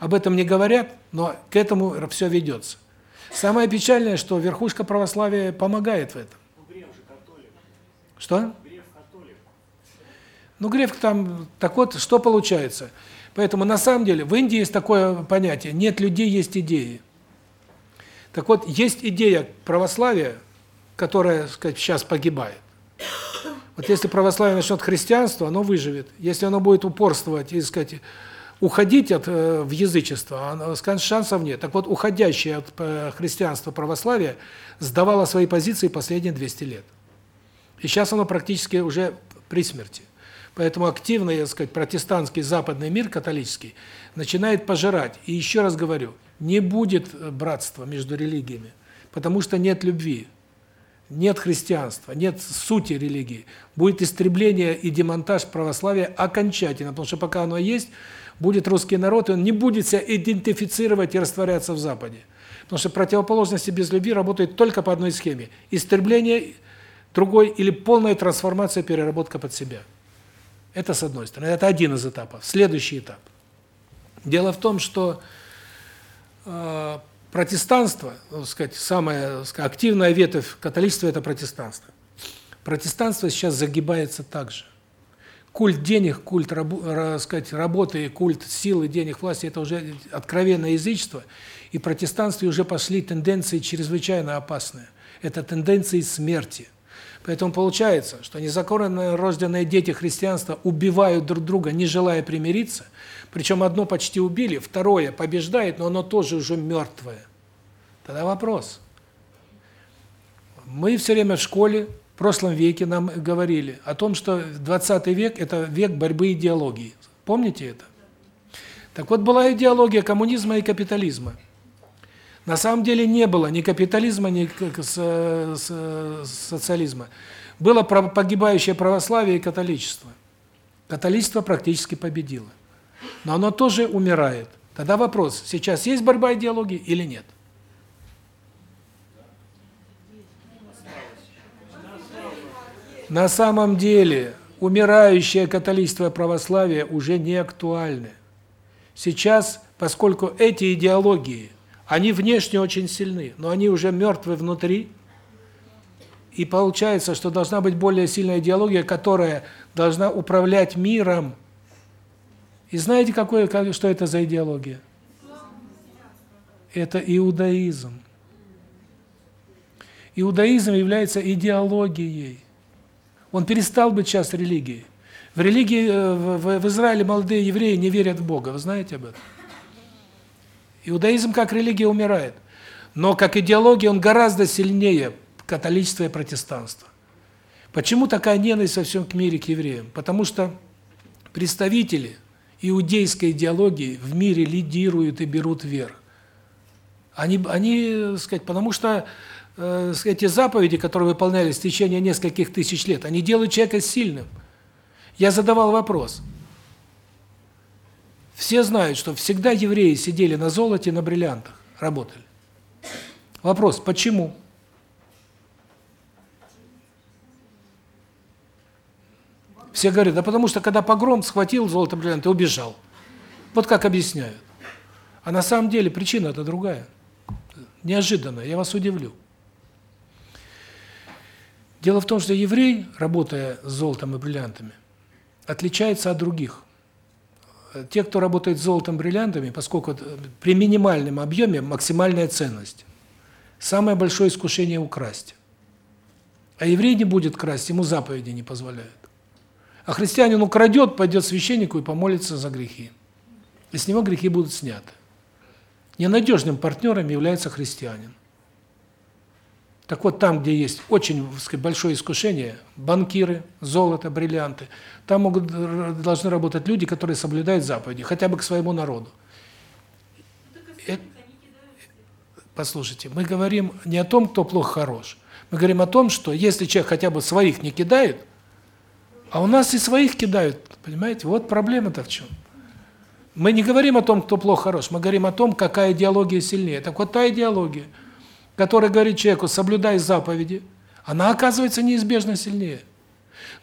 Об этом не говорят, но к этому все ведется. Самое печальное, что верхушка православия помогает в этом. Что? Ну, Греф там, так вот, что получается? Поэтому, на самом деле, в Индии есть такое понятие, нет людей, есть идеи. Так вот, есть идея православия, которая, сказать, сейчас погибает. Вот если православие начнет христианство, оно выживет. Если оно будет упорствовать и, сказать, уходить от э, в язычество, шансов нет. Так вот, уходящее от э, христианства православие сдавало свои позиции последние 200 лет. И сейчас оно практически уже при смерти. Поэтому активный, так сказать, протестантский западный мир католический начинает пожирать. И еще раз говорю, не будет братства между религиями, потому что нет любви, нет христианства, нет сути религии. Будет истребление и демонтаж православия окончательно, потому что пока оно есть, будет русский народ, и он не будет себя идентифицировать и растворяться в Западе. Потому что противоположности без любви работают только по одной схеме: истребление другой или полная трансформация, переработка под себя. Это с одной стороны. Это один из этапов. Следующий этап. Дело в том, что э, протестанство, так сказать, самая сказать, активная ветвь католичества – это протестанство. Протестанство сейчас загибается также. Культ денег, культ рабо, сказать, работы, культ силы, денег, власти – это уже откровенное язычество. И в уже пошли тенденции чрезвычайно опасные. Это тенденции смерти. Поэтому получается, что незаконно рожденные дети христианства убивают друг друга, не желая примириться. Причем одно почти убили, второе побеждает, но оно тоже уже мертвое. Тогда вопрос. Мы все время в школе, в прошлом веке нам говорили о том, что 20 век – это век борьбы идеологии. Помните это? Так вот, была идеология коммунизма и капитализма. На самом деле не было ни капитализма, ни социализма. Было погибающее православие и католичество. Католичество практически победило. Но оно тоже умирает. Тогда вопрос, сейчас есть борьба идеологии или нет? На самом деле, умирающее католичество и православие уже не актуальны. Сейчас, поскольку эти идеологии – они внешне очень сильны, но они уже мертвы внутри. И получается, что должна быть более сильная идеология, которая должна управлять миром. И знаете, какое, что это за идеология? Это иудаизм. Иудаизм является идеологией. Он перестал быть сейчас религией. В религии э, в Израиле молодые евреи не верят в Бога. Вы знаете об этом? Иудаизм как религия умирает. Но как идеология он гораздо сильнее католичества и протестанства. Почему такая ненависть во всем мире к евреям? Потому что представители иудейской идеологии в мире лидируют и берут верх. Они они, сказать, потому что э, эти заповеди, которые выполнялись в течение нескольких тысяч лет, они делают человека сильным. Я задавал вопрос: все знают, что всегда евреи сидели на золоте, на бриллиантах, работали. Вопрос, почему? Все говорят, да потому что когда погром схватил золото бриллианты убежал. Вот как объясняют. А на самом деле причина это другая. Неожиданная, я вас удивлю. Дело в том, что еврей, работая с золотом и бриллиантами, отличается от других те, кто работает с золотом, бриллиантами, поскольку при минимальном объеме максимальная ценность. Самое большое искушение украсть. А еврей не будет красть, ему заповеди не позволяют. А христианин украдет, пойдет священнику и помолится за грехи. И с него грехи будут сняты. Ненадежным партнером является христианин. Так вот, там, где есть очень сказать, большое искушение, банкиры, золото, бриллианты, там могут должны работать люди, которые соблюдают заповеди, хотя бы к своему народу. Это, послушайте, мы говорим не о том, кто плохо хорош. Мы говорим о том, что если человек хотя бы своих не кидает, а у нас и своих кидают, понимаете? Вот проблема-то в чем. Мы не говорим о том, кто плохо хорош, мы говорим о том, какая идеология сильнее. Так вот та идеология – которая говорит человеку «соблюдай заповеди», она оказывается неизбежно сильнее.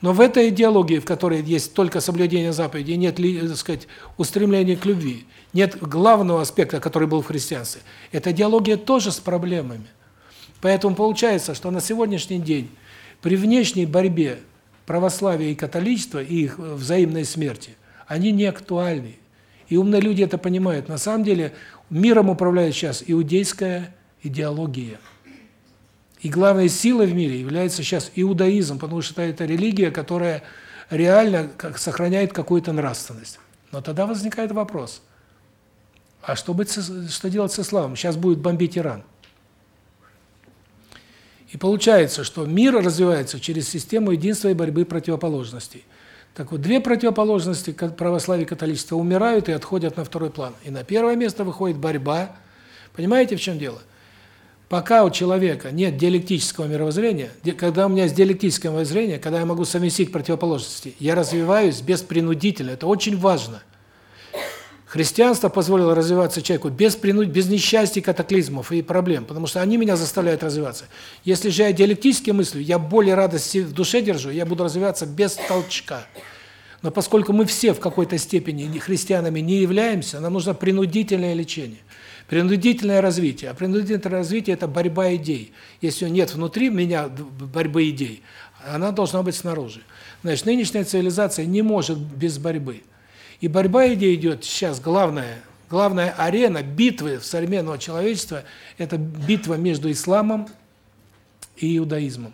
Но в этой идеологии, в которой есть только соблюдение заповедей, нет, так сказать, устремления к любви, нет главного аспекта, который был в христианстве. Эта идеология тоже с проблемами. Поэтому получается, что на сегодняшний день при внешней борьбе православия и католичества и их взаимной смерти, они не актуальны. И умные люди это понимают. На самом деле миром управляет сейчас иудейская идеология. И главной силой в мире является сейчас иудаизм, потому что это религия, которая реально как сохраняет какую-то нравственность. Но тогда возникает вопрос, а что, быть, что делать с исламом? Сейчас будет бомбить Иран. И получается, что мир развивается через систему единства и борьбы противоположностей. Так вот, две противоположности, православие и католичество, умирают и отходят на второй план. И на первое место выходит борьба. Понимаете, в чем дело? Пока у человека нет диалектического мировоззрения, когда у меня есть диалектическое мировоззрение, когда я могу совместить противоположности, я развиваюсь без принудительно. Это очень важно. Христианство позволило развиваться человеку без принуд, без несчастья, катаклизмов и проблем, потому что они меня заставляют развиваться. Если же я диалектически мыслю, я более радости в душе держу, я буду развиваться без толчка. Но поскольку мы все в какой-то степени христианами не являемся, нам нужно принудительное лечение. Принудительное развитие. А принудительное развитие – это борьба идей. Если нет внутри меня борьбы идей, она должна быть снаружи. Значит, нынешняя цивилизация не может без борьбы. И борьба идей идет сейчас главная, главная арена битвы современного человечества – это битва между исламом и иудаизмом.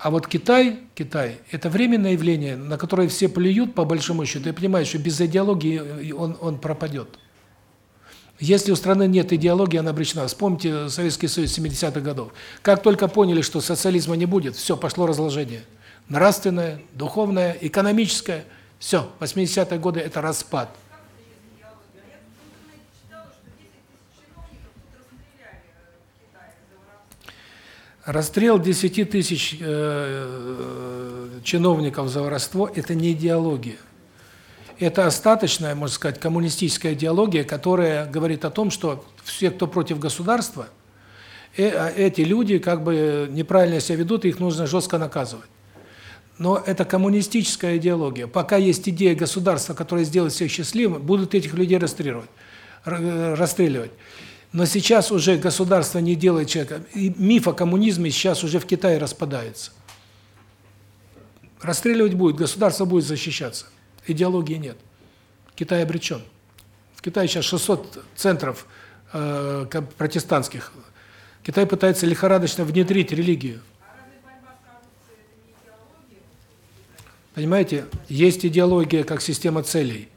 А вот Китай, Китай это временное явление, на которое все плюют по большому счету, и понимают, что без идеологии он он пропадет. Если у страны нет идеологии, она обречена. Вспомните Советский Союз 70-х годов. Как только поняли, что социализма не будет, все, пошло разложение. Нравственное, духовное, экономическое. Все, 80-е годы это распад. Расстрел 10 тысяч э, чиновников за воровство – это не идеология. Это остаточная, можно сказать, коммунистическая идеология, которая говорит о том, что все, кто против государства, э, а эти люди как бы неправильно себя ведут, и их нужно жестко наказывать. Но это коммунистическая идеология. Пока есть идея государства, которое сделает всех счастливыми, будут этих людей расстреливать. р- расстреливать. Но сейчас уже государство не делает человека. И миф о коммунизме сейчас уже в Китае распадается. Расстреливать будет, государство будет защищаться. Идеологии нет. Китай обречен. В Китае сейчас 600 центров э, протестантских. Китай пытается лихорадочно внедрить религию. Понимаете, есть идеология как система целей.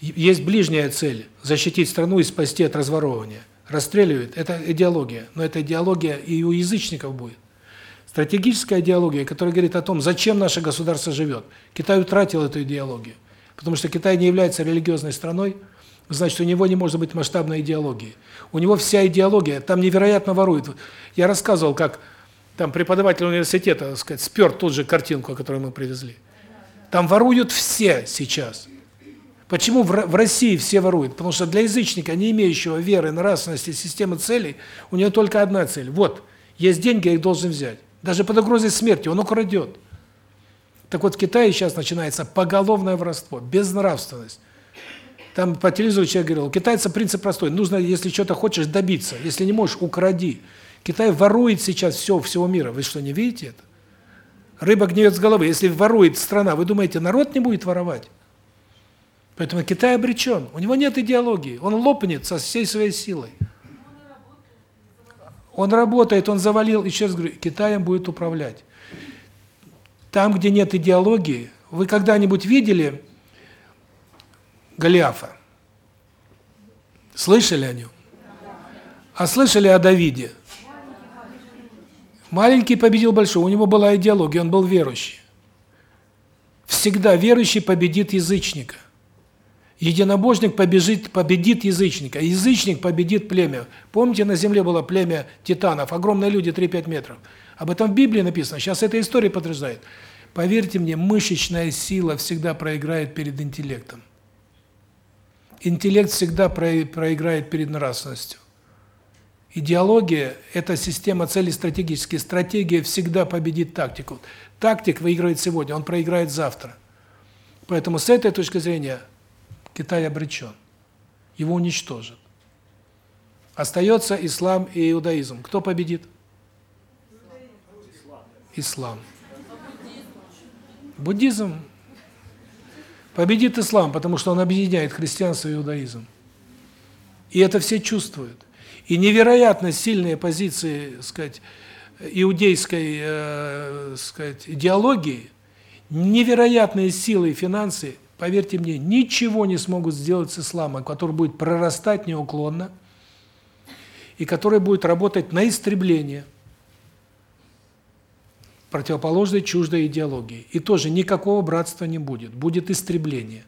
Есть ближняя цель – защитить страну и спасти от разворовывания. Расстреливают – это идеология, но эта идеология и у язычников будет. Стратегическая идеология, которая говорит о том, зачем наше государство живет. Китай утратил эту идеологию, потому что Китай не является религиозной страной, значит, у него не может быть масштабной идеологии. У него вся идеология, там невероятно воруют. Я рассказывал, как там преподаватель университета, так сказать, спер тут же картинку, которую мы привезли. Там воруют все сейчас. Почему в Ро- в России все воруют? Потому что для язычника, не имеющего веры, нравственности, системы целей, у него только одна цель. Вот, есть деньги, я их должен взять. Даже под угрозой смерти он украдет. Так вот, в Китае сейчас начинается поголовное воровство, безнравственность. Там по телевизору человек говорил, у китайца принцип простой, нужно, если что-то хочешь, добиться. Если не можешь, укради. Китай ворует сейчас все всего мира. Вы что, не видите это? Рыба гниет с головы. Если ворует страна, вы думаете, народ не будет воровать? Поэтому Китай обречен. У него нет идеологии. Он лопнет со всей своей силой. Он работает, он завалил, еще раз говорю, Китаем будет управлять. Там, где нет идеологии, вы когда-нибудь видели Голиафа? Слышали о нем? А слышали о Давиде? Маленький победил большого, у него была идеология, он был верующий. Всегда верующий победит язычника. Единобожник побежит, победит язычника, язычник победит племя. Помните, на земле было племя титанов, огромные люди 3-5 метров. Об этом в Библии написано, сейчас эта история подтверждает. Поверьте мне, мышечная сила всегда проиграет перед интеллектом. Интеллект всегда про- проиграет перед нравственностью. Идеология – это система целей стратегических. Стратегия всегда победит тактику. Тактик выигрывает сегодня, он проиграет завтра. Поэтому с этой точки зрения Китай обречен. Его уничтожат. Остается ислам и иудаизм. Кто победит? Ислам. Буддизм победит ислам, потому что он объединяет христианство и иудаизм. И это все чувствуют. И невероятно сильные позиции, сказать, иудейской, э, сказать, идеологии невероятные силы и финансы, поверьте мне, ничего не смогут сделать с исламом, который будет прорастать неуклонно и который будет работать на истребление противоположной чуждой идеологии. И тоже никакого братства не будет, будет истребление.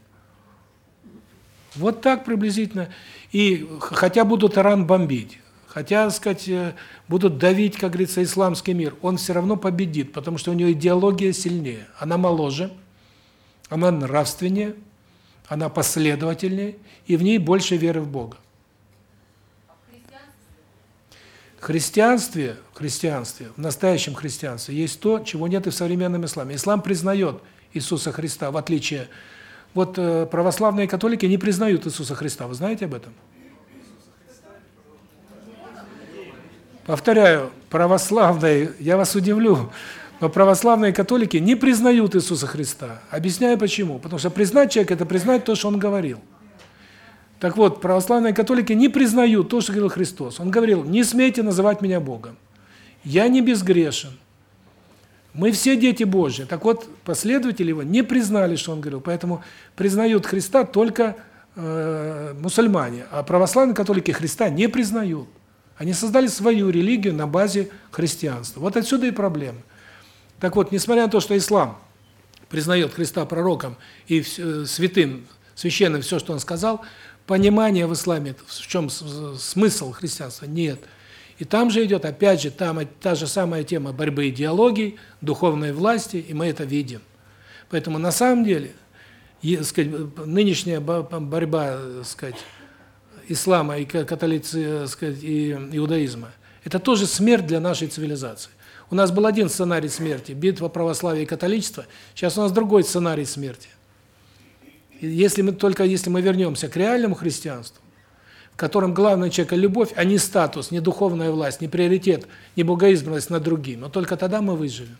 Вот так приблизительно. И хотя будут Иран бомбить, хотя, так сказать, э, будут давить, как говорится, исламский мир, он все равно победит, потому что у него идеология сильнее. Она моложе, она нравственнее, она последовательнее, и в ней больше веры в Бога. В христианстве, в христианстве, в настоящем христианстве есть то, чего нет и в современном исламе. Ислам признает Иисуса Христа, в отличие вот э, православные католики не признают Иисуса Христа. Вы знаете об этом? Повторяю, православные, я вас удивлю, но православные католики не признают Иисуса Христа. Объясняю почему. Потому что признать человека – это признать то, что он говорил. Так вот, православные католики не признают то, что говорил Христос. Он говорил, не смейте называть меня Богом. Я не безгрешен. Мы все дети Божьи. Так вот, последователи его не признали, что он говорил. Поэтому признают Христа только э, мусульмане, а православные католики Христа не признают. Они создали свою религию на базе христианства. Вот отсюда и проблема. Так вот, несмотря на то, что ислам признает Христа пророком и э, святым, священным все, что он сказал, понимания в исламе, в чем смысл христианства, нет. И там же идет, опять же, там та же самая тема борьбы идеологий, духовной власти, и мы это видим. Поэтому на самом деле, сказать, нынешняя борьба, сказать, ислама и католицизма, сказать, и иудаизма это тоже смерть для нашей цивилизации. У нас был один сценарий смерти битва православия и католичества. Сейчас у нас другой сценарий смерти. Если мы только если мы вернемся к реальному христианству, в котором главное человека любовь, а не статус, не духовная власть, не приоритет, не богоизбранность над другим, но только тогда мы выживем.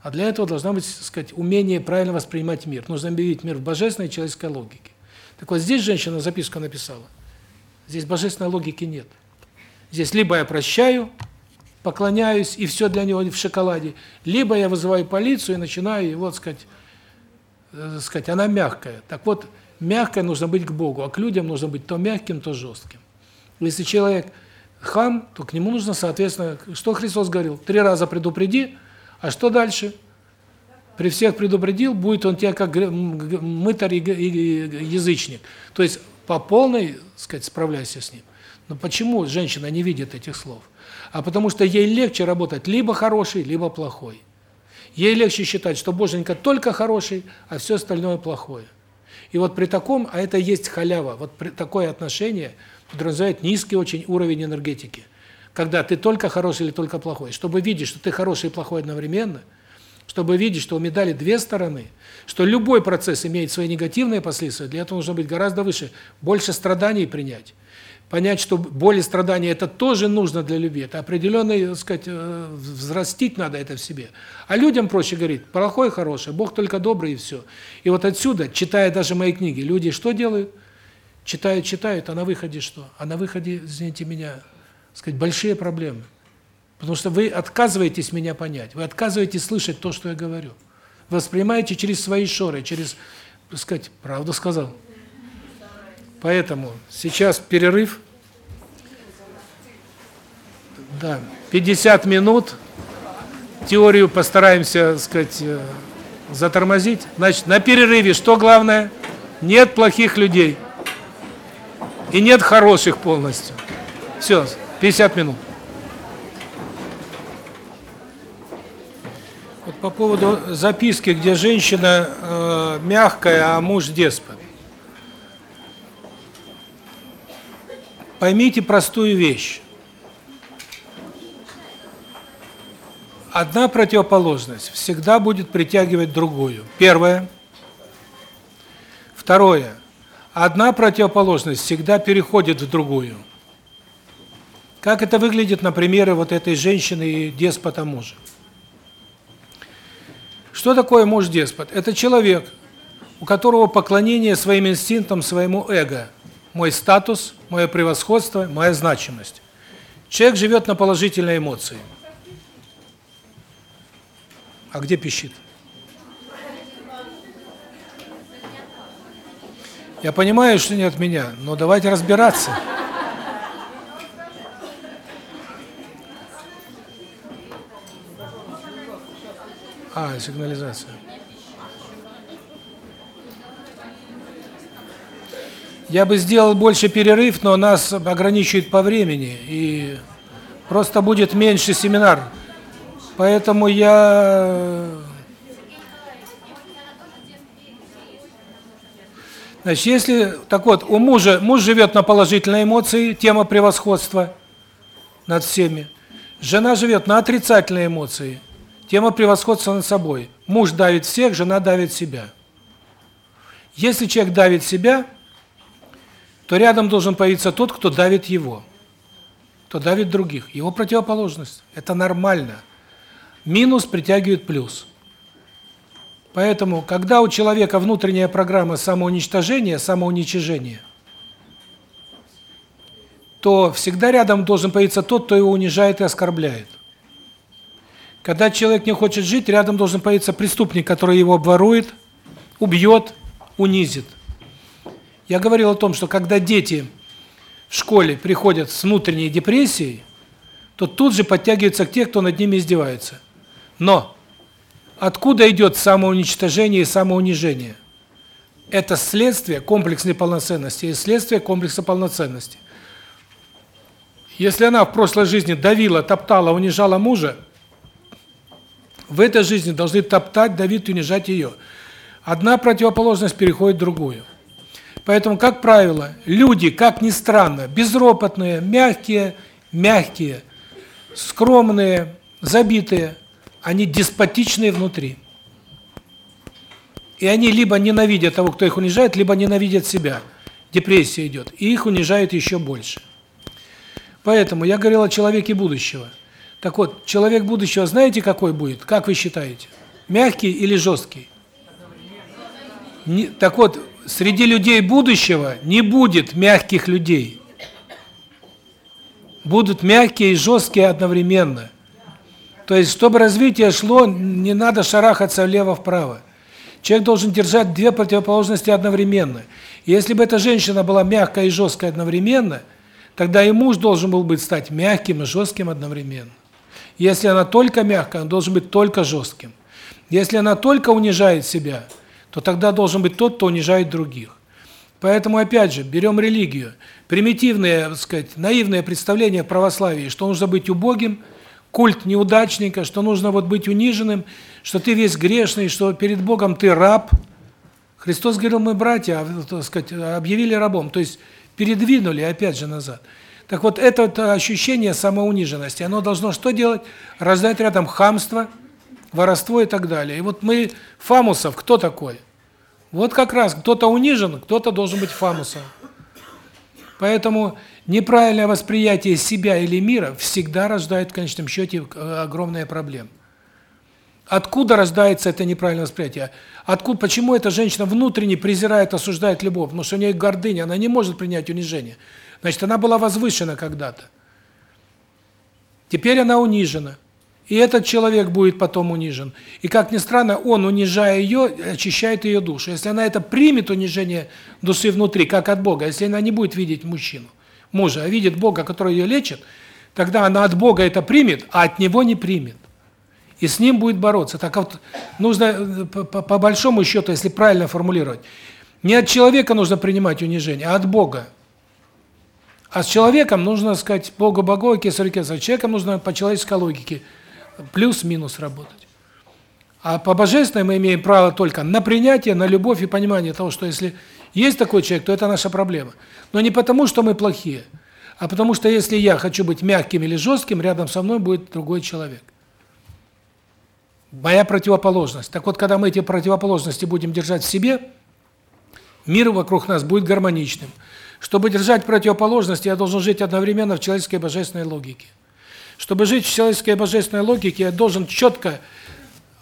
А для этого должна быть, так сказать, умение правильно воспринимать мир. Нужно объявить мир в божественной человеческой логике. Так вот здесь женщина записку написала. Здесь божественной логики нет. Здесь либо я прощаю, поклоняюсь, и все для него в шоколаде, либо я вызываю полицию и начинаю его, так сказать, э, сказать, она мягкая. Так вот, мягкой нужно быть к Богу, а к людям нужно быть то мягким, то жестким. Если человек хам, то к нему нужно, соответственно, что Христос говорил? Три раза предупреди, а что дальше? При всех предупредил, будет он тебя как мытарь и язычник. То есть по полной, сказать, справляйся с ним. Но почему женщина не видит этих слов? А потому что ей легче работать либо хороший, либо плохой. Ей легче считать, что боженька только хороший, а все остальное плохое. И вот при таком, а это есть халява, вот при такое отношение подразумевает низкий очень уровень энергетики. Когда ты только хороший или только плохой. Чтобы видеть, что ты хороший и плохой одновременно, чтобы видеть, что у медали две стороны, что любой процесс имеет свои негативные последствия, для этого нужно быть гораздо выше, больше страданий принять понять, что боль и страдания это тоже нужно для любви. Это определенный, так сказать, э, взрастить надо это в себе. А людям проще говорить: плохой, хороший, Бог только добрый и все. И вот отсюда, читая даже мои книги, люди что делают? Читают, читают, а на выходе что? А на выходе, извините меня, сказать, большие проблемы. Потому что вы отказываетесь меня понять, вы отказываетесь слышать то, что я говорю. Воспринимаете через свои шоры, через, так сказать, правду сказал. Поэтому сейчас перерыв. Да, 50 минут. Теорию постараемся, сказать, э, затормозить. Значит, на перерыве что главное? Нет плохих людей. И нет хороших полностью. Все, 50 минут. Вот по поводу записки, где женщина э, мягкая, а муж деспот. Поймите простую вещь. Одна противоположность всегда будет притягивать другую. Первое. Второе. Одна противоположность всегда переходит в другую. Как это выглядит на примере вот этой женщины и деспота мужа? Что такое муж-деспот? Это человек, у которого поклонение своим инстинктам, своему эго – мой статус, мое превосходство, моя значимость. Человек живет на положительные эмоции. А где пищит? Я понимаю, что не от меня, но давайте разбираться. А, сигнализация. Я бы сделал больше перерыв, но нас ограничивают по времени, и просто будет меньше семинар. Поэтому я... Значит, если... Так вот, у мужа... Муж живет на положительной эмоции, тема превосходства над всеми. Жена живет на отрицательной эмоции, тема превосходства над собой. Муж давит всех, жена давит себя. Если человек давит себя, то рядом должен появиться тот, кто давит его, кто давит других. Его противоположность. Это нормально. Минус притягивает плюс. Поэтому, когда у человека внутренняя программа самоуничтожения, самоуничижения, то всегда рядом должен появиться тот, кто его унижает и оскорбляет. Когда человек не хочет жить, рядом должен появиться преступник, который его обворует, убьет, унизит. Я говорил о том, что когда дети в школе приходят с внутренней депрессией, то тут же подтягиваются к те, кто над ними издевается. Но откуда идет самоуничтожение и самоунижение? Это следствие комплексной полноценности и следствие комплекса полноценности. Если она в прошлой жизни давила, топтала, унижала мужа, в этой жизни должны топтать, давить, унижать ее. Одна противоположность переходит в другую. Поэтому, как правило, люди, как ни странно, безропотные, мягкие, мягкие, скромные, забитые, они деспотичные внутри. И они либо ненавидят того, кто их унижает, либо ненавидят себя. Депрессия идет, и их унижают еще больше. Поэтому я говорил о человеке будущего. Так вот, человек будущего знаете, какой будет? Как вы считаете? Мягкий или жесткий? Не, так вот, среди людей будущего не будет мягких людей. Будут мягкие и жесткие одновременно. То есть, чтобы развитие шло, не надо шарахаться влево-вправо. Человек должен держать две противоположности одновременно. И если бы эта женщина была мягкая и жесткая одновременно, тогда и муж должен был быть стать мягким и жестким одновременно. Если она только мягкая, он должен быть только жестким. Если она только унижает себя, то тогда должен быть тот, кто унижает других. Поэтому опять же, берем религию. Примитивное, так сказать, наивное представление в православии, что нужно быть убогим, культ неудачника, что нужно вот быть униженным, что ты весь грешный, что перед Богом ты раб. Христос говорил: "Мы братья", а, так сказать, объявили рабом, то есть передвинули опять же назад. Так вот, это вот ощущение самоуниженности, оно должно что делать? Раздать рядом хамство, воровство и так далее. И вот мы, Фамусов, кто такой? Вот как раз кто-то унижен, кто-то должен быть Фамусом. Поэтому неправильное восприятие себя или мира всегда рождает в конечном счете огромные проблемы. Откуда рождается это неправильное восприятие? Откуда, почему эта женщина внутренне презирает, осуждает любовь? Потому что у нее гордыня, она не может принять унижение. Значит, она была возвышена когда-то. Теперь она унижена. И этот человек будет потом унижен. И как ни странно, он, унижая ее, очищает ее душу. Если она это примет унижение души внутри, как от Бога, если она не будет видеть мужчину, мужа, а видит Бога, который ее лечит, тогда она от Бога это примет, а от него не примет. И с ним будет бороться. Так вот, нужно э, по, по большому счету, если правильно формулировать, не от человека нужно принимать унижение, а от Бога. А с человеком нужно сказать Богу Богу, кесарю кесарю. Человеком нужно по человеческой логике плюс-минус работать. А по божественной мы имеем право только на принятие, на любовь и понимание того, что если есть такой человек, то это наша проблема. Но не потому, что мы плохие, а потому что если я хочу быть мягким или жестким, рядом со мной будет другой человек. Моя противоположность. Так вот, когда мы эти противоположности будем держать в себе, мир вокруг нас будет гармоничным. Чтобы держать противоположности, я должен жить одновременно в человеческой божественной логике. Чтобы жить в человеческой божественной логике, я должен четко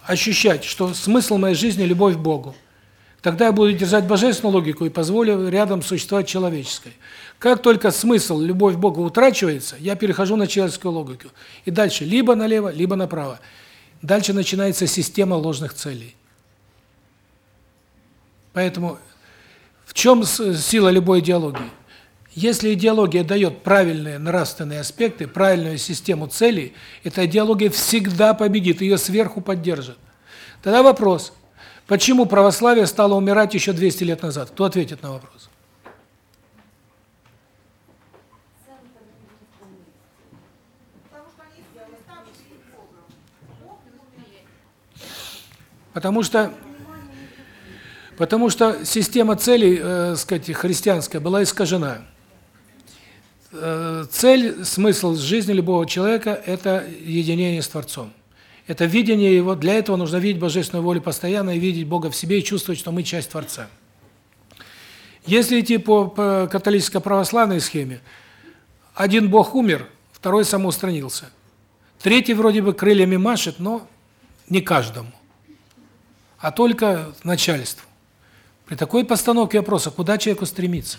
ощущать, что смысл моей жизни – любовь к Богу. Тогда я буду держать божественную логику и позволю рядом существовать человеческой. Как только смысл, любовь к Богу утрачивается, я перехожу на человеческую логику. И дальше либо налево, либо направо. Дальше начинается система ложных целей. Поэтому В чем сила любой идеологии? Если идеология дает правильные нравственные аспекты, правильную систему целей, эта идеология всегда победит, ее сверху поддержат. Тогда вопрос: почему православие стало умирать еще 200 лет назад? Кто ответит на вопрос? Потому что потому что система целей, э, сказать, христианская была искажена. Э, цель, смысл жизни любого человека это единение с Творцом. Это видение его, для этого нужно видеть божественную волю постоянно и видеть Бога в себе и чувствовать, что мы часть Творца. Если идти по, по католическо-православной схеме, один Бог умер, второй самоустранился. Третий вроде бы крыльями машет, но не каждому, а только начальству. При такой постановке вопроса, куда человеку стремиться?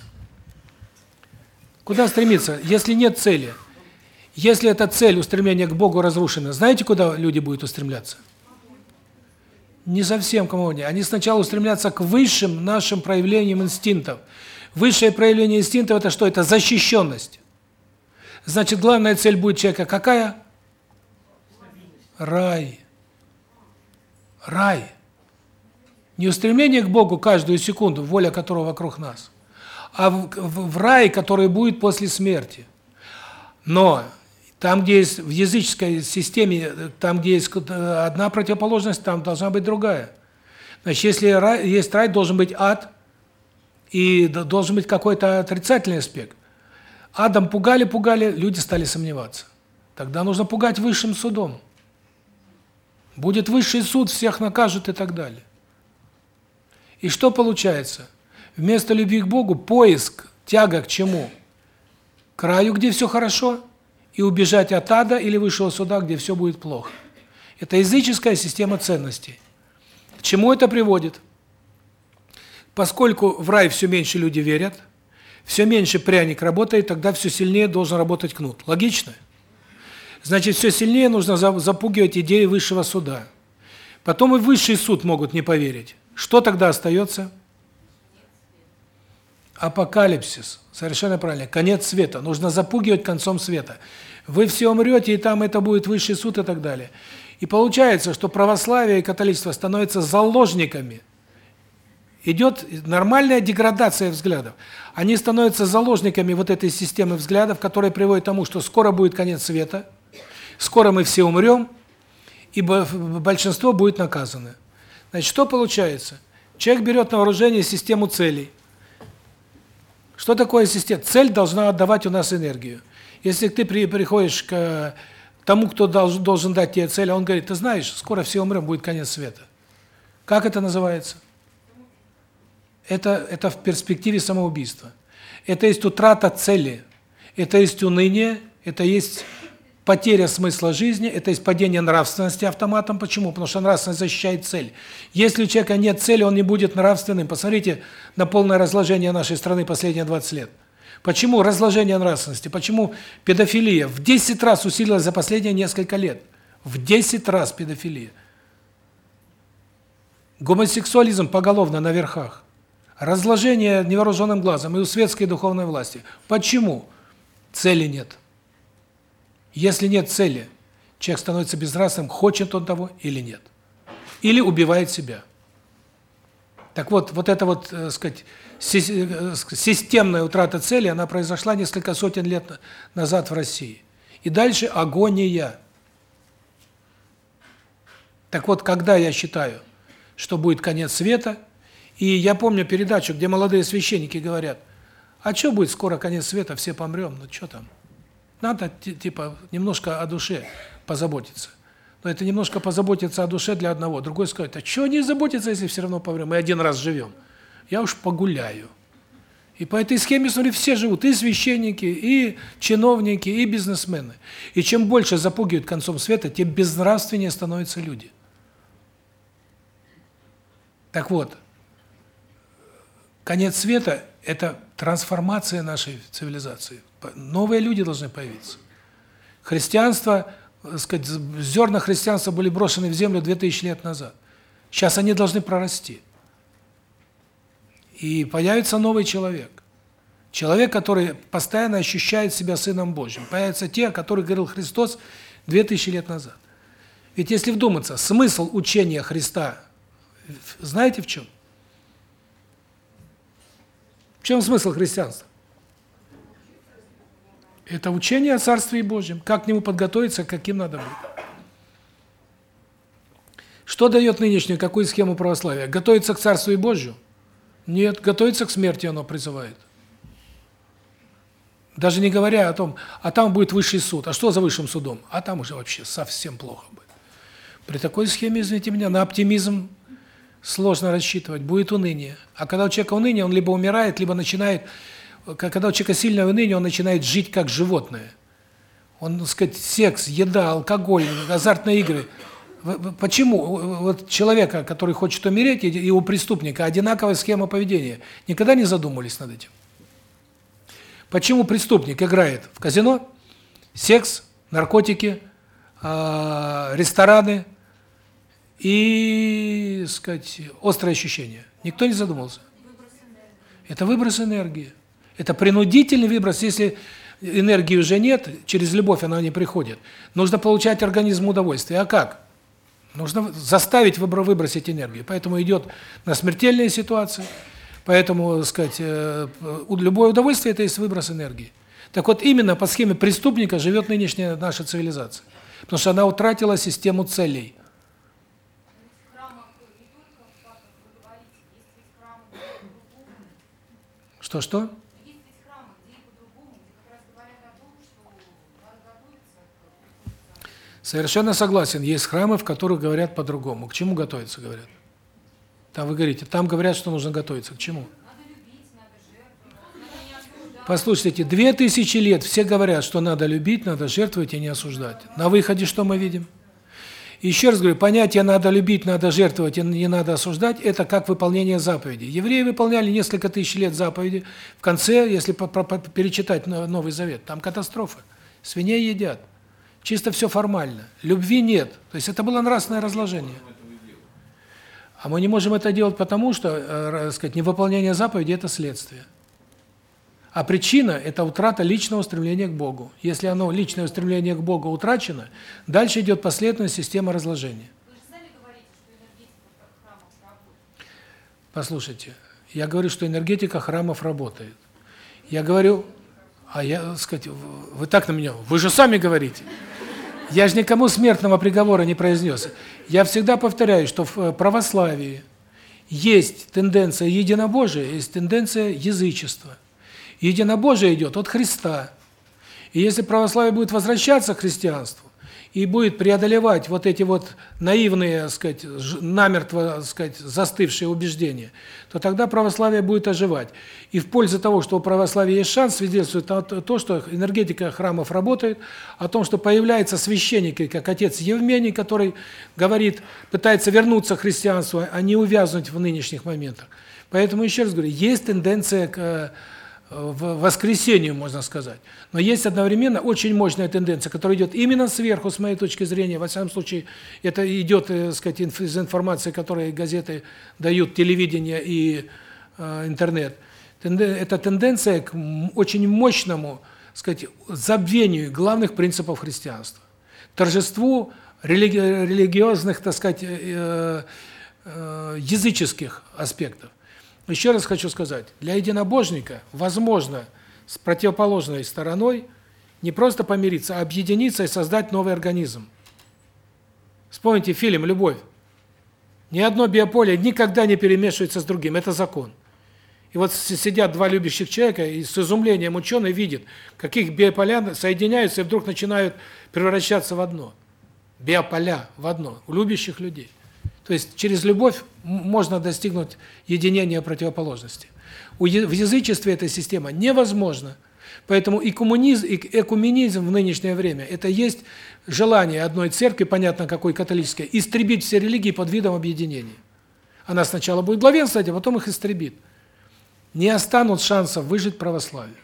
Куда стремиться, если нет цели? Если эта цель устремления к Богу разрушена, знаете, куда люди будут устремляться? Не совсем к Богу. Они сначала устремлятся к высшим нашим проявлениям инстинктов. Высшее проявление инстинктов это что? Это защищенность. Значит, главная цель будет человека какая? Рай. Рай. Не устремление к Богу каждую секунду, воля которого вокруг нас, а в, в, в рай, который будет после смерти. Но там, где есть в языческой системе, там, где есть одна противоположность, там должна быть другая. Значит, если рай, есть рай, должен быть ад, и должен быть какой-то отрицательный аспект. Адом пугали, пугали, люди стали сомневаться. Тогда нужно пугать высшим судом. Будет высший суд, всех накажут и так далее. И что получается? Вместо любви к Богу поиск, тяга к чему? К раю, где все хорошо, и убежать от ада или высшего суда, где все будет плохо. Это языческая система ценностей. К чему это приводит? Поскольку в рай все меньше люди верят, все меньше пряник работает, тогда все сильнее должен работать кнут. Логично? Значит, все сильнее нужно запугивать идеи высшего суда. Потом и высший суд могут не поверить. Что тогда остается? Апокалипсис. Совершенно правильно. Конец света. Нужно запугивать концом света. Вы все умрете, и там это будет высший суд и так далее. И получается, что православие и католичество становятся заложниками. Идет нормальная деградация взглядов. Они становятся заложниками вот этой системы взглядов, которая приводит к тому, что скоро будет конец света, скоро мы все умрем, и большинство будет наказано. Значит, что получается? Человек берет на вооружение систему целей. Что такое система? Цель должна отдавать у нас энергию. Если ты при, приходишь к тому, кто должен, должен дать тебе цель, а он говорит, ты знаешь, скоро все умрем, будет конец света. Как это называется? Это, это в перспективе самоубийства. Это есть утрата цели. Это есть уныние, это есть потеря смысла жизни, это есть падение нравственности автоматом. Почему? Потому что нравственность защищает цель. Если у человека нет цели, он не будет нравственным. Посмотрите на полное разложение нашей страны последние 20 лет. Почему разложение нравственности? Почему педофилия в 10 раз усилилась за последние несколько лет? В 10 раз педофилия. Гомосексуализм поголовно на верхах. Разложение невооруженным глазом и у светской и духовной власти. Почему? Цели нет. Если нет цели, человек становится безнравственным, хочет он того или нет. Или убивает себя. Так вот, вот эта вот, так сказать, системная утрата цели, она произошла несколько сотен лет назад в России. И дальше агония. Так вот, когда я считаю, что будет конец света, и я помню передачу, где молодые священники говорят, а что будет скоро конец света, все помрем, ну что там? Надо типа немножко о душе позаботиться. Но это немножко позаботиться о душе для одного. Другой скажет: "А что не заботиться, если все равно помрем? Мы один раз живем. Я уж погуляю". И по этой схеме, смотри, все живут, и священники, и чиновники, и бизнесмены. И чем больше запугивают концом света, тем безнравственнее становятся люди. Так вот, конец света это трансформация нашей цивилизации. Новые люди должны появиться. Христианство, так сказать, зерна христианства были брошены в землю 2000 лет назад. Сейчас они должны прорасти. И появится новый человек. Человек, который постоянно ощущает себя Сыном Божьим. Появятся те, о которых говорил Христос 2000 лет назад. Ведь если вдуматься, смысл учения Христа, знаете в чем? В чем смысл христианства? Это учение о Царстве Божьем, как к нему подготовиться, каким надо быть. Что дает нынешнюю, какую схему православия? Готовиться к Царству Божью? Нет, готовиться к смерти оно призывает. Даже не говоря о том, а там будет высший суд. А что за высшим судом? А там уже вообще совсем плохо будет. При такой схеме, извините меня, на оптимизм сложно рассчитывать, будет уныние. А когда у человека уныние, он либо умирает, либо начинает когда у человека сильное уныние, он начинает жить как животное. Он, так сказать, секс, еда, алкоголь, азартные игры. Почему вот человека, который хочет умереть, и у преступника одинаковая схема поведения? Никогда не задумывались над этим? Почему преступник играет в казино, секс, наркотики, а, рестораны и, сказать, острые ощущения? Никто не задумался. Это выброс энергии. Это принудительный выброс, если энергии уже нет, через любовь она не приходит. Нужно получать организму удовольствие. А как? Нужно заставить выбросить энергию. Поэтому идет на смертельные ситуации. Поэтому, сказать, э, любое удовольствие это есть выброс энергии. Так вот именно по схеме преступника живет нынешняя наша цивилизация. Потому что она утратила систему целей. Что что? Совершенно согласен. Есть храмы, в которых говорят по-другому. К чему готовиться, говорят? Там вы говорите, там говорят, что нужно готовиться. К чему? Послушайте, две тысячи лет все говорят, что надо любить, надо жертвовать и не осуждать. На выходе что мы видим? Еще раз говорю, понятие «надо любить, надо жертвовать и не надо осуждать» – это как выполнение заповедей. Евреи выполняли несколько тысяч лет заповеди. В конце, если перечитать Новый Завет, там катастрофа. Свиней едят. Чисто все формально. Любви нет. То есть это было нравственное разложение. А мы не можем это делать потому, что, э, сказать, невыполнение заповеди это следствие. А причина это утрата личного стремления к Богу. Если оно личное стремление к Богу утрачено, дальше идет последовательная система разложения. Послушайте, я говорю, что энергетика храмов работает. Я говорю, а я, сказать, вы так на меня, вы же сами говорите. Я же никому смертного приговора не произнес. Я всегда повторяю, что в э, православии есть тенденция единобожия, есть тенденция язычества. Единобожие идет от Христа. И если православие будет возвращаться к христианству, и будет преодолевать вот эти вот наивные, так сказать, намертво, так сказать, застывшие убеждения, то тогда православие будет оживать. И в пользу того, что у православия есть шанс, свидетельствует то, что энергетика храмов работает, о том, что появляются священники, как отец Евмений, который говорит, пытается вернуться к христианству, а не увязнуть в нынешних моментах. Поэтому еще раз говорю, есть тенденция к в воскресению, можно сказать. Но есть одновременно очень мощная тенденция, которая идет именно сверху, с моей точки зрения. Во всяком случае, это идет, так э, сказать, из информации, которую газеты дают, телевидение и э, интернет. Это тенденция к очень мощному, сказать, забвению главных принципов христианства. Торжеству религи религиозных, так сказать, э, э, языческих аспектов. Еще раз хочу сказать, для единобожника возможно с противоположной стороной не просто помириться, а объединиться и создать новый организм. Вспомните фильм «Любовь». Ни одно биополе никогда не перемешивается с другим, это закон. И вот сидят два любящих человека, и с изумлением ученый видит, каких биополя соединяются и вдруг начинают превращаться в одно. Биополя в одно, у любящих людей. То есть через любовь можно достигнуть единения противоположности. В язычестве эта система невозможна. Поэтому и коммунизм, и экуменизм в нынешнее время это есть желание одной церкви, понятно, какой католической, истребить все религии под видом объединения. Она сначала будет главенствовать, а потом их истребит. Не останут шансов выжить православию.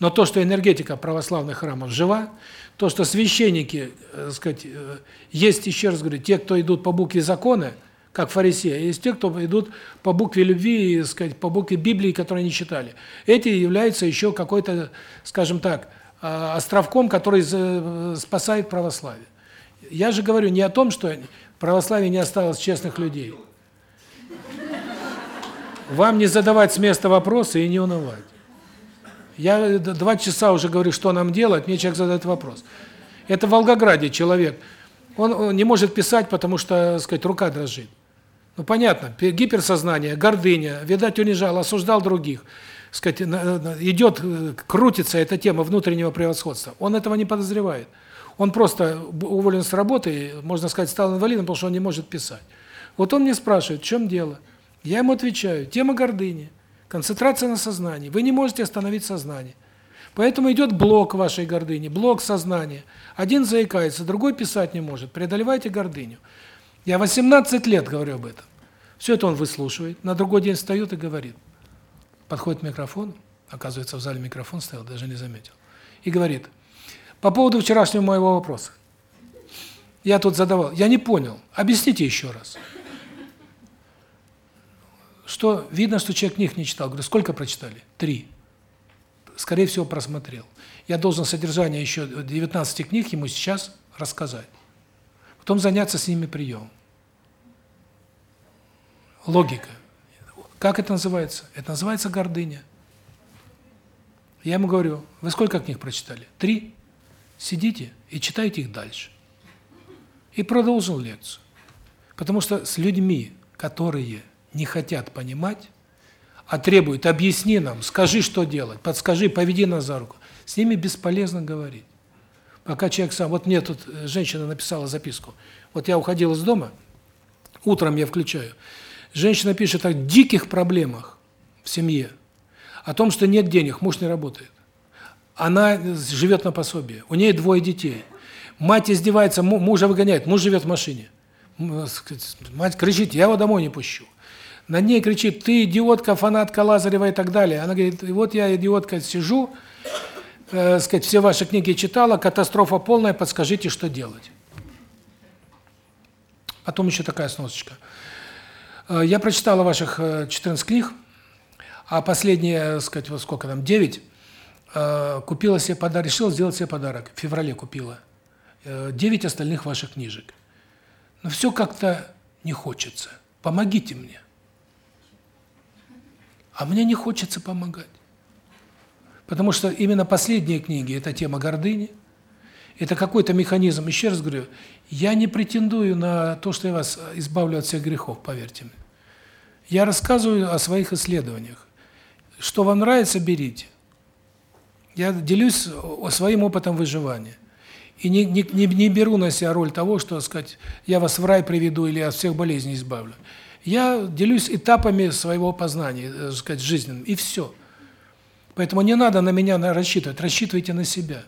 Но то, что энергетика православных храмов жива, то, что священники, так э, сказать, э, есть, еще раз говорю, те, кто идут по букве закона, как фарисеи, а есть те, кто идут по букве любви, и, сказать, по букве Библии, которую они читали. Эти являются еще какой-то, скажем так, а, островком, который спасает православие. Я же говорю не о том, что в православии не осталось честных людей. Вам не задавать с места вопросы и не унывать. Я два часа уже говорю, что нам делать, мне человек задает вопрос. Это в Волгограде человек, он, не может писать, потому что, так сказать, рука дрожит. Ну понятно, гиперсознание, гордыня, видать, унижал, осуждал других. Сказать, идет, э, крутится эта тема внутреннего превосходства. Он этого не подозревает. Он просто уволен с работы, можно сказать, стал инвалидом, потому что он не может писать. Вот он мне спрашивает, в чем дело? Я ему отвечаю, тема гордыни, концентрация на сознании. Вы не можете остановить сознание. Поэтому идет блок вашей гордыни, блок сознания. Один заикается, другой писать не может. Преодолевайте гордыню. Я 18 лет говорю об этом. Все это он выслушивает, на другой день встает и говорит. Подходит к микрофону, оказывается, в зале микрофон стоял, даже не заметил. И говорит: "По поводу вчерашнего моего вопроса. Я тут задавал, я не понял. Объясните еще раз". Что видно, что человек книг не читал. Говорю: "Сколько прочитали?" Три. Скорее всего, просмотрел. Я должен содержание еще 19 книг ему сейчас рассказать. Потом заняться с ними приемом. Логика. Как это называется? Это называется гордыня. Я ему говорю, вы сколько книг прочитали? Три. Сидите и читайте их дальше. И продолжил лекцию. Потому что с людьми, которые не хотят понимать, а требуют «объясни нам, скажи, что делать, подскажи, поведи нас за руку», с ними бесполезно говорить. Пока человек сам... Вот мне тут женщина написала записку. Вот я уходил из дома, утром я включаю – Женщина пишет о диких проблемах в семье, о том, что нет денег, муж не работает. Она живет на пособие, у нее двое детей. Мать издевается, мужа выгоняет, муж живет в машине. Мать кричит, я его домой не пущу. На ней кричит, ты идиотка, фанатка Лазарева и так далее. Она говорит, вот я идиотка сижу, э, сказать, все ваши книги читала, катастрофа полная, подскажите, что делать. Потом еще такая сносочка. Э, я прочитала ваших 14 э, книг, а последние, так сказать, вот сколько там, 9, э, купила себе подарок, решила сделать себе подарок. В феврале купила. 9 остальных ваших книжек. Но все как-то не хочется. Помогите мне. А мне не хочется помогать. Потому что именно последние книги это тема гордыни, это какой-то механизм. Еще раз говорю, я не претендую на то, что я вас избавлю от всех грехов, поверьте мне. Я рассказываю о своих исследованиях. Что вам нравится, берите. Я делюсь своим опытом выживания. И не, не, не, беру на себя роль того, что, сказать, я вас в рай приведу или от всех болезней избавлю. Я делюсь этапами своего познания, так э, сказать, жизненным, и все. Поэтому не надо на меня рассчитывать, рассчитывайте на себя.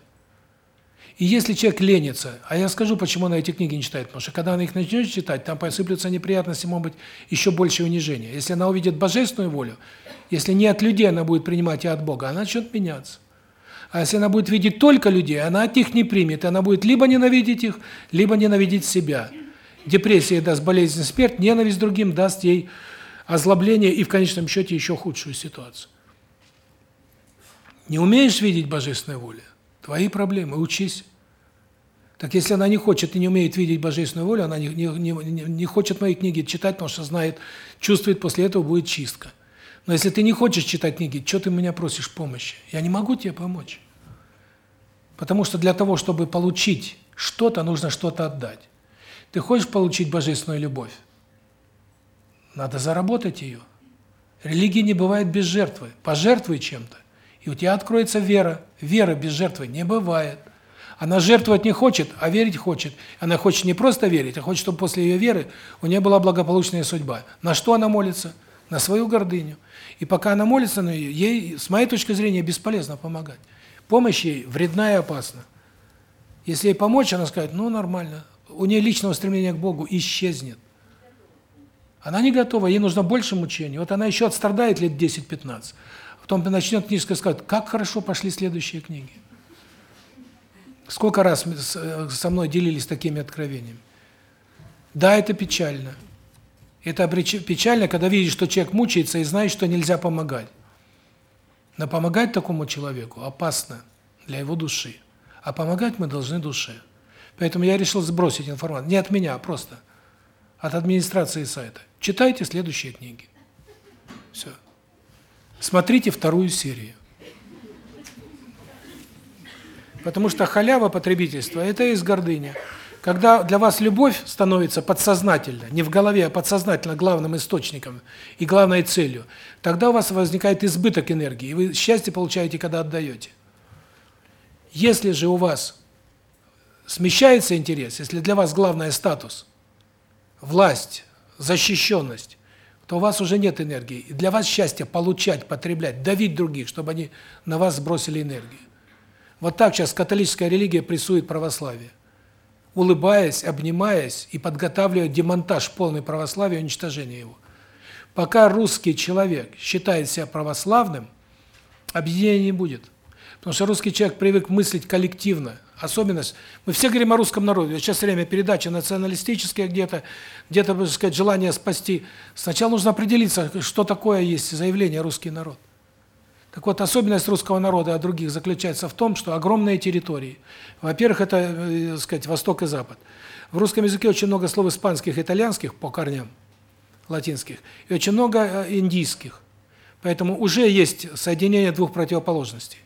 И если человек ленится, а я скажу, почему она эти книги не читает, потому что когда она их начнет читать, там посыплются неприятности, может быть, еще больше унижения. Если она увидит божественную волю, если не от людей она будет принимать, а от Бога, она начнет меняться. А если она будет видеть только людей, она от них не примет, она будет либо ненавидеть их, либо ненавидеть себя. Депрессия даст болезнь, смерть, ненависть другим даст ей озлобление и в конечном счете еще худшую ситуацию. Не умеешь видеть божественную волю? Твои проблемы, учись. Так если она не хочет и не умеет видеть божественную волю, она не не не не хочет мои книги читать, потому что знает, чувствует, после этого будет чистка. Но если ты не хочешь читать книги, что ты меня просишь помощи? Я не могу тебе помочь. Потому что для того, чтобы получить что-то, нужно что-то отдать. Ты хочешь получить божественную любовь? Надо заработать ее. Религия не бывает без жертвы. Пожертвуй чем-то, и у тебя откроется вера. Вера без жертвы не бывает. Она жертвовать не хочет, а верить хочет. Она хочет не просто верить, а хочет, чтобы после ее веры у нее была благополучная судьба. На что она молится? На свою гордыню. И пока она молится на нее, ей, с моей точки зрения, бесполезно помогать. Помощь ей вредна и опасна. Если ей помочь, она скажет, ну, нормально. У нее личного стремления к Богу исчезнет. Она не готова, ей нужно больше мучений. Вот она еще отстрадает лет 10-15. Потом начнет книжка сказать, как хорошо пошли следующие книги. Сколько раз со мной делились такими откровениями. Да, это печально. Это печально, когда видишь, что человек мучается и знаешь, что нельзя помогать. Но помогать такому человеку опасно для его души. А помогать мы должны душе. Поэтому я решил сбросить информацию. Не от меня, а просто от администрации сайта. Читайте следующие книги. Все. Смотрите вторую серию. Потому что халява потребительства – это из гордыня. Когда для вас любовь становится подсознательно, не в голове, а подсознательно главным источником и главной целью, тогда у вас возникает избыток энергии, и вы счастье получаете, когда отдаете. Если же у вас смещается интерес, если для вас главное статус, власть, защищенность, то у вас уже нет энергии. И для вас счастье получать, потреблять, давить других, чтобы они на вас сбросили энергию. Вот так сейчас католическая религия прессует православие. Улыбаясь, обнимаясь и подготавливая демонтаж полной православия и уничтожение его. Пока русский человек считает себя православным, объединения не будет. Потому что русский человек привык мыслить коллективно. Особенность. Мы все говорим о русском народе. Сейчас время передачи националистические где-то, где-то, так сказать, желание спасти. Сначала нужно определиться, что такое есть заявление русский народ. Так вот, особенность русского народа от других заключается в том, что огромные территории. Во-первых, это, э, сказать, восток и запад. В русском языке очень много слов испанских, итальянских по корням латинских, и очень много э, индийских. Поэтому уже есть соединение двух противоположностей.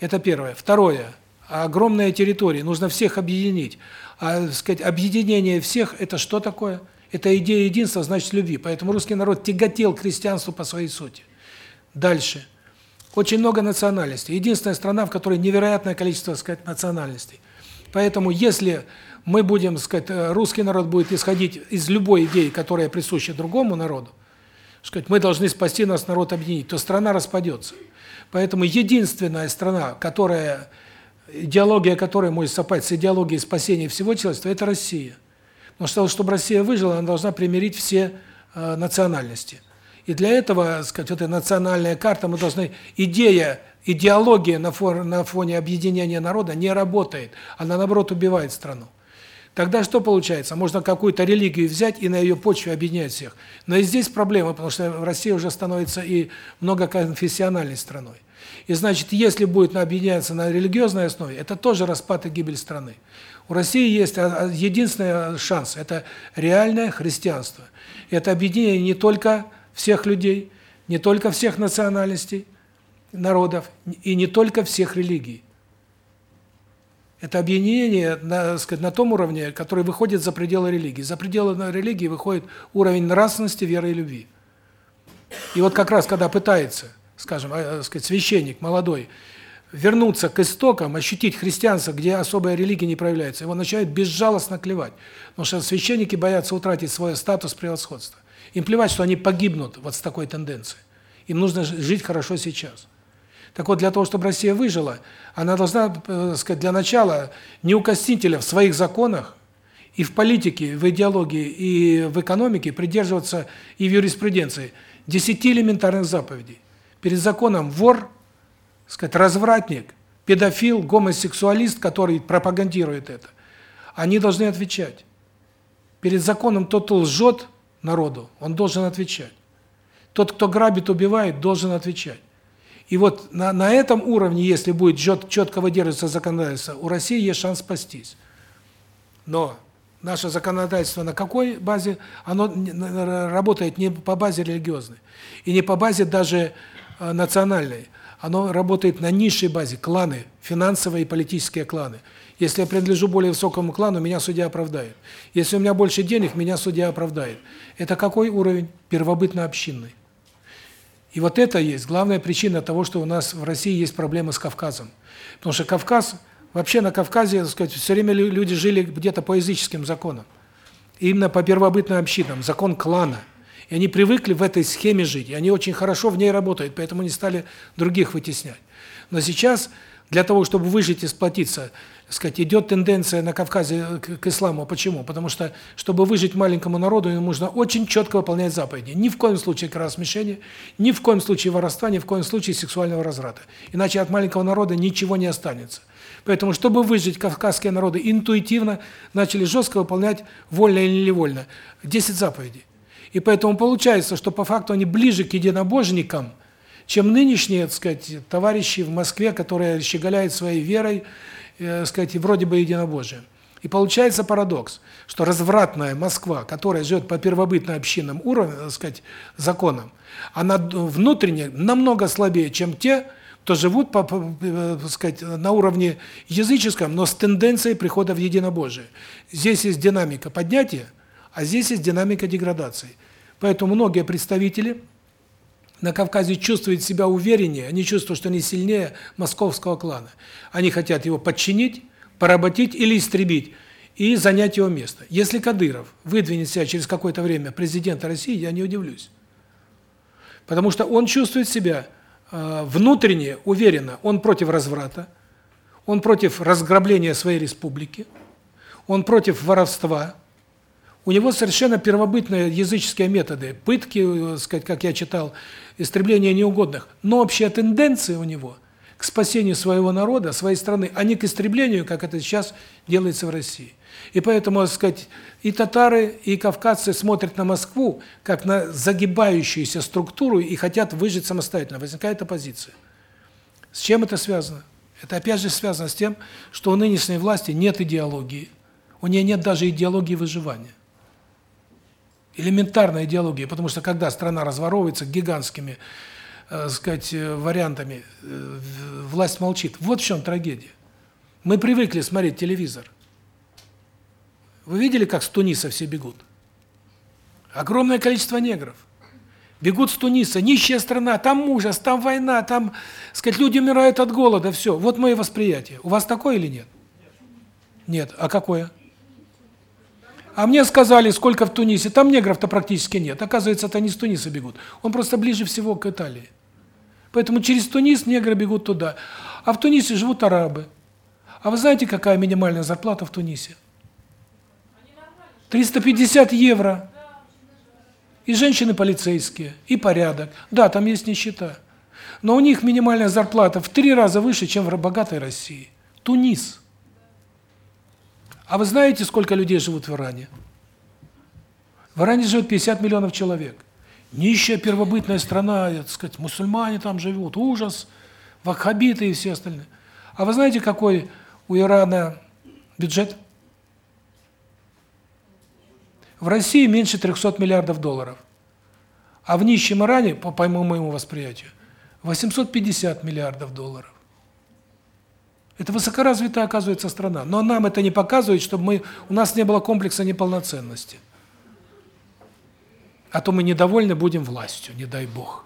Это первое. Второе. Огромная территория, нужно всех объединить. А, сказать, объединение всех это что такое? Это идея единства, значит, любви. Поэтому русский народ тяготел к христианству по своей сути. Дальше. Очень много национальностей. Единственная страна, в которой невероятное количество, сказать, национальностей. Поэтому если мы будем, сказать, э, русский народ будет исходить из любой идеи, которая присуща другому народу, сказать, мы должны спасти нас, народ объединить, то страна распадется. Поэтому единственная страна, которая идеология которой может совпасть с идеологией спасения всего человечества это Россия. Но что чтобы Россия выжила, она должна примирить все э, национальности. И для этого, сказать, вот эта национальная карта, мы должны идея, идеология на фоне на фоне объединения народа не работает. Она наоборот убивает страну. Тогда что получается? Можно какую-то религию взять и на ее почве объединять всех. Но и здесь проблема, потому что Россия уже становится и многоконфессиональной страной. И значит, если будет объединяться на религиозной основе, это тоже распад и гибель страны. У России есть единственный шанс это реальное христианство. Это объединение не только всех людей, не только всех национальностей, народов и не только всех религий. Это объединение на, сказать, на том уровне, который выходит за пределы религии. За пределы религии выходит уровень нравственности, веры и любви. И вот как раз когда пытается, скажем, э, сказать, священник молодой вернуться к истокам, ощутить христианство, где особая религия не проявляется, его начинают безжалостно клевать. Потому что священники боятся утратить свой статус превосходства. Им плевать, что они погибнут вот с такой тенденцией. Им нужно жить хорошо сейчас. Так вот, для того, чтобы Россия выжила, она должна, э, сказать, для начала неукоснительно в своих законах и в политике, в идеологии и в экономике придерживаться и в юриспруденции десяти элементарных заповедей. Перед законом вор, сказать, развратник, педофил, гомосексуалист, который пропагандирует это, они должны отвечать. Перед законом тот, кто лжет народу, он должен отвечать. Тот, кто грабит, убивает, должен отвечать. И вот на на этом уровне, если будет четко выдерживаться законодательство, у России есть шанс спастись. Но наше законодательство на какой базе? Оно работает не по базе религиозной и не по базе даже национальной. Оно работает на низшей базе кланы, финансовые и политические кланы. Если я принадлежу более высокому клану, меня судья оправдает. Если у меня больше денег, меня судья оправдает. Это какой уровень? Первобытно-общинный. И вот это есть главная причина того, что у нас в России есть проблемы с Кавказом. Потому что Кавказ, вообще на Кавказе, так сказать, все время люди жили где-то по языческим законам. Именно по первобытным общинам, закон клана. И они привыкли в этой схеме жить, и они очень хорошо в ней работают, поэтому не стали других вытеснять. Но сейчас для того, чтобы выжить и сплотиться, сказать, идет тенденция на Кавказе к, к исламу. Почему? Потому что, чтобы выжить маленькому народу, ему нужно очень четко выполнять заповеди. Ни в коем случае кровосмешения, ни в коем случае воровства, ни в коем случае сексуального разврата. Иначе от маленького народа ничего не останется. Поэтому, чтобы выжить, кавказские народы интуитивно начали жестко выполнять, вольно или невольно, 10 заповедей. И поэтому получается, что по факту они ближе к единобожникам, чем нынешние, так сказать, товарищи в Москве, которые щеголяют своей верой, э, сказать, вроде бы единобожием. И получается парадокс, что развратная Москва, которая живет по первобытно-общинным уровням, так сказать, законам, она внутренне намного слабее, чем те, кто живут, по, по, э, так сказать, на уровне языческом, но с тенденцией прихода в единобожие. Здесь есть динамика поднятия, а здесь есть динамика деградации. Поэтому многие представители на Кавказе чувствуют себя увереннее, они чувствуют, что они сильнее московского клана. Они хотят его подчинить, поработить или истребить и занять его место. Если Кадыров выдвинет себя через какое-то время президента России, я не удивлюсь. Потому что он чувствует себя э, внутренне уверенно, он против разврата, он против разграбления своей республики, он против воровства. У него совершенно первобытные языческие методы, пытки, э, сказать, как я читал, истребление неугодных, но общая тенденция у него к спасению своего народа, своей страны, а не к истреблению, как это сейчас делается в России. И поэтому, так сказать, и татары, и кавказцы смотрят на Москву как на загибающуюся структуру и хотят выжить самостоятельно. Возникает оппозиция. С чем это связано? Это опять же связано с тем, что у нынешней власти нет идеологии. У нее нет даже идеологии выживания. Элементарная идеология, потому что когда страна разворовывается гигантскими, э, сказать, э, вариантами, э, власть молчит. Вот в чем трагедия. Мы привыкли смотреть телевизор. Вы видели, как с Туниса все бегут? Огромное количество негров. Бегут с Туниса, нищая страна, там ужас, там война, там, сказать, люди умирают от голода, все. Вот мое восприятие. У вас такое или нет? Нет. А какое? А мне сказали, сколько в Тунисе. Там негров-то практически нет. Оказывается, это не с Туниса бегут. Он просто ближе всего к Италии. Поэтому через Тунис негры бегут туда. А в Тунисе живут арабы. А вы знаете, какая минимальная зарплата в Тунисе? 350 евро. И женщины полицейские, и порядок. Да, там есть нищета. Но у них минимальная зарплата в три раза выше, чем в богатой России. Тунис. А вы знаете, сколько людей живут в Иране? В Иране живет 50 миллионов человек. Нищая первобытная страна, так сказать, мусульмане там живут, ужас, ваххабиты и все остальные. А вы знаете, какой у Ирана бюджет? В России меньше 300 миллиардов долларов. А в нищем Иране, по, по моему восприятию, 850 миллиардов долларов. Это высокоразвитая, оказывается, страна. Но нам это не показывает, чтобы мы у нас не было комплекса неполноценности. А то мы недовольны будем властью, не дай бог.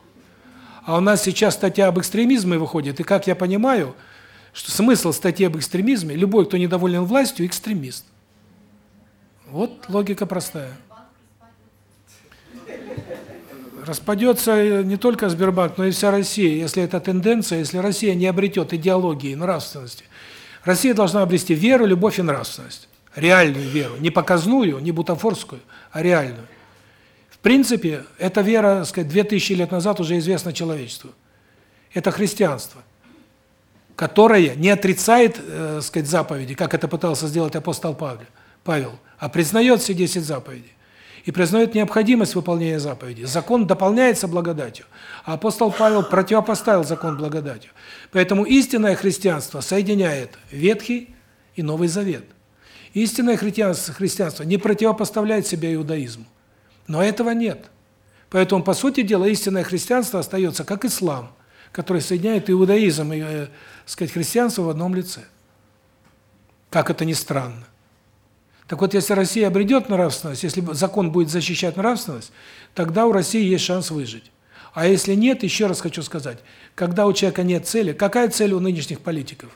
А у нас сейчас статья об экстремизме выходит, и как я понимаю, что смысл статьи об экстремизме, любой, кто недоволен властью, экстремист. Вот логика простая. Распадется не только Сбербанк, но и вся Россия, если это тенденция, если Россия не обретет идеологии, нравственности. Россия должна обрести веру, любовь и нравственность. Реальную веру, не показную, не бутафорскую, а реальную. В принципе, эта вера, так сказать, 2000 лет назад уже известна человечеству. Это христианство, которое не отрицает, э, сказать, заповеди, как это пытался сделать апостол Павел. Павел а признает все 10 заповедей и признает необходимость выполнения заповедей. Закон дополняется благодатью, а апостол Павел противопоставил закон благодатью. Поэтому истинное христианство соединяет Ветхий и Новый Завет. Истинное христианство, христианство не противопоставляет себя иудаизму. Но этого нет. Поэтому, по сути дела, истинное христианство остается как ислам, который соединяет иудаизм и, э, сказать, христианство в одном лице. Как это ни странно. Так вот, если Россия обретет нравственность, если закон будет защищать нравственность, тогда у России есть шанс выжить. А если нет, еще раз хочу сказать, когда у человека нет цели, какая цель у нынешних политиков?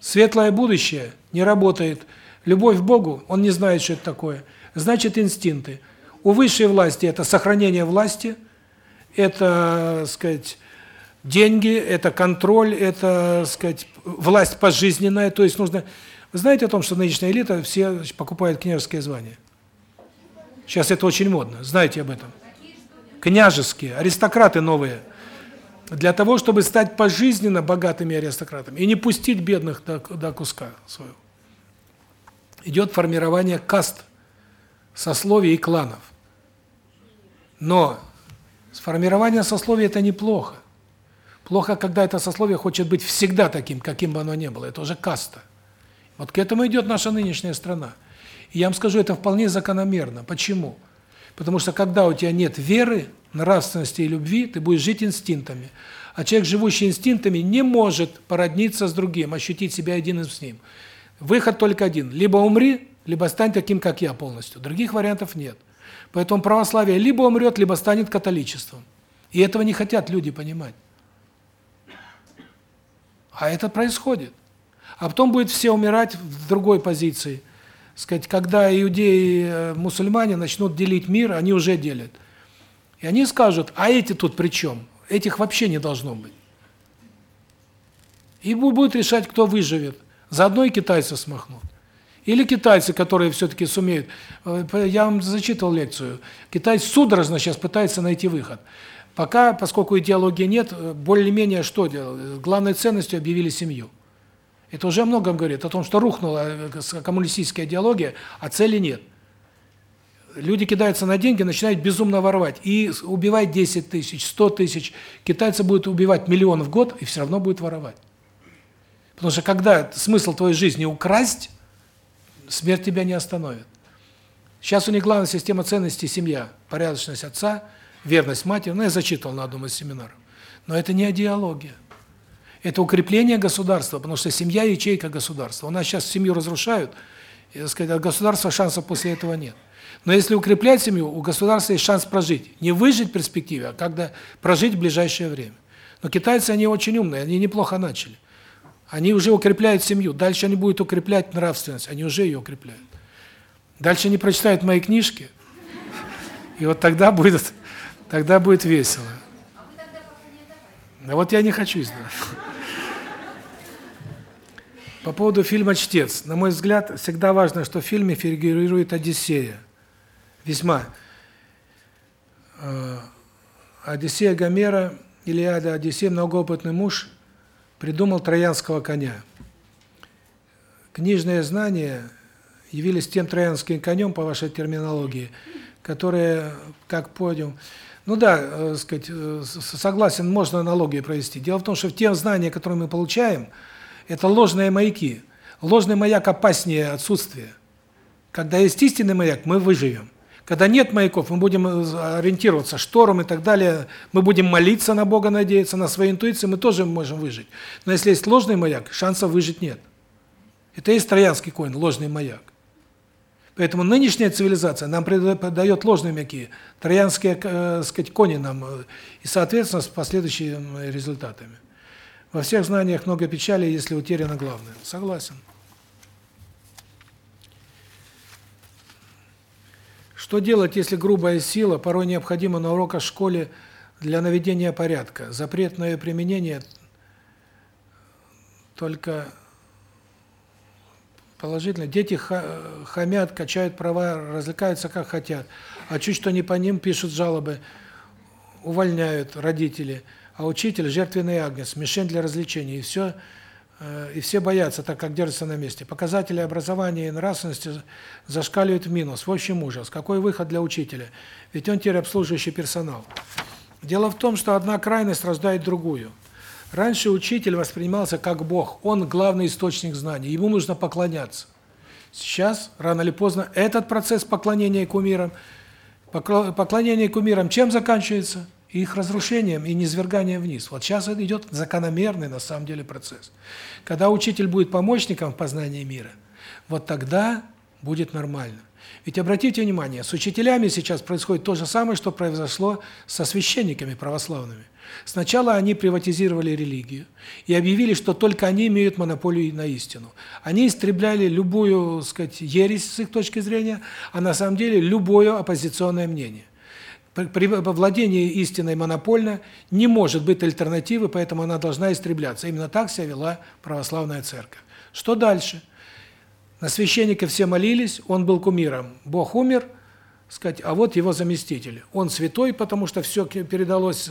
Светлое будущее не работает. Любовь к Богу, он не знает, что это такое. Значит, инстинкты. У высшей власти это сохранение власти, это, сказать, деньги, это контроль, это, сказать, власть пожизненная, то есть нужно знаете о том, что нынешняя элита все покупают княжеские звания? Сейчас это очень модно. Знаете об этом? Княжеские, аристократы новые. Для того, чтобы стать пожизненно богатыми аристократами и не пустить бедных до, до куска своего. Идет формирование каст сословий и кланов. Но сформирование сословия – это неплохо. Плохо, когда это сословие хочет быть всегда таким, каким бы оно ни было. Это уже каста. Вот к этому идет наша нынешняя страна. И я вам скажу, это вполне закономерно. Почему? Потому что когда у тебя нет веры, нравственности и любви, ты будешь жить инстинктами. А человек, живущий инстинктами, не может породниться с другим, ощутить себя единым с ним. Выход только один. Либо умри, либо стань таким, как я полностью. Других вариантов нет. Поэтому православие либо умрет, либо станет католичеством. И этого не хотят люди понимать. А это происходит. А потом будет все умирать в другой позиции. Сказать, когда иудеи и э, мусульмане начнут делить мир, они уже делят. И они скажут: "А эти тут при чем? Этих вообще не должно быть". И будет решать, кто выживет. Заодно и китайцы смахнут. Или китайцы, которые все таки сумеют. Э, я вам зачитывал лекцию. Китай судорожно сейчас пытается найти выход. Пока, поскольку идеологии нет, э, более-менее что делают? Главной ценностью объявили семью. Это уже о многом говорит, о том, что рухнула э, коммунистическая идеология, а цели нет. Люди кидаются на деньги, начинают безумно воровать. И убивать 10 тысяч, 100 тысяч. Китайцы будут убивать миллион в год и все равно будут воровать. Потому что когда смысл твоей жизни украсть, смерть тебя не остановит. Сейчас у них главная система ценностей – семья, порядочность отца, верность матери. Ну, я зачитывал на одном из семинаров. Но это не идеология. Это укрепление государства, потому что семья – ячейка государства. У нас сейчас семью разрушают, и, сказать, от государства шансов после этого нет. Но если укреплять семью, у государства есть шанс прожить. Не выжить в перспективе, а когда прожить в ближайшее время. Но китайцы, они очень умные, они неплохо начали. Они уже укрепляют семью, дальше они будут укреплять нравственность, они уже ее укрепляют. Дальше они прочитают мои книжки, и вот тогда будет, тогда будет весело.
А вы тогда пока не давайте.
А вот я не хочу издавать. По поводу фильма «Чтец». На мой взгляд, всегда важно, что в фильме фигурирует Одиссея. Весьма. Э, Одиссея Гомера, Илиада, Одиссей, многоопытный муж, придумал троянского коня. Книжные знания явились тем троянским конем, по вашей терминологии, которые, как подиум. Ну да, э, сказать, э, согласен, можно аналогию провести. Дело в том, что в те знания, которые мы получаем, это ложные маяки. Ложный маяк опаснее отсутствия. Когда есть истинный маяк, мы выживем. Когда нет маяков, мы будем э, ориентироваться шторм и так далее. Мы будем молиться на Бога, надеяться на свою интуицию, мы тоже можем выжить. Но если есть ложный маяк, шансов выжить нет. Это и есть троянский конь, ложный маяк. Поэтому нынешняя цивилизация нам дает ложные маяки, троянские, э, сказать, кони нам, э, и, соответственно, с последующими результатами. Во всех знаниях много печали, если утеряно главное. Согласен. Что делать, если грубая сила порой необходима на уроках в школе для наведения порядка? Запретное применение только положительно. Дети хамят, качают права, развлекаются как хотят. А чуть что не по ним пишут жалобы, увольняют родители – а учитель жертвенный агнец, мишень для развлечений, и все э, и все боятся, так как держатся на месте. Показатели образования и нравственности зашкаливают в минус. В общем, ужас. Какой выход для учителя? Ведь он теперь обслуживающий персонал. Дело в том, что одна крайность рождает другую. Раньше учитель воспринимался как бог, он главный источник знаний, ему нужно поклоняться. Сейчас, рано или поздно, этот процесс поклонения кумирам, поклонение кумирам чем заканчивается? Их разрушением и низверганием вниз. Вот сейчас идет закономерный на самом деле процесс. Когда учитель будет помощником в познании мира, вот тогда будет нормально. Ведь обратите внимание, с учителями сейчас происходит то же самое, что произошло со священниками православными. Сначала они приватизировали религию и объявили, что только они имеют монополию на истину. Они истребляли любую, сказать, ересь с их точки зрения, а на самом деле любое оппозиционное мнение. При владении истиной монопольно не может быть альтернативы, поэтому она должна истребляться. Именно так себя вела православная церковь. Что дальше? На священника все молились, он был кумиром. Бог умер, сказать, а вот его заместитель. Он святой, потому что все передалось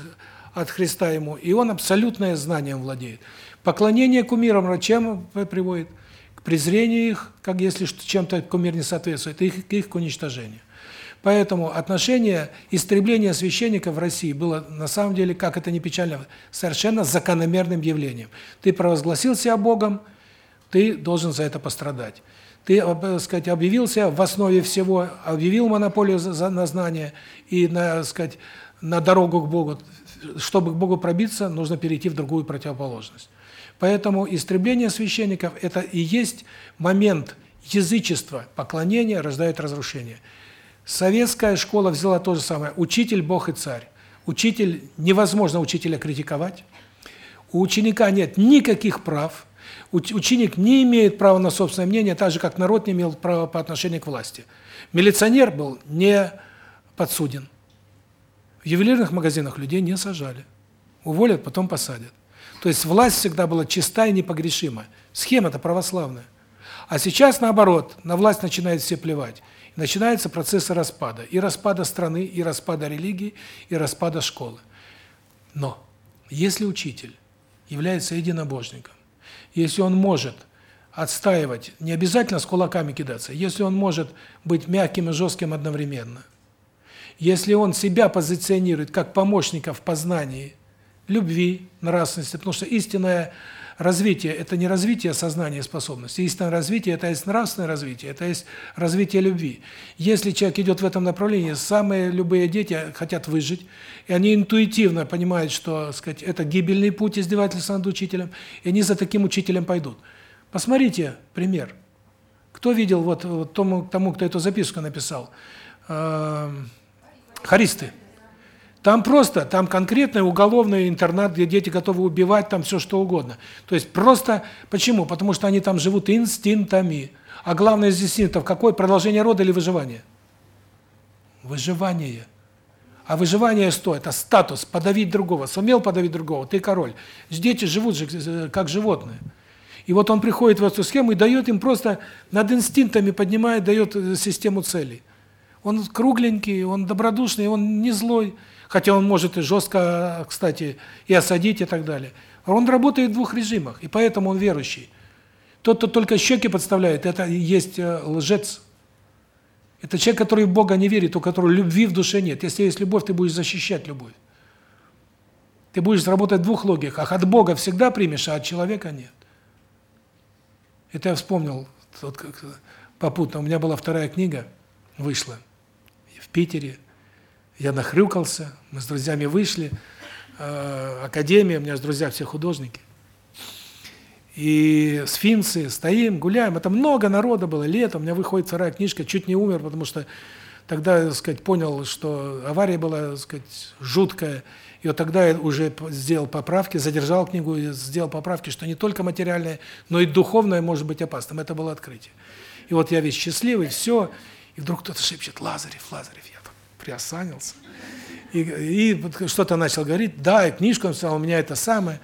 от Христа ему, и он абсолютное знанием владеет. Поклонение кумирам чем приводит? К презрению их, как если чем-то кумир не соответствует, их, их к уничтожению. Поэтому отношение истребления священников в России было на самом деле, как это ни печально, совершенно закономерным явлением. Ты провозгласил себя Богом, ты должен за это пострадать. Ты, э, так сказать, объявился в основе всего, объявил монополию на знание и, на, сказать, на дорогу к Богу. Чтобы к Богу пробиться, нужно перейти в другую противоположность. Поэтому истребление священников – это и есть момент язычества, поклонения рождает разрушение. Советская школа взяла то же самое. Учитель – Бог и царь. Учитель, невозможно учителя критиковать. У ученика нет никаких прав. Ученик не имеет права на собственное мнение, так же, как народ не имел права по отношению к власти. Милиционер был не подсуден. В ювелирных магазинах людей не сажали. Уволят, потом посадят. То есть власть всегда была чиста и непогрешима. Схема-то православная. А сейчас наоборот, на власть начинают все плевать. Начинается процесс распада. И распада страны, и распада религии, и распада школы. Но если учитель является единобожником, если он может отстаивать, не обязательно с кулаками кидаться, если он может быть мягким и жестким одновременно, если он себя позиционирует как помощника в познании любви, нравственности, потому что истинное развитие это не развитие сознания и способностей, истинное развитие это есть нравственное развитие, это есть развитие любви. Если человек идет в этом направлении, самые любые дети хотят выжить, и они интуитивно понимают, что, сказать, это гибельный путь издевательства над учителем, и они за таким учителем пойдут. Посмотрите пример. Кто видел вот, вот тому, тому, кто эту записку написал? Э, харисты. Там просто, там конкретный уголовный интернат, где дети готовы убивать, там все что угодно. То есть просто, почему? Потому что они там живут инстинктами. А главное из инстинктов какое? Продолжение рода или выживание? Выживание. А выживание что? Это статус, подавить другого. Сумел подавить другого, ты король. Дети живут же э, как животные. И вот он приходит в эту схему и дает им просто над инстинктами поднимает, дает э, систему целей. Он кругленький, он добродушный, он не злой. Хотя он может и жестко, кстати, и осадить и так далее. Он работает в двух режимах, и поэтому он верующий. Тот, кто только щеки подставляет, это есть э, лжец. Это человек, который в Бога не верит, у которого любви в душе нет. Если есть любовь, ты будешь защищать любовь. Ты будешь работать в двух логиках. От Бога всегда примешь, а от человека нет. Это я вспомнил вот как попутно. У меня была вторая книга, вышла в Питере. Я нахрюкался, мы с друзьями вышли, э, академия, у меня же друзья все художники. И сфинксы, стоим, гуляем, это много народа было, лето, у меня выходит вторая книжка, чуть не умер, потому что тогда, так сказать, понял, что авария была, так сказать, жуткая, и вот тогда я уже сделал поправки, задержал книгу сделал поправки, что не только материальное, но и духовное может быть опасным. Это было открытие. И вот я весь счастливый, все, и вдруг кто-то шепчет: "Лазарев, Лазарев" приосанился. И, и что-то начал говорить, да, и книжку он сказал, у меня это самое.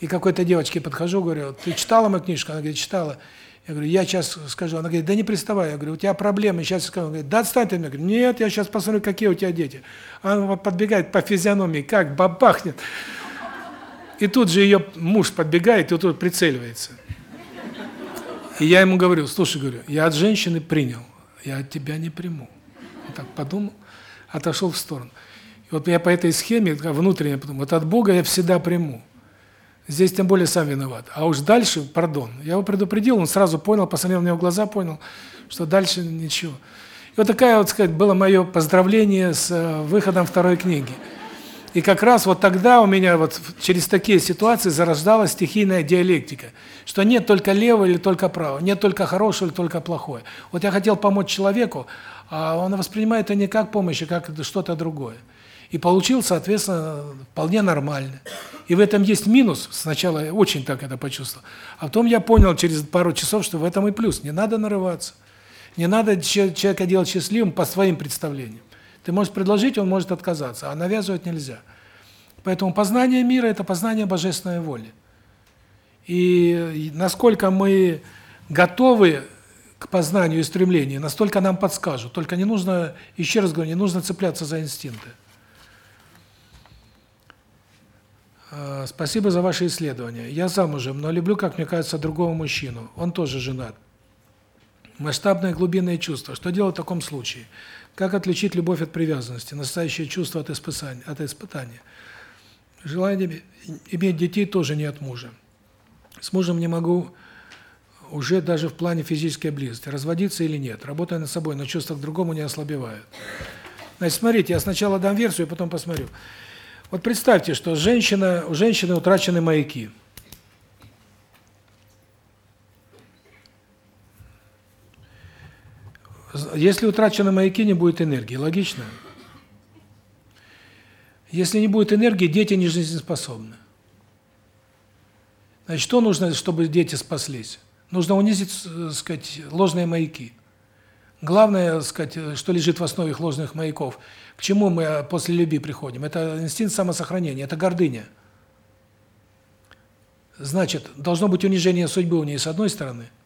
И какой-то девочке подхожу, говорю, ты читала мою книжку? Она говорит, читала. Я говорю, я сейчас скажу. Она говорит, да не приставай. Я говорю, у тебя проблемы, сейчас скажу. Она говорит, да отстань ты. Я говорю, нет, я сейчас посмотрю, какие у тебя дети. Она подбегает по физиономии, как бабахнет. И тут же ее муж подбегает и тут прицеливается. И я ему говорю, слушай, говорю, я от женщины принял, я от тебя не приму. Он так подумал отошел в сторону. И вот я по этой схеме внутренне подумал, вот от Бога я всегда приму. Здесь тем более сам виноват. А уж дальше, пардон, я его предупредил, он сразу понял, посмотрел него в глаза, понял, что дальше ничего. И вот такая вот, сказать, было мое поздравление с э, выходом второй книги. И как раз вот тогда у меня вот через такие ситуации зарождалась стихийная диалектика, что нет только левого или только правого, нет только хорошего или только плохое. Вот я хотел помочь человеку, а он воспринимает это не как помощь, а как что-то другое. И получил, соответственно, вполне нормально. И в этом есть минус. Сначала я очень так это почувствовал. А потом я понял через пару часов, что в этом и плюс. Не надо нарываться. Не надо человека делать счастливым по своим представлениям. Ты можешь предложить, он может отказаться, а навязывать нельзя. Поэтому познание мира – это познание божественной воли. И насколько мы готовы к познанию и стремлению, настолько нам подскажут. Только не нужно, еще раз говорю, не нужно цепляться за инстинкты. А, спасибо за ваши исследования. Я замужем, но люблю, как мне кажется, другого мужчину. Он тоже женат. Масштабное глубинное чувство. Что делать в таком случае? Как отличить любовь от привязанности, настоящее чувство от испытания? От испытания? Желание иметь детей тоже не от мужа. С мужем не могу уже даже в плане физической близости. Разводиться или нет. Работая над собой, но чувства к другому не ослабевают. Значит, смотрите, я сначала дам версию, потом посмотрю. Вот представьте, что женщина, у женщины утрачены маяки. Если утрачены маяки, не будет энергии. Логично? Если не будет энергии, дети не жизнеспособны. Значит, что нужно, чтобы дети спаслись? Нужно унизить, так сказать, ложные маяки. Главное, так сказать, что лежит в основе их ложных маяков, к чему мы после любви приходим? Это инстинкт самосохранения, это гордыня. Значит, должно быть унижение судьбы у нее с одной стороны –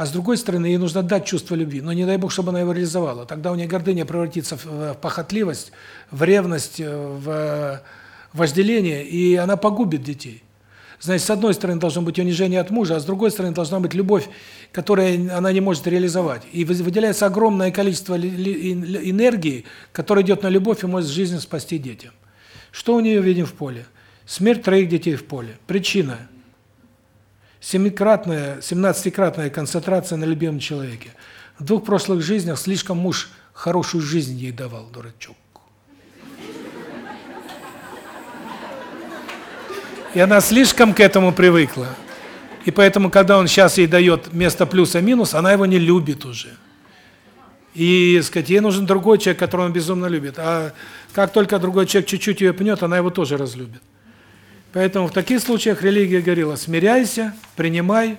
а с другой стороны, ей нужно дать чувство любви, но не дай Бог, чтобы она его реализовала. Тогда у нее гордыня превратится в похотливость, в ревность, в вожделение, и она погубит детей. Значит, с одной стороны должно быть унижение от мужа, а с другой стороны должна быть любовь, которую она не может реализовать. И выделяется огромное количество энергии, которая идет на любовь и может жизнь спасти детям. Что у нее видим в поле? Смерть троих детей в поле. Причина – Семикратная, семнадцатикратная концентрация на любимом человеке. В двух прошлых жизнях слишком муж хорошую жизнь ей давал, дурачок. И она слишком к этому привыкла. И поэтому, когда он сейчас ей дает вместо плюса-минус, она его не любит уже. И, сказать, ей нужен другой человек, которого он безумно любит. А как только другой человек чуть-чуть ее пнет, она его тоже разлюбит. Поэтому в таких случаях религия говорила: смиряйся, принимай.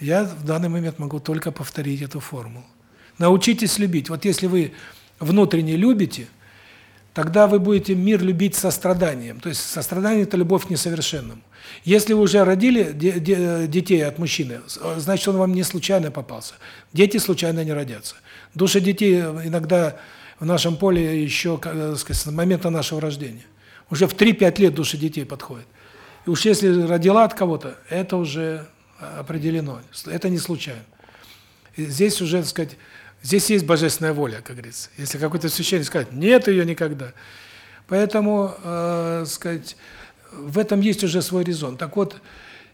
Я в данный момент могу только повторить эту формулу. Научитесь любить. Вот если вы внутренне любите, тогда вы будете мир любить состраданием. То есть сострадание это любовь к несовершенному. Если вы уже родили детей от мужчины, значит, он вам не случайно попался. Дети случайно не родятся. Души детей иногда в нашем поле еще, так сказать, с момента нашего рождения. Уже в 3-5 лет души детей подходят. И уж если родила от кого-то, это уже определено. Это не случайно. И здесь уже, так сказать, здесь есть божественная воля, как говорится. Если какой-то священник скажет: "Нет ее никогда". Поэтому, э, сказать, в этом есть уже свой резон. Так вот,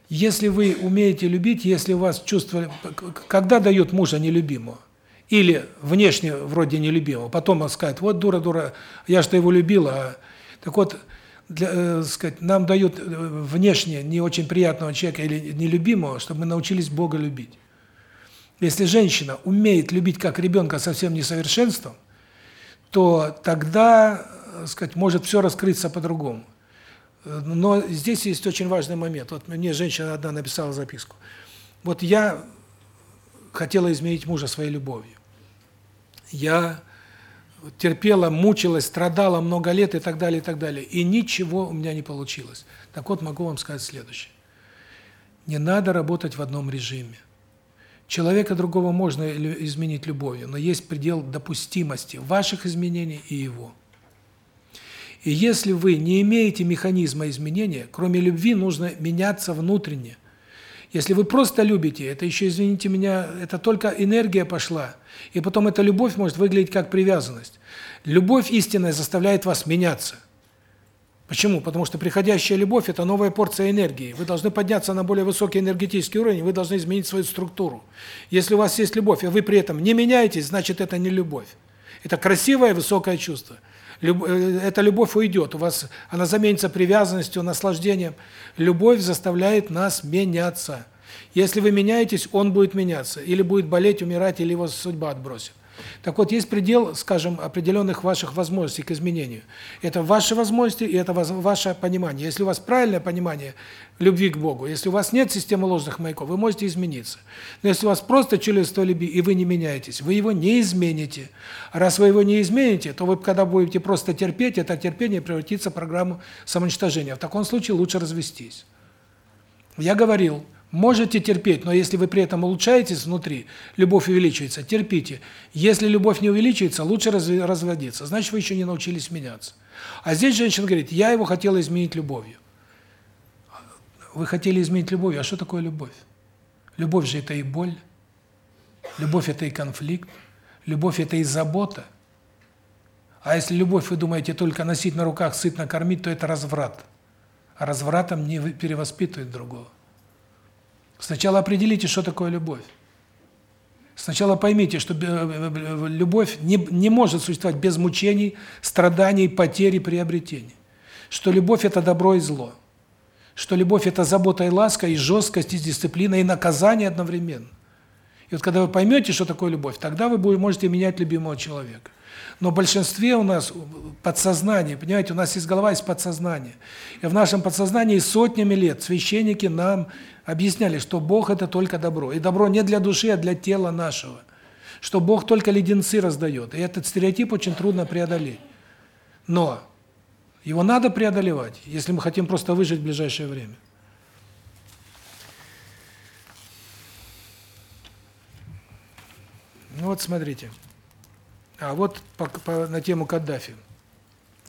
если вы умеете любить, если у вас чувство когда дают мужа нелюбимого или внешне вроде нелюбимого, потом он скажет: "Вот дура, дура, я что его любила". Так вот, для, э, сказать, нам дают э, внешне не очень приятного человека или нелюбимого, чтобы мы научились Бога любить. Если женщина умеет любить как ребенка совсем несовершенством, то тогда, э, сказать, может все раскрыться по-другому. Но здесь есть очень важный момент. Вот мне женщина одна написала записку. Вот я хотела изменить мужа своей любовью. Я терпела, мучилась, страдала много лет и так далее, и так далее. И ничего у меня не получилось. Так вот, могу вам сказать следующее. Не надо работать в одном режиме. Человека другого можно изменить любовью, но есть предел допустимости ваших изменений и его. И если вы не имеете механизма изменения, кроме любви нужно меняться внутренне – если вы просто любите, это еще, извините меня, это только энергия пошла. И потом эта любовь может выглядеть как привязанность. Любовь истинная заставляет вас меняться. Почему? Потому что приходящая любовь – это новая порция энергии. Вы должны подняться на более высокий энергетический уровень, вы должны изменить свою структуру. Если у вас есть любовь, а вы при этом не меняетесь, значит, это не любовь. Это красивое высокое чувство. Э, эта любовь уйдет, у вас она заменится привязанностью, наслаждением. Любовь заставляет нас меняться. Если вы меняетесь, он будет меняться, или будет болеть, умирать, или его судьба отбросит. Так вот, есть предел, скажем, определенных ваших возможностей к изменению. Это ваши возможности и это ваше понимание. Если у вас правильное понимание любви к Богу, если у вас нет системы ложных маяков, вы можете измениться. Но если у вас просто чувство любви, и вы не меняетесь, вы его не измените. А раз вы его не измените, то вы, когда будете просто терпеть, это терпение превратится в программу самоуничтожения. В таком случае лучше развестись. Я говорил, Можете терпеть, но если вы при этом улучшаетесь внутри, любовь увеличивается, терпите. Если любовь не увеличивается, лучше разводиться. Значит, вы еще не научились меняться. А здесь женщина говорит: "Я его хотела изменить любовью". Вы хотели изменить любовью, а что такое любовь? Любовь же это и боль. Любовь – это и конфликт, любовь – это и забота. А если любовь, вы думаете, только носить на руках, сытно кормить, то это разврат. А развратом не перевоспитывает другого. Сначала определите, что такое любовь. Сначала поймите, что э, э, любовь не, не может существовать без мучений, страданий, потерь и приобретений. Что любовь – это добро и зло. Что любовь – это забота и ласка, и жесткость, и дисциплина, и наказание одновременно. И вот когда вы поймете, что такое любовь, тогда вы будете, можете менять любимого человека. Но в большинстве у нас подсознание, понимаете, у нас есть голова, есть подсознание. И в нашем подсознании сотнями лет священники нам объясняли, что Бог – это только добро. И добро не для души, а для тела нашего. Что Бог только леденцы раздает. И этот стереотип очень трудно преодолеть. Но его надо преодолевать, если мы хотим просто выжить в ближайшее время. Ну вот смотрите. А вот по, по, на тему Каддафи.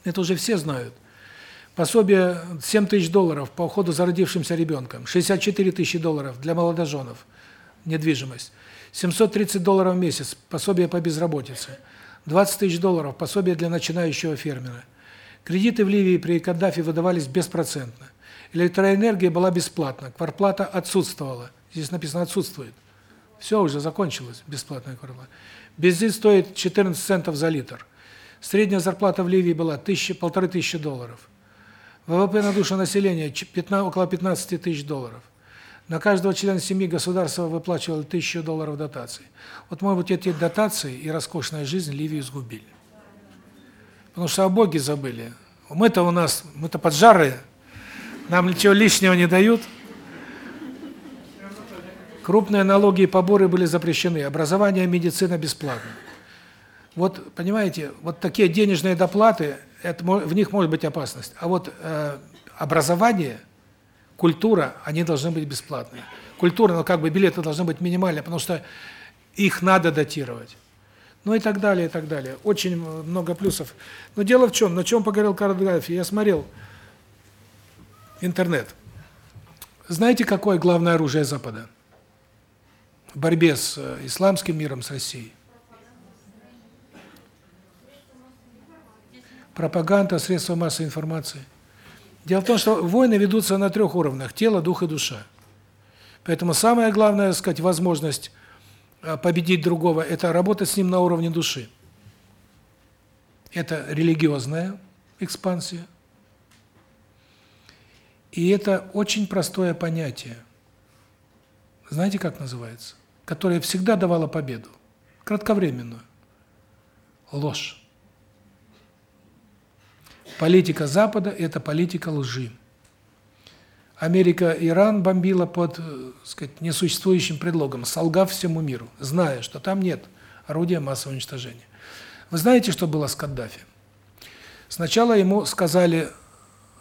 Это уже все знают. Пособие 7 тысяч долларов по уходу за родившимся ребенком, 64 тысячи долларов для молодоженов, недвижимость, 730 долларов в месяц, пособие по безработице, 20 тысяч долларов, пособие для начинающего фермера. Кредиты в Ливии при Каддафи выдавались беспроцентно. Электроэнергия была бесплатна, кварплата отсутствовала. Здесь написано «отсутствует». Все уже закончилось, бесплатная кварплата. Бензин стоит 14 центов за литр. Средняя зарплата в Ливии была тысяча, полторы тысячи долларов. ВВП на душу населения 15, около 15 тысяч долларов. На каждого члена семьи государство выплачивало тысячу долларов дотаций. Вот, может быть, эти дотации и роскошная жизнь Ливию сгубили. Потому что о Боге забыли. Мы-то у нас, мы-то поджарые, нам ничего лишнего не дают. Крупные налоги и поборы были запрещены, образование медицина бесплатно. Вот, понимаете, вот такие денежные доплаты, это в них может быть опасность. А вот э, образование, культура, они должны быть бесплатные. Культура, ну как бы билеты должны быть минимальные, потому что их надо датировать. Ну и так далее, и так далее. Очень много плюсов. Но дело в чем? На чем поговорил Карл? Я смотрел интернет. Знаете, какое главное оружие Запада? В борьбе с э, исламским миром, с Россией. Пропаганда, средства массовой информации. Дело в том, что войны ведутся на трех уровнях: тело, дух и душа. Поэтому самое главное, сказать, возможность э, победить другого это работать с ним на уровне души. Это религиозная экспансия. И это очень простое понятие. Знаете, как называется? Которое всегда давало победу. Кратковременную. Ложь. Политика Запада – это политика лжи. Америка Иран бомбила под, сказать, несуществующим предлогом, солгав всему миру, зная, что там нет орудия массового уничтожения. Вы знаете, что было с Каддафи? Сначала ему сказали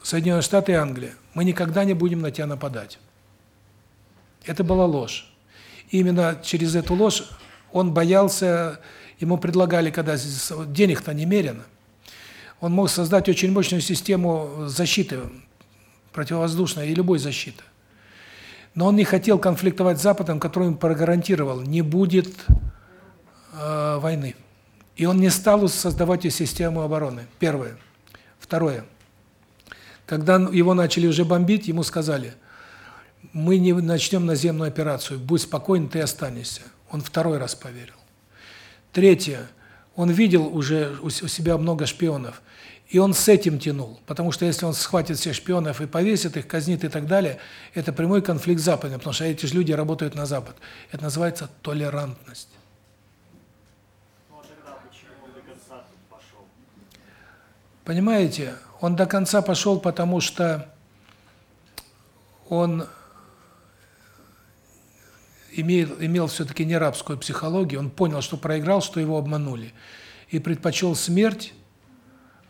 Соединенные Штаты и Англия, мы никогда не будем на тебя нападать. Это была ложь. И именно через эту ложь он боялся, ему предлагали, когда денег-то немерено, он мог создать очень мощную систему защиты, противовоздушной и любой защиты. Но он не хотел конфликтовать с Западом, который им прогарантировал, не будет э, войны. И он не стал создавать и систему обороны. Первое. Второе. Когда его начали уже бомбить, ему сказали, мы не начнем наземную операцию, будь спокоен, ты останешься. Он второй раз поверил. Третье. Он видел уже у себя много шпионов, и он с этим тянул, потому что если он схватит всех шпионов и повесит их, казнит и так далее, это прямой конфликт с Западом, потому что эти же люди работают на Запад. Это называется толерантность. Понимаете, он до конца пошел, потому что он имел, имел все-таки не рабскую психологию, он понял, что проиграл, что его обманули, и предпочел смерть,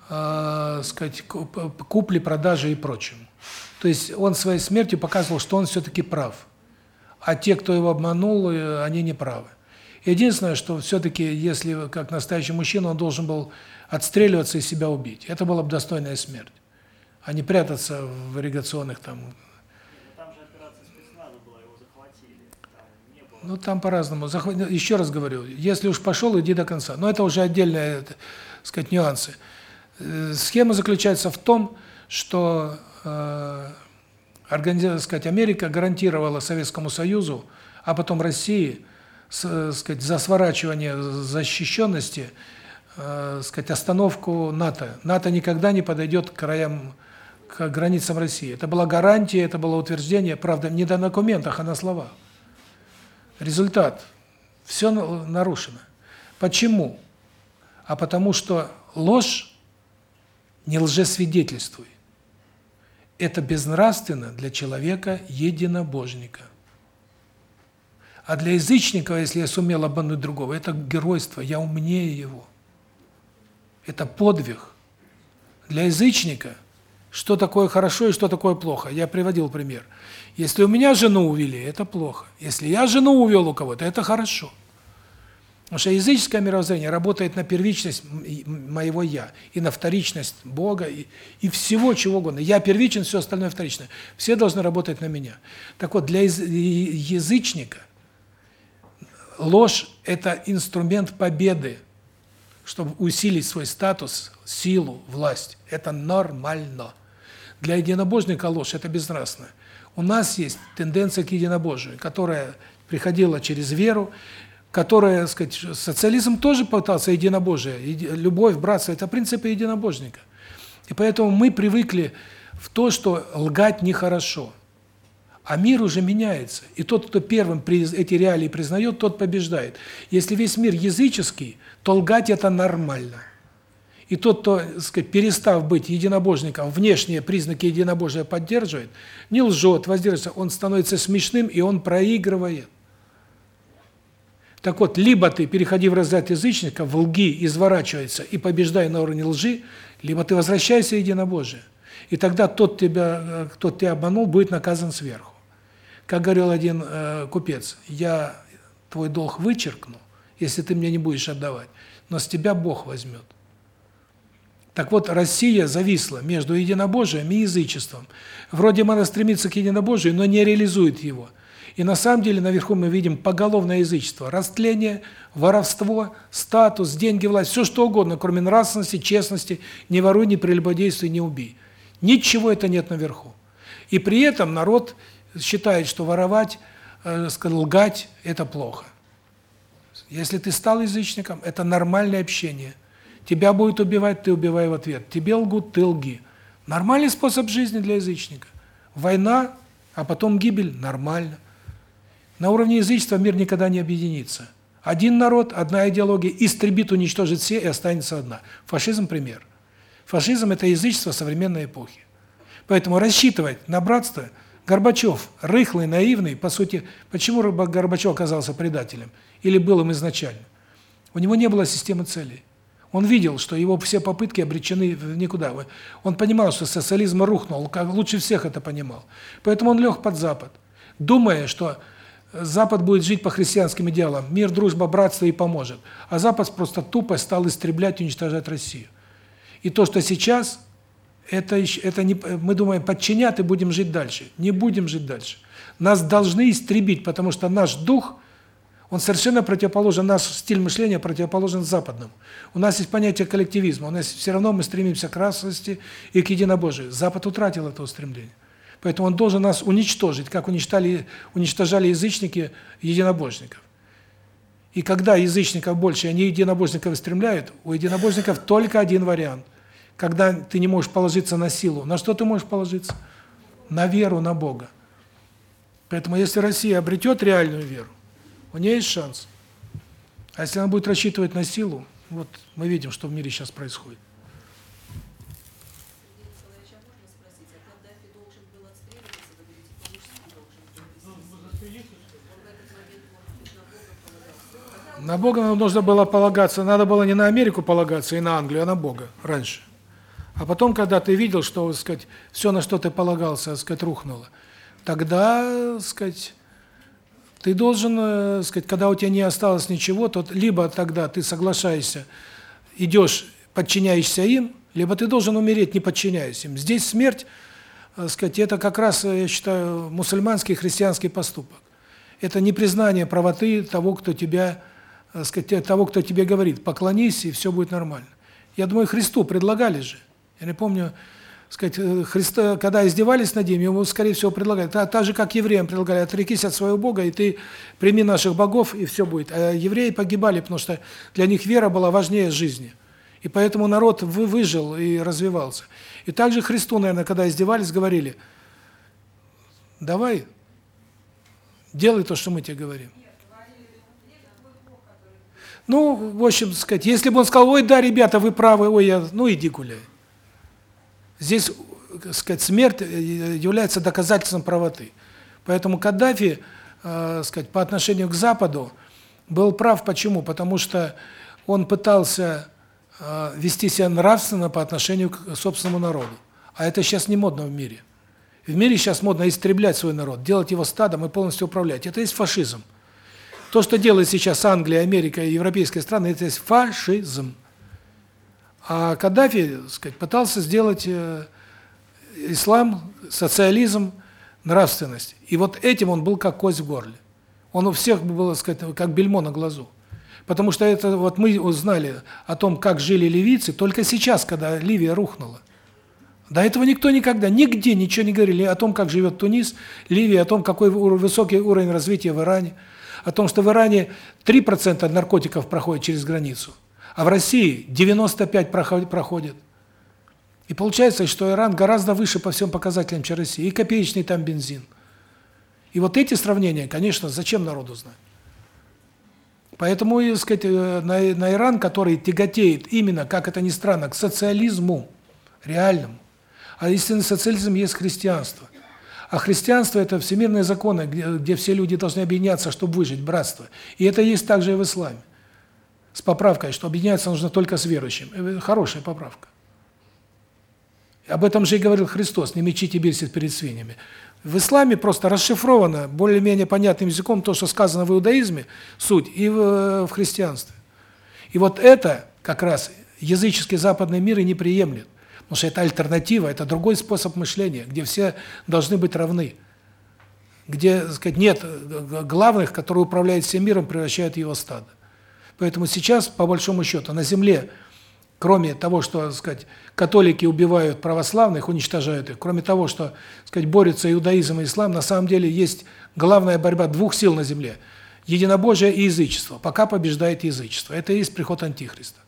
э, сказать, купли, продажи и прочему. То есть он своей смертью показывал, что он все-таки прав, а те, кто его обманул, э, они не правы. Единственное, что все-таки, если как настоящий мужчина, он должен был отстреливаться и себя убить. Это была бы достойная смерть, а не прятаться в ирригационных там Ну, там по-разному. Захва- Еще раз говорю, если уж пошел, иди до конца. Но это уже отдельные, так сказать, нюансы. Э, Схема заключается в том, что э, организация, сказать, Америка гарантировала Советскому Союзу, а потом России, с, э, сказать, за сворачивание защищенности, э, сказать, остановку НАТО. НАТО никогда не подойдет к краям, к границам России. Это была гарантия, это было утверждение, правда, не на документах, а на словах. Результат. Все нарушено. Почему? А потому что ложь не лжесвидетельствуй. Это безнравственно для человека единобожника. А для язычника, если я сумел обмануть другого, это геройство, я умнее его. Это подвиг. Для язычника что такое хорошо и что такое плохо? Я приводил пример. Если у меня жену увели, это плохо. Если я жену увел у кого-то, это хорошо. Потому что языческое мировоззрение работает на первичность моего «я» и на вторичность Бога и, и всего чего угодно. Я первичен, все остальное вторичное. Все должны работать на меня. Так вот, для язычника ложь – это инструмент победы, чтобы усилить свой статус, силу, власть. Это нормально. Для единобожника ложь – это безнравственно. У нас есть тенденция к единобожию, которая приходила через веру, которая, так сказать, социализм тоже пытался единобожие, любовь, братство это принципы единобожника. И поэтому мы привыкли в то, что лгать нехорошо. А мир уже меняется. И тот, кто первым эти реалии признает, тот побеждает. Если весь мир языческий, то лгать это нормально. И тот, кто, сказать, перестав быть единобожником, внешние признаки единобожия поддерживает, не лжет, воздерживается, он становится смешным, и он проигрывает. Так вот, либо ты, переходи в разряд язычника, в лги изворачивается и побеждай на уровне лжи, либо ты возвращайся в единобожие. И тогда тот тебя, кто тебя обманул, будет наказан сверху. Как говорил один э, купец, я твой долг вычеркну, если ты мне не будешь отдавать, но с тебя Бог возьмет. Так вот, Россия зависла между единобожием и язычеством. Вроде она стремится к единобожию, но не реализует его. И на самом деле наверху мы видим поголовное язычество, растление, воровство, статус, деньги, власть, все что угодно, кроме нравственности, честности, не воруй, не прелюбодействуй, не убей. Ничего это нет наверху. И при этом народ считает, что воровать, э, лгать – это плохо. Если ты стал язычником, это нормальное общение. Тебя будет убивать, ты убивай в ответ. Тебе лгут, ты лги. Нормальный способ жизни для язычника. Война, а потом гибель – нормально. На уровне язычества мир никогда не объединится. Один народ, одна идеология истребит, уничтожит все и останется одна. Фашизм пример. Фашизм это язычество современной эпохи. Поэтому рассчитывать на братство Горбачев рыхлый, наивный, по сути, почему Горбачев оказался предателем или был им изначально? У него не было системы целей. Он видел, что его все попытки обречены никуда. Он понимал, что социализм рухнул, лучше всех это понимал. Поэтому он лег под Запад, думая, что Запад будет жить по христианским идеалам. Мир, дружба, братство и поможет. А Запад просто тупо стал истреблять и уничтожать Россию. И то, что сейчас, это это не мы думаем, подчинят и будем жить дальше. Не будем жить дальше. Нас должны истребить, потому что наш дух, он совершенно противоположен, наш стиль мышления противоположен западному. У нас есть понятие коллективизма, у нас все равно мы стремимся к расовости и к единобожию. Запад утратил это устремление. Поэтому он должен нас уничтожить, как уничтожали уничтожали язычники единобожников. И когда язычников больше, они единобожников стремляют, у единобожников только один вариант. Когда ты не можешь положиться на силу, на что ты можешь положиться? На веру, на Бога. Поэтому если Россия обретет реальную веру, у нее есть шанс. А если она будет рассчитывать на силу, вот мы видим, что в мире сейчас происходит. На Бога нужно было полагаться, надо было не на Америку полагаться и на Англию, а на Бога раньше. А потом, когда ты видел, что, так сказать, все, на что ты полагался, так сказать, рухнуло, тогда, так сказать, ты должен, так сказать, когда у тебя не осталось ничего, то либо тогда ты соглашаешься, идешь, подчиняешься им, либо ты должен умереть, не подчиняясь им. Здесь смерть, так сказать, это как раз, я считаю, мусульманский христианский поступок. Это не признание правоты того, кто тебя, так сказать, того, кто тебе говорит. Поклонись, и все будет нормально. Я думаю, Христу предлагали же. Я не помню, сказать, э, Христа, когда издевались над ним, ему, скорее всего, предлагали, так, так же, как евреям предлагали, отрекись от своего Бога, и ты прими наших богов, и все будет. А евреи погибали, потому что для них вера была важнее жизни. И поэтому народ вы выжил и развивался. И также Христу, наверное, когда издевались, говорили, давай, делай то, что мы тебе говорим. Ну, в общем, сказать, если бы он сказал, ой, да, ребята, вы правы, ой, я, ну иди гуляй. Здесь, сказать, смерть э, является доказательством правоты. Поэтому Каддафи, э, сказать, по отношению к Западу был прав. Почему? Потому что он пытался э, вести себя нравственно по отношению к собственному народу. А это сейчас не модно в мире. В мире сейчас модно истреблять свой народ, делать его стадом и полностью управлять. Это есть фашизм. То, что делает сейчас Англия, Америка и европейские страны, это есть фашизм. А Каддафи, сказать, пытался сделать э, ислам, социализм, нравственность. И вот этим он был как кость в горле. Он у всех был, сказать, как бельмо на глазу. Потому что это вот мы узнали о том, как жили ливийцы, только сейчас, когда Ливия рухнула. До этого никто никогда, нигде ничего не говорили о том, как живет Тунис, Ливия, о том, какой высокий уровень развития в Иране, о том, что в Иране 3% наркотиков проходит через границу а в России 95 проходит. И получается, что Иран гораздо выше по всем показателям, чем Россия, и копеечный там бензин. И вот эти сравнения, конечно, зачем народу знать? Поэтому, так сказать, э, на, на Иран, который тяготеет именно, как это ни странно, к социализму реальному. А истинный социализм есть христианство. А христианство – это всемирные законы, где, где все люди должны объединяться, чтобы выжить, братство. И это есть также и в исламе с поправкой, что объединяться нужно только с верующим. Это хорошая поправка. Об этом же и говорил Христос, не мечите бесит перед свиньями. В исламе просто расшифровано более-менее понятным языком то, что сказано в иудаизме, суть, и в, в христианстве. И вот это как раз языческий западный мир и не приемлет. Потому что это альтернатива, это другой способ мышления, где все должны быть равны. Где, так сказать, нет главных, которые управляют всем миром, превращают его стадо. Поэтому сейчас, по большому счету, на земле, кроме того, что, так сказать, католики убивают православных, уничтожают их, кроме того, что, так сказать, борются иудаизм и ислам, на самом деле есть главная борьба двух сил на земле – единобожие и язычество. Пока побеждает язычество. Это и есть приход Антихриста.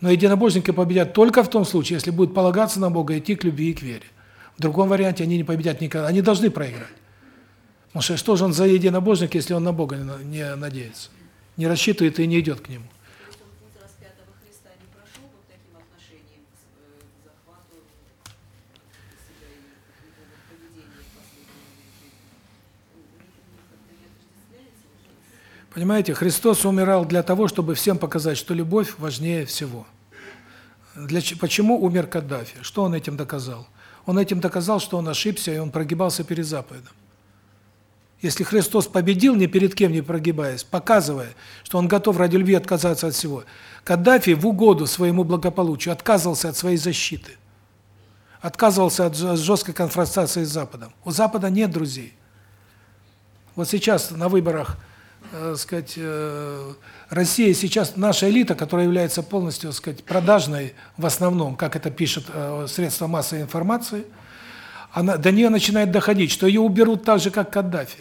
Но единобожники победят только в том случае, если будут полагаться на Бога, идти к любви и к вере. В другом варианте они не победят никогда. Они должны проиграть. Потому что что же он за единобожник, если он на Бога не надеется? не рассчитывает и не идет к нему.
путь распятого Христа не прошел вот таким отношением к э, захвату себя и любого поведения в последнее время?
Понимаете, Христос умирал для того, чтобы всем показать, что любовь важнее всего. Для почему умер Каддафи? Что он этим доказал? Он этим доказал, что он ошибся и он прогибался перед заповедом. Если Христос победил, ни перед кем не прогибаясь, показывая, что он готов ради любви отказаться от всего, Каддафи в угоду своему благополучию отказывался от своей защиты. Отказывался от жесткой конфронтации с Западом. У Запада нет друзей. Вот сейчас на выборах, э, сказать, э, Россия сейчас наша элита, которая является полностью, сказать, продажной в основном, как это пишет э, средства массовой информации, она до нее начинает доходить, что ее уберут так же, как Каддафи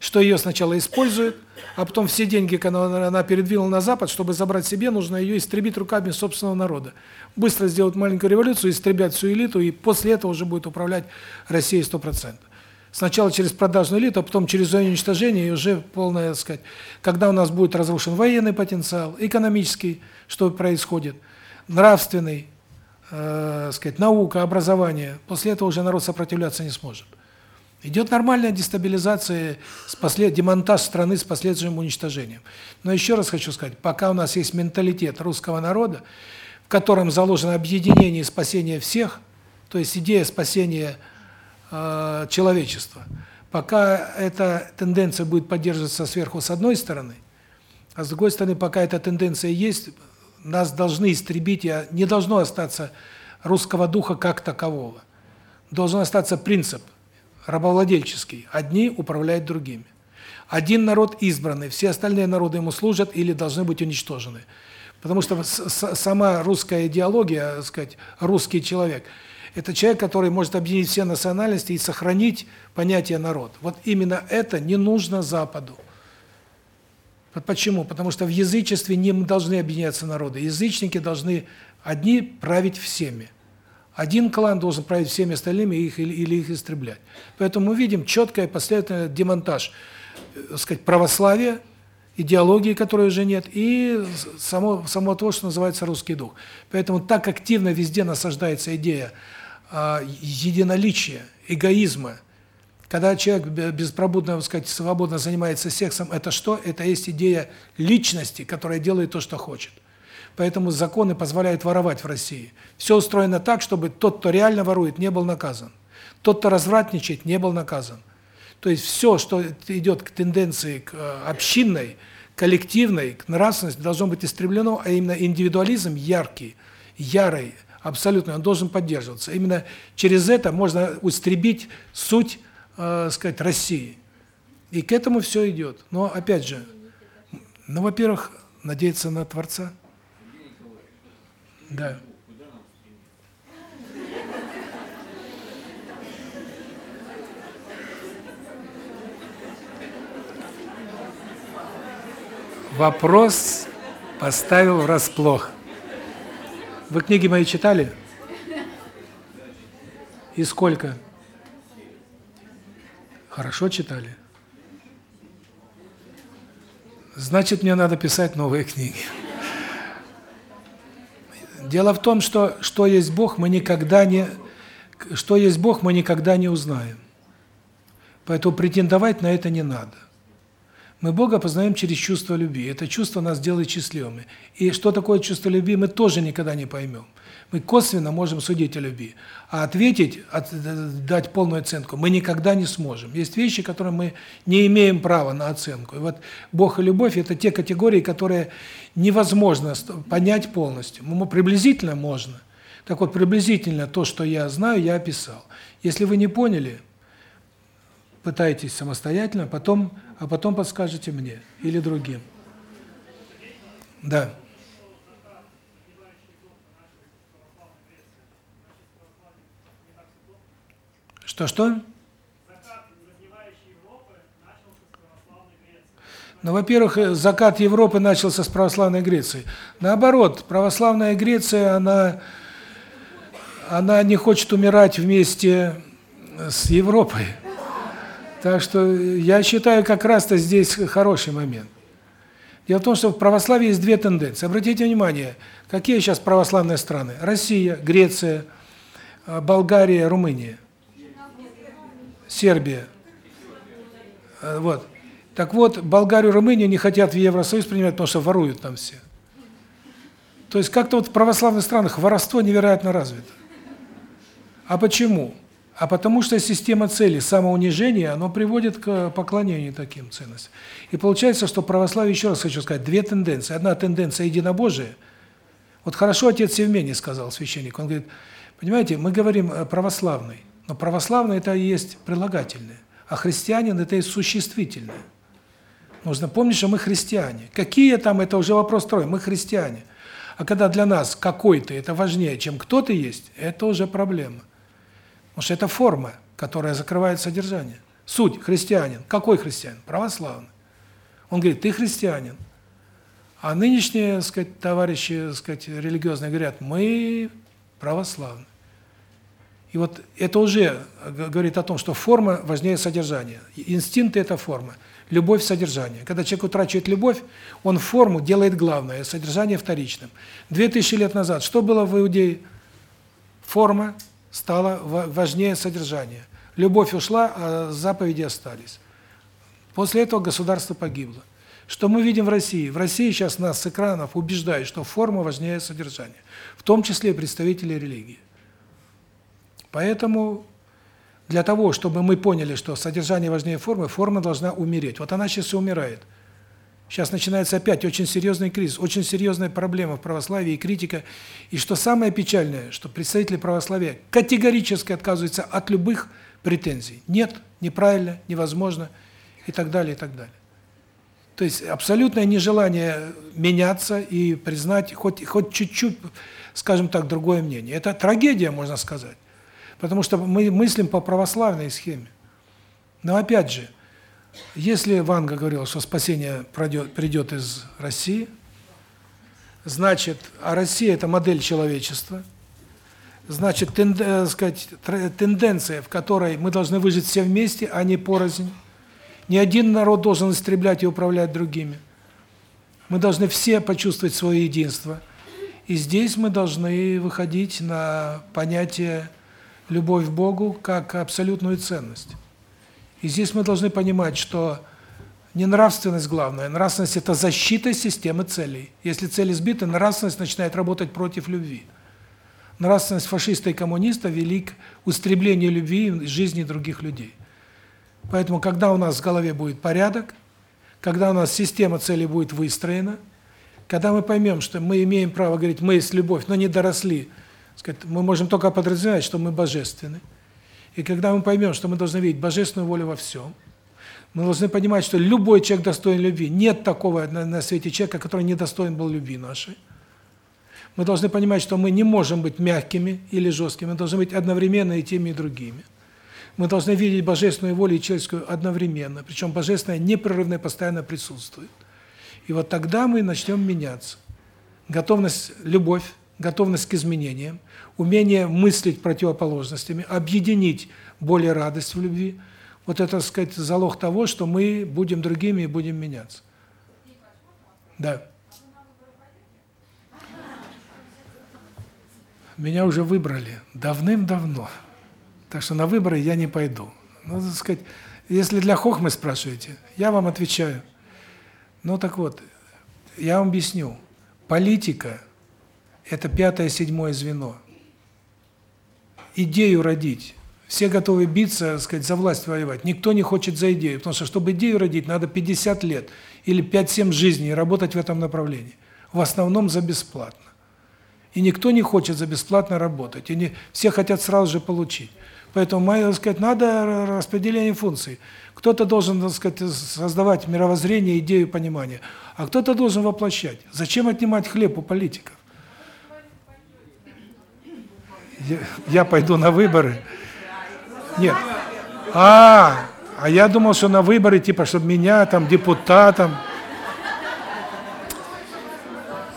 что ее сначала используют, а потом все деньги, которые она передвинула на Запад, чтобы забрать себе, нужно ее истребить руками собственного народа. Быстро сделать маленькую революцию, истребять всю элиту, и после этого уже будет управлять Россией 100%. Сначала через продажную элиту, а потом через уничтожение, и уже полное, так сказать, когда у нас будет разрушен военный потенциал, экономический, что происходит, нравственный, э, сказать, наука, образование, после этого уже народ сопротивляться не сможет. Идет нормальная дестабилизация, с послед... демонтаж страны с последующим уничтожением. Но еще раз хочу сказать, пока у нас есть менталитет русского народа, в котором заложено объединение и спасение всех, то есть идея спасения э, человечества, пока эта тенденция будет поддерживаться сверху с одной стороны, а с другой стороны, пока эта тенденция есть, нас должны истребить, и не должно остаться русского духа как такового. Должен остаться принцип – рабовладельческий. Одни управляют другими. Один народ избранный, все остальные народы ему служат или должны быть уничтожены. Потому что сама русская идеология, так сказать, русский человек это человек, который может объединить все национальности и сохранить понятие народ. Вот именно это не нужно Западу. Почему? Потому что в язычестве не должны объединяться народы. Язычники должны одни править всеми. Один клан должен править всеми остальными их или, или их истреблять. Поэтому мы видим четкое последовательный демонтаж, э, сказать, православия, идеологии, которой уже нет, и само само то, что называется русский дух. Поэтому так активно везде насаждается идея э, единоличия, эгоизма. Когда человек беспробудно, так сказать, свободно занимается сексом, это что? Это есть идея личности, которая делает то, что хочет. Поэтому законы позволяют воровать в России. Все устроено так, чтобы тот, кто реально ворует, не был наказан. Тот, кто развратничает, не был наказан. То есть все, что идет к тенденции к э, общинной, коллективной, к нравственности, должно быть истреблено, а именно индивидуализм яркий, ярый, абсолютно, он должен поддерживаться. Именно через это можно устребить суть, э, сказать, России. И к этому все идет. Но опять же, ну, во-первых, надеяться на Творца – да. Вопрос поставил врасплох. Вы книги мои читали? И сколько? Хорошо читали? Значит, мне надо писать новые книги. Дело в том, что что есть Бог, мы никогда не что есть Бог, мы никогда не узнаем. Поэтому претендовать на это не надо. Мы Бога познаем через чувство любви. Это чувство нас делает счастливыми. И что такое чувство любви, мы тоже никогда не поймем. Мы косвенно можем судить о любви, а ответить, от, дать полную оценку мы никогда не сможем. Есть вещи, которые мы не имеем права на оценку. И вот Бог и любовь это те категории, которые невозможно понять полностью. Мы приблизительно можно. Так вот, приблизительно то, что я знаю, я описал. Если вы не поняли, пытайтесь самостоятельно, потом, а потом подскажете мне или другим. Да. Что-что? Ну, во-первых, э, закат Европы начался с православной Греции. Наоборот, православная Греция, она она не хочет умирать вместе с Европой. Так что я считаю, как раз-то здесь хороший момент. Дело в том, что в православии есть две тенденции. Обратите внимание, какие сейчас православные страны? Россия, Греция, э, Болгария, Румыния. Сербия. Э, вот. Так вот, Болгарию, Румынию не хотят в Евросоюз принимать, потому что воруют там все. То есть как-то вот в православных странах воровство невероятно развито. А почему? А потому что система целей, самоунижения, оно приводит к поклонению таким ценностям. И получается, что православие, еще раз хочу сказать, две тенденции. Одна тенденция единобожие. Вот хорошо отец Евмений сказал, священник, он говорит, понимаете, мы говорим православный, но православный это и есть прилагательное, а христианин это и существительное. Нужно помнить, что мы христиане. Какие там это уже вопрос второй, мы христиане. А когда для нас какой-то это важнее, чем кто-то есть, это уже проблема. Потому что это форма, которая закрывает содержание. Суть христианин. Какой христианин? Православный. Он говорит: "Ты христианин". А нынешние, так сказать, товарищи, так сказать, религиозные говорят: "Мы православные". И вот это уже говорит о том, что форма важнее содержания. Инстинкты это форма, любовь содержание. Когда человек утрачивает любовь, он форму делает главное, содержание вторичным. Две тысячи лет назад что было в Иудее? Форма стала важнее содержания. Любовь ушла, а заповеди остались. После этого государство погибло. Что мы видим в России? В России сейчас нас с экранов убеждают, что форма важнее содержания, в том числе представители религии. Поэтому для того, чтобы мы поняли, что содержание важнее формы, форма должна умереть. Вот она сейчас и умирает. Сейчас начинается опять очень серьезный кризис, очень серьезная проблема в православии и критика. И что самое печальное, что представители православия категорически отказываются от любых претензий. Нет, неправильно, невозможно и так далее, и так далее. То есть абсолютное нежелание меняться и признать хоть хоть чуть-чуть, скажем так, другое мнение. Это трагедия, можно сказать. Потому что мы мыслим по православной схеме. Но опять же, если Ванга говорил, что спасение пройдет, придет из России, значит, а Россия это модель человечества. Значит, тен, э, сказать, тенденция, в которой мы должны выжить все вместе, а не порознь. Ни один народ должен истреблять и управлять другими. Мы должны все почувствовать свое единство. И здесь мы должны выходить на понятие любовь к Богу как абсолютную ценность. И здесь мы должны понимать, что не нравственность главное, нравственность это защита системы целей. Если цели сбиты, нравственность начинает работать против любви. Нравственность фашиста и коммуниста велик устремление любви и жизни других людей. Поэтому когда у нас в голове будет порядок, когда у нас система целей будет выстроена, когда мы поймем, что мы имеем право говорить мы есть любовь, но не доросли, сказать, мы можем только подразумевать, что мы божественны. И когда мы поймем, что мы должны видеть божественную волю во всем, мы должны понимать, что любой человек достоин любви. Нет такого на, на свете человека, который не достоин был любви нашей. Мы должны понимать, что мы не можем быть мягкими или жесткими, мы должны быть одновременно и теми, и другими. Мы должны видеть божественную волю и человеческую одновременно, причем божественная непрерывно постоянно присутствует. И вот тогда мы начнем меняться. Готовность, любовь, готовность к изменениям, умение мыслить противоположностями, объединить более радость в любви. Вот это, так сказать, залог того, что мы будем другими и будем меняться. Да. Меня уже выбрали давным-давно. Так что на выборы я не пойду. Ну, так сказать, если для хохмы спрашиваете, я вам отвечаю. Ну так вот, я вам объясню. Политика это пятое, седьмое звено. Идею родить. Все готовы биться, так сказать, за власть воевать. Никто не хочет за идею, потому что чтобы идею родить, надо 50 лет или 5-7 жизней работать в этом направлении. В основном за бесплатно. И никто не хочет за бесплатно работать. И не все хотят сразу же получить. Поэтому, так сказать, надо распределение функций. Кто-то должен, так сказать, создавать мировоззрение, идею, понимание, а кто-то должен воплощать. Зачем отнимать хлеб у политиков? Я, пойду на выборы. Нет. А, а я думал, что на выборы типа, чтобы меня там депутатом.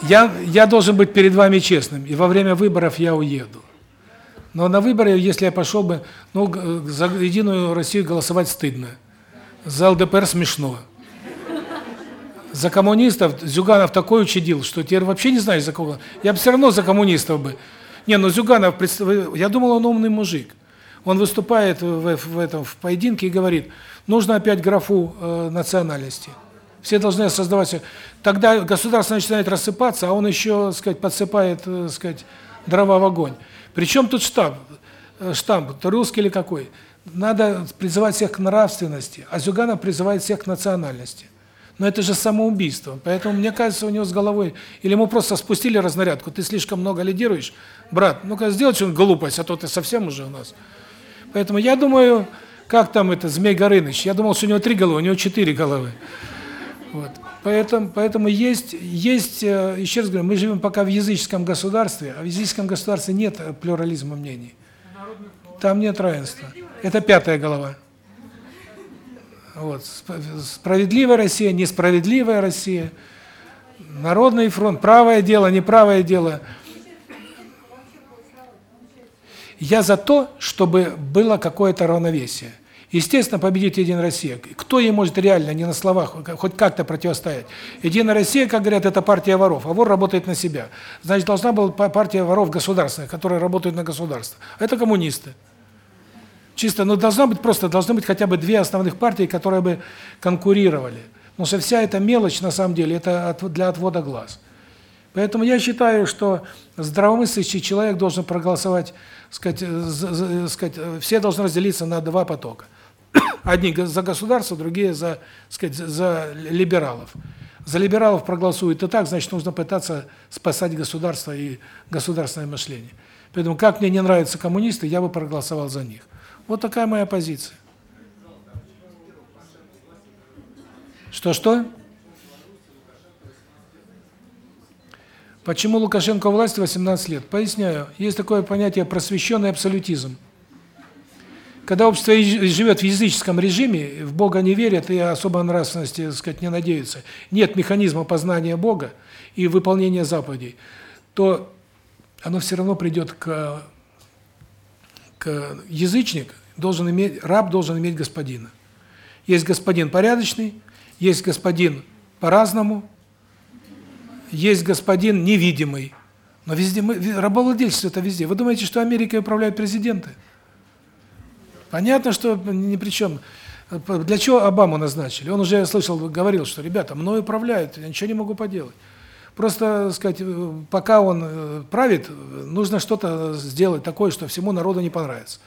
Я я должен быть перед вами честным, и во время выборов я уеду. Но на выборы, если я пошел бы, ну, за Единую Россию голосовать стыдно. За ЛДПР смешно. За коммунистов Зюганов такой учудил, что теперь вообще не знаешь за кого. Я бы все равно за коммунистов бы. Не, ну Зюганов, я думал, он умный мужик. Он выступает в, в этом в поединке и говорит: "Нужно опять графу э, национальности. Все должны создавать. Тогда государство начинает рассыпаться, а он еще, сказать, подсыпает, так сказать, дрова в огонь. Причем тут штамп? Э, штамп, то русский или какой? Надо призывать всех к нравственности, а Зюганов призывает всех к национальности. Но это же самоубийство. Поэтому, мне кажется, у него с головой... Или ему просто спустили разнарядку. Ты слишком много лидируешь. Брат, ну-ка сделай что-нибудь глупость, а то ты совсем уже у нас. Поэтому я думаю, как там это, Змей Горыныч? Я думал, что у него три головы, у него четыре головы. Вот. Поэтому, поэтому есть, есть, э, еще раз говорю, мы живем пока в языческом государстве, а в языческом государстве нет плюрализма мнений. Там нет равенства. Это пятая голова. Вот. Справедливая Россия, несправедливая Россия, Народный фронт, правое дело, неправое дело. Я за то, чтобы было какое-то равновесие. Естественно, победит Единая Россия. Кто ей может реально, не на словах, хоть как-то противостоять? Единая Россия, как говорят, это партия воров, а вор работает на себя. Значит, должна была партия воров государственная, которая работает на государство. Это коммунисты. Чисто, ну должно быть просто, должны быть хотя бы две основных партии, которые бы конкурировали. Но что вся эта мелочь, на самом деле, это для отвода глаз. Поэтому я считаю, что здравомыслящий человек должен проголосовать, сказать, сказать, все должны разделиться на два потока. Одни за государство, другие за, сказать, за либералов. За либералов проголосуют и так, значит, нужно пытаться спасать государство и государственное мышление. Поэтому как мне не нравятся коммунисты, я бы проголосовал за них. Вот такая моя позиция. Что-что? Почему Лукашенко у власти 18 лет? Поясняю. Есть такое понятие просвещенный абсолютизм. Когда общество живет в языческом режиме, в Бога не верят и особо нравственности, так сказать, не надеются, нет механизма познания Бога и выполнения заповедей, то оно все равно придет к к язычник должен иметь раб должен иметь господина. Есть господин порядочный, есть господин по-разному, есть господин невидимый. Но везде мы рабовладельчество это везде. Вы думаете, что Америкой управляют президенты? Понятно, что ни при чем. Для чего Обаму назначили? Он уже, слышал, говорил, что, ребята, мной управляют, я ничего не могу поделать. Просто, так сказать, э, пока он э, правит, нужно что-то сделать такое, что всему народу не понравится.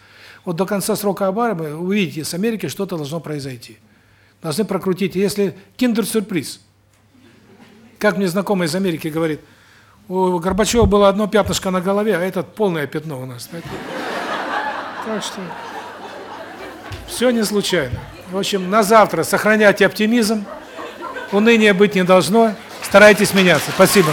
Вот до конца срока Обамы, вы увидите, с Америкой что-то должно произойти. Должны прокрутить. Если киндер-сюрприз. Как мне знакомый из Америки говорит, у Горбачева было одно пятнышко на голове, а этот полное пятно у нас. Так, так что все не случайно. В общем, на завтра сохраняйте оптимизм. Уныния быть не должно. Старайтесь меняться. Спасибо.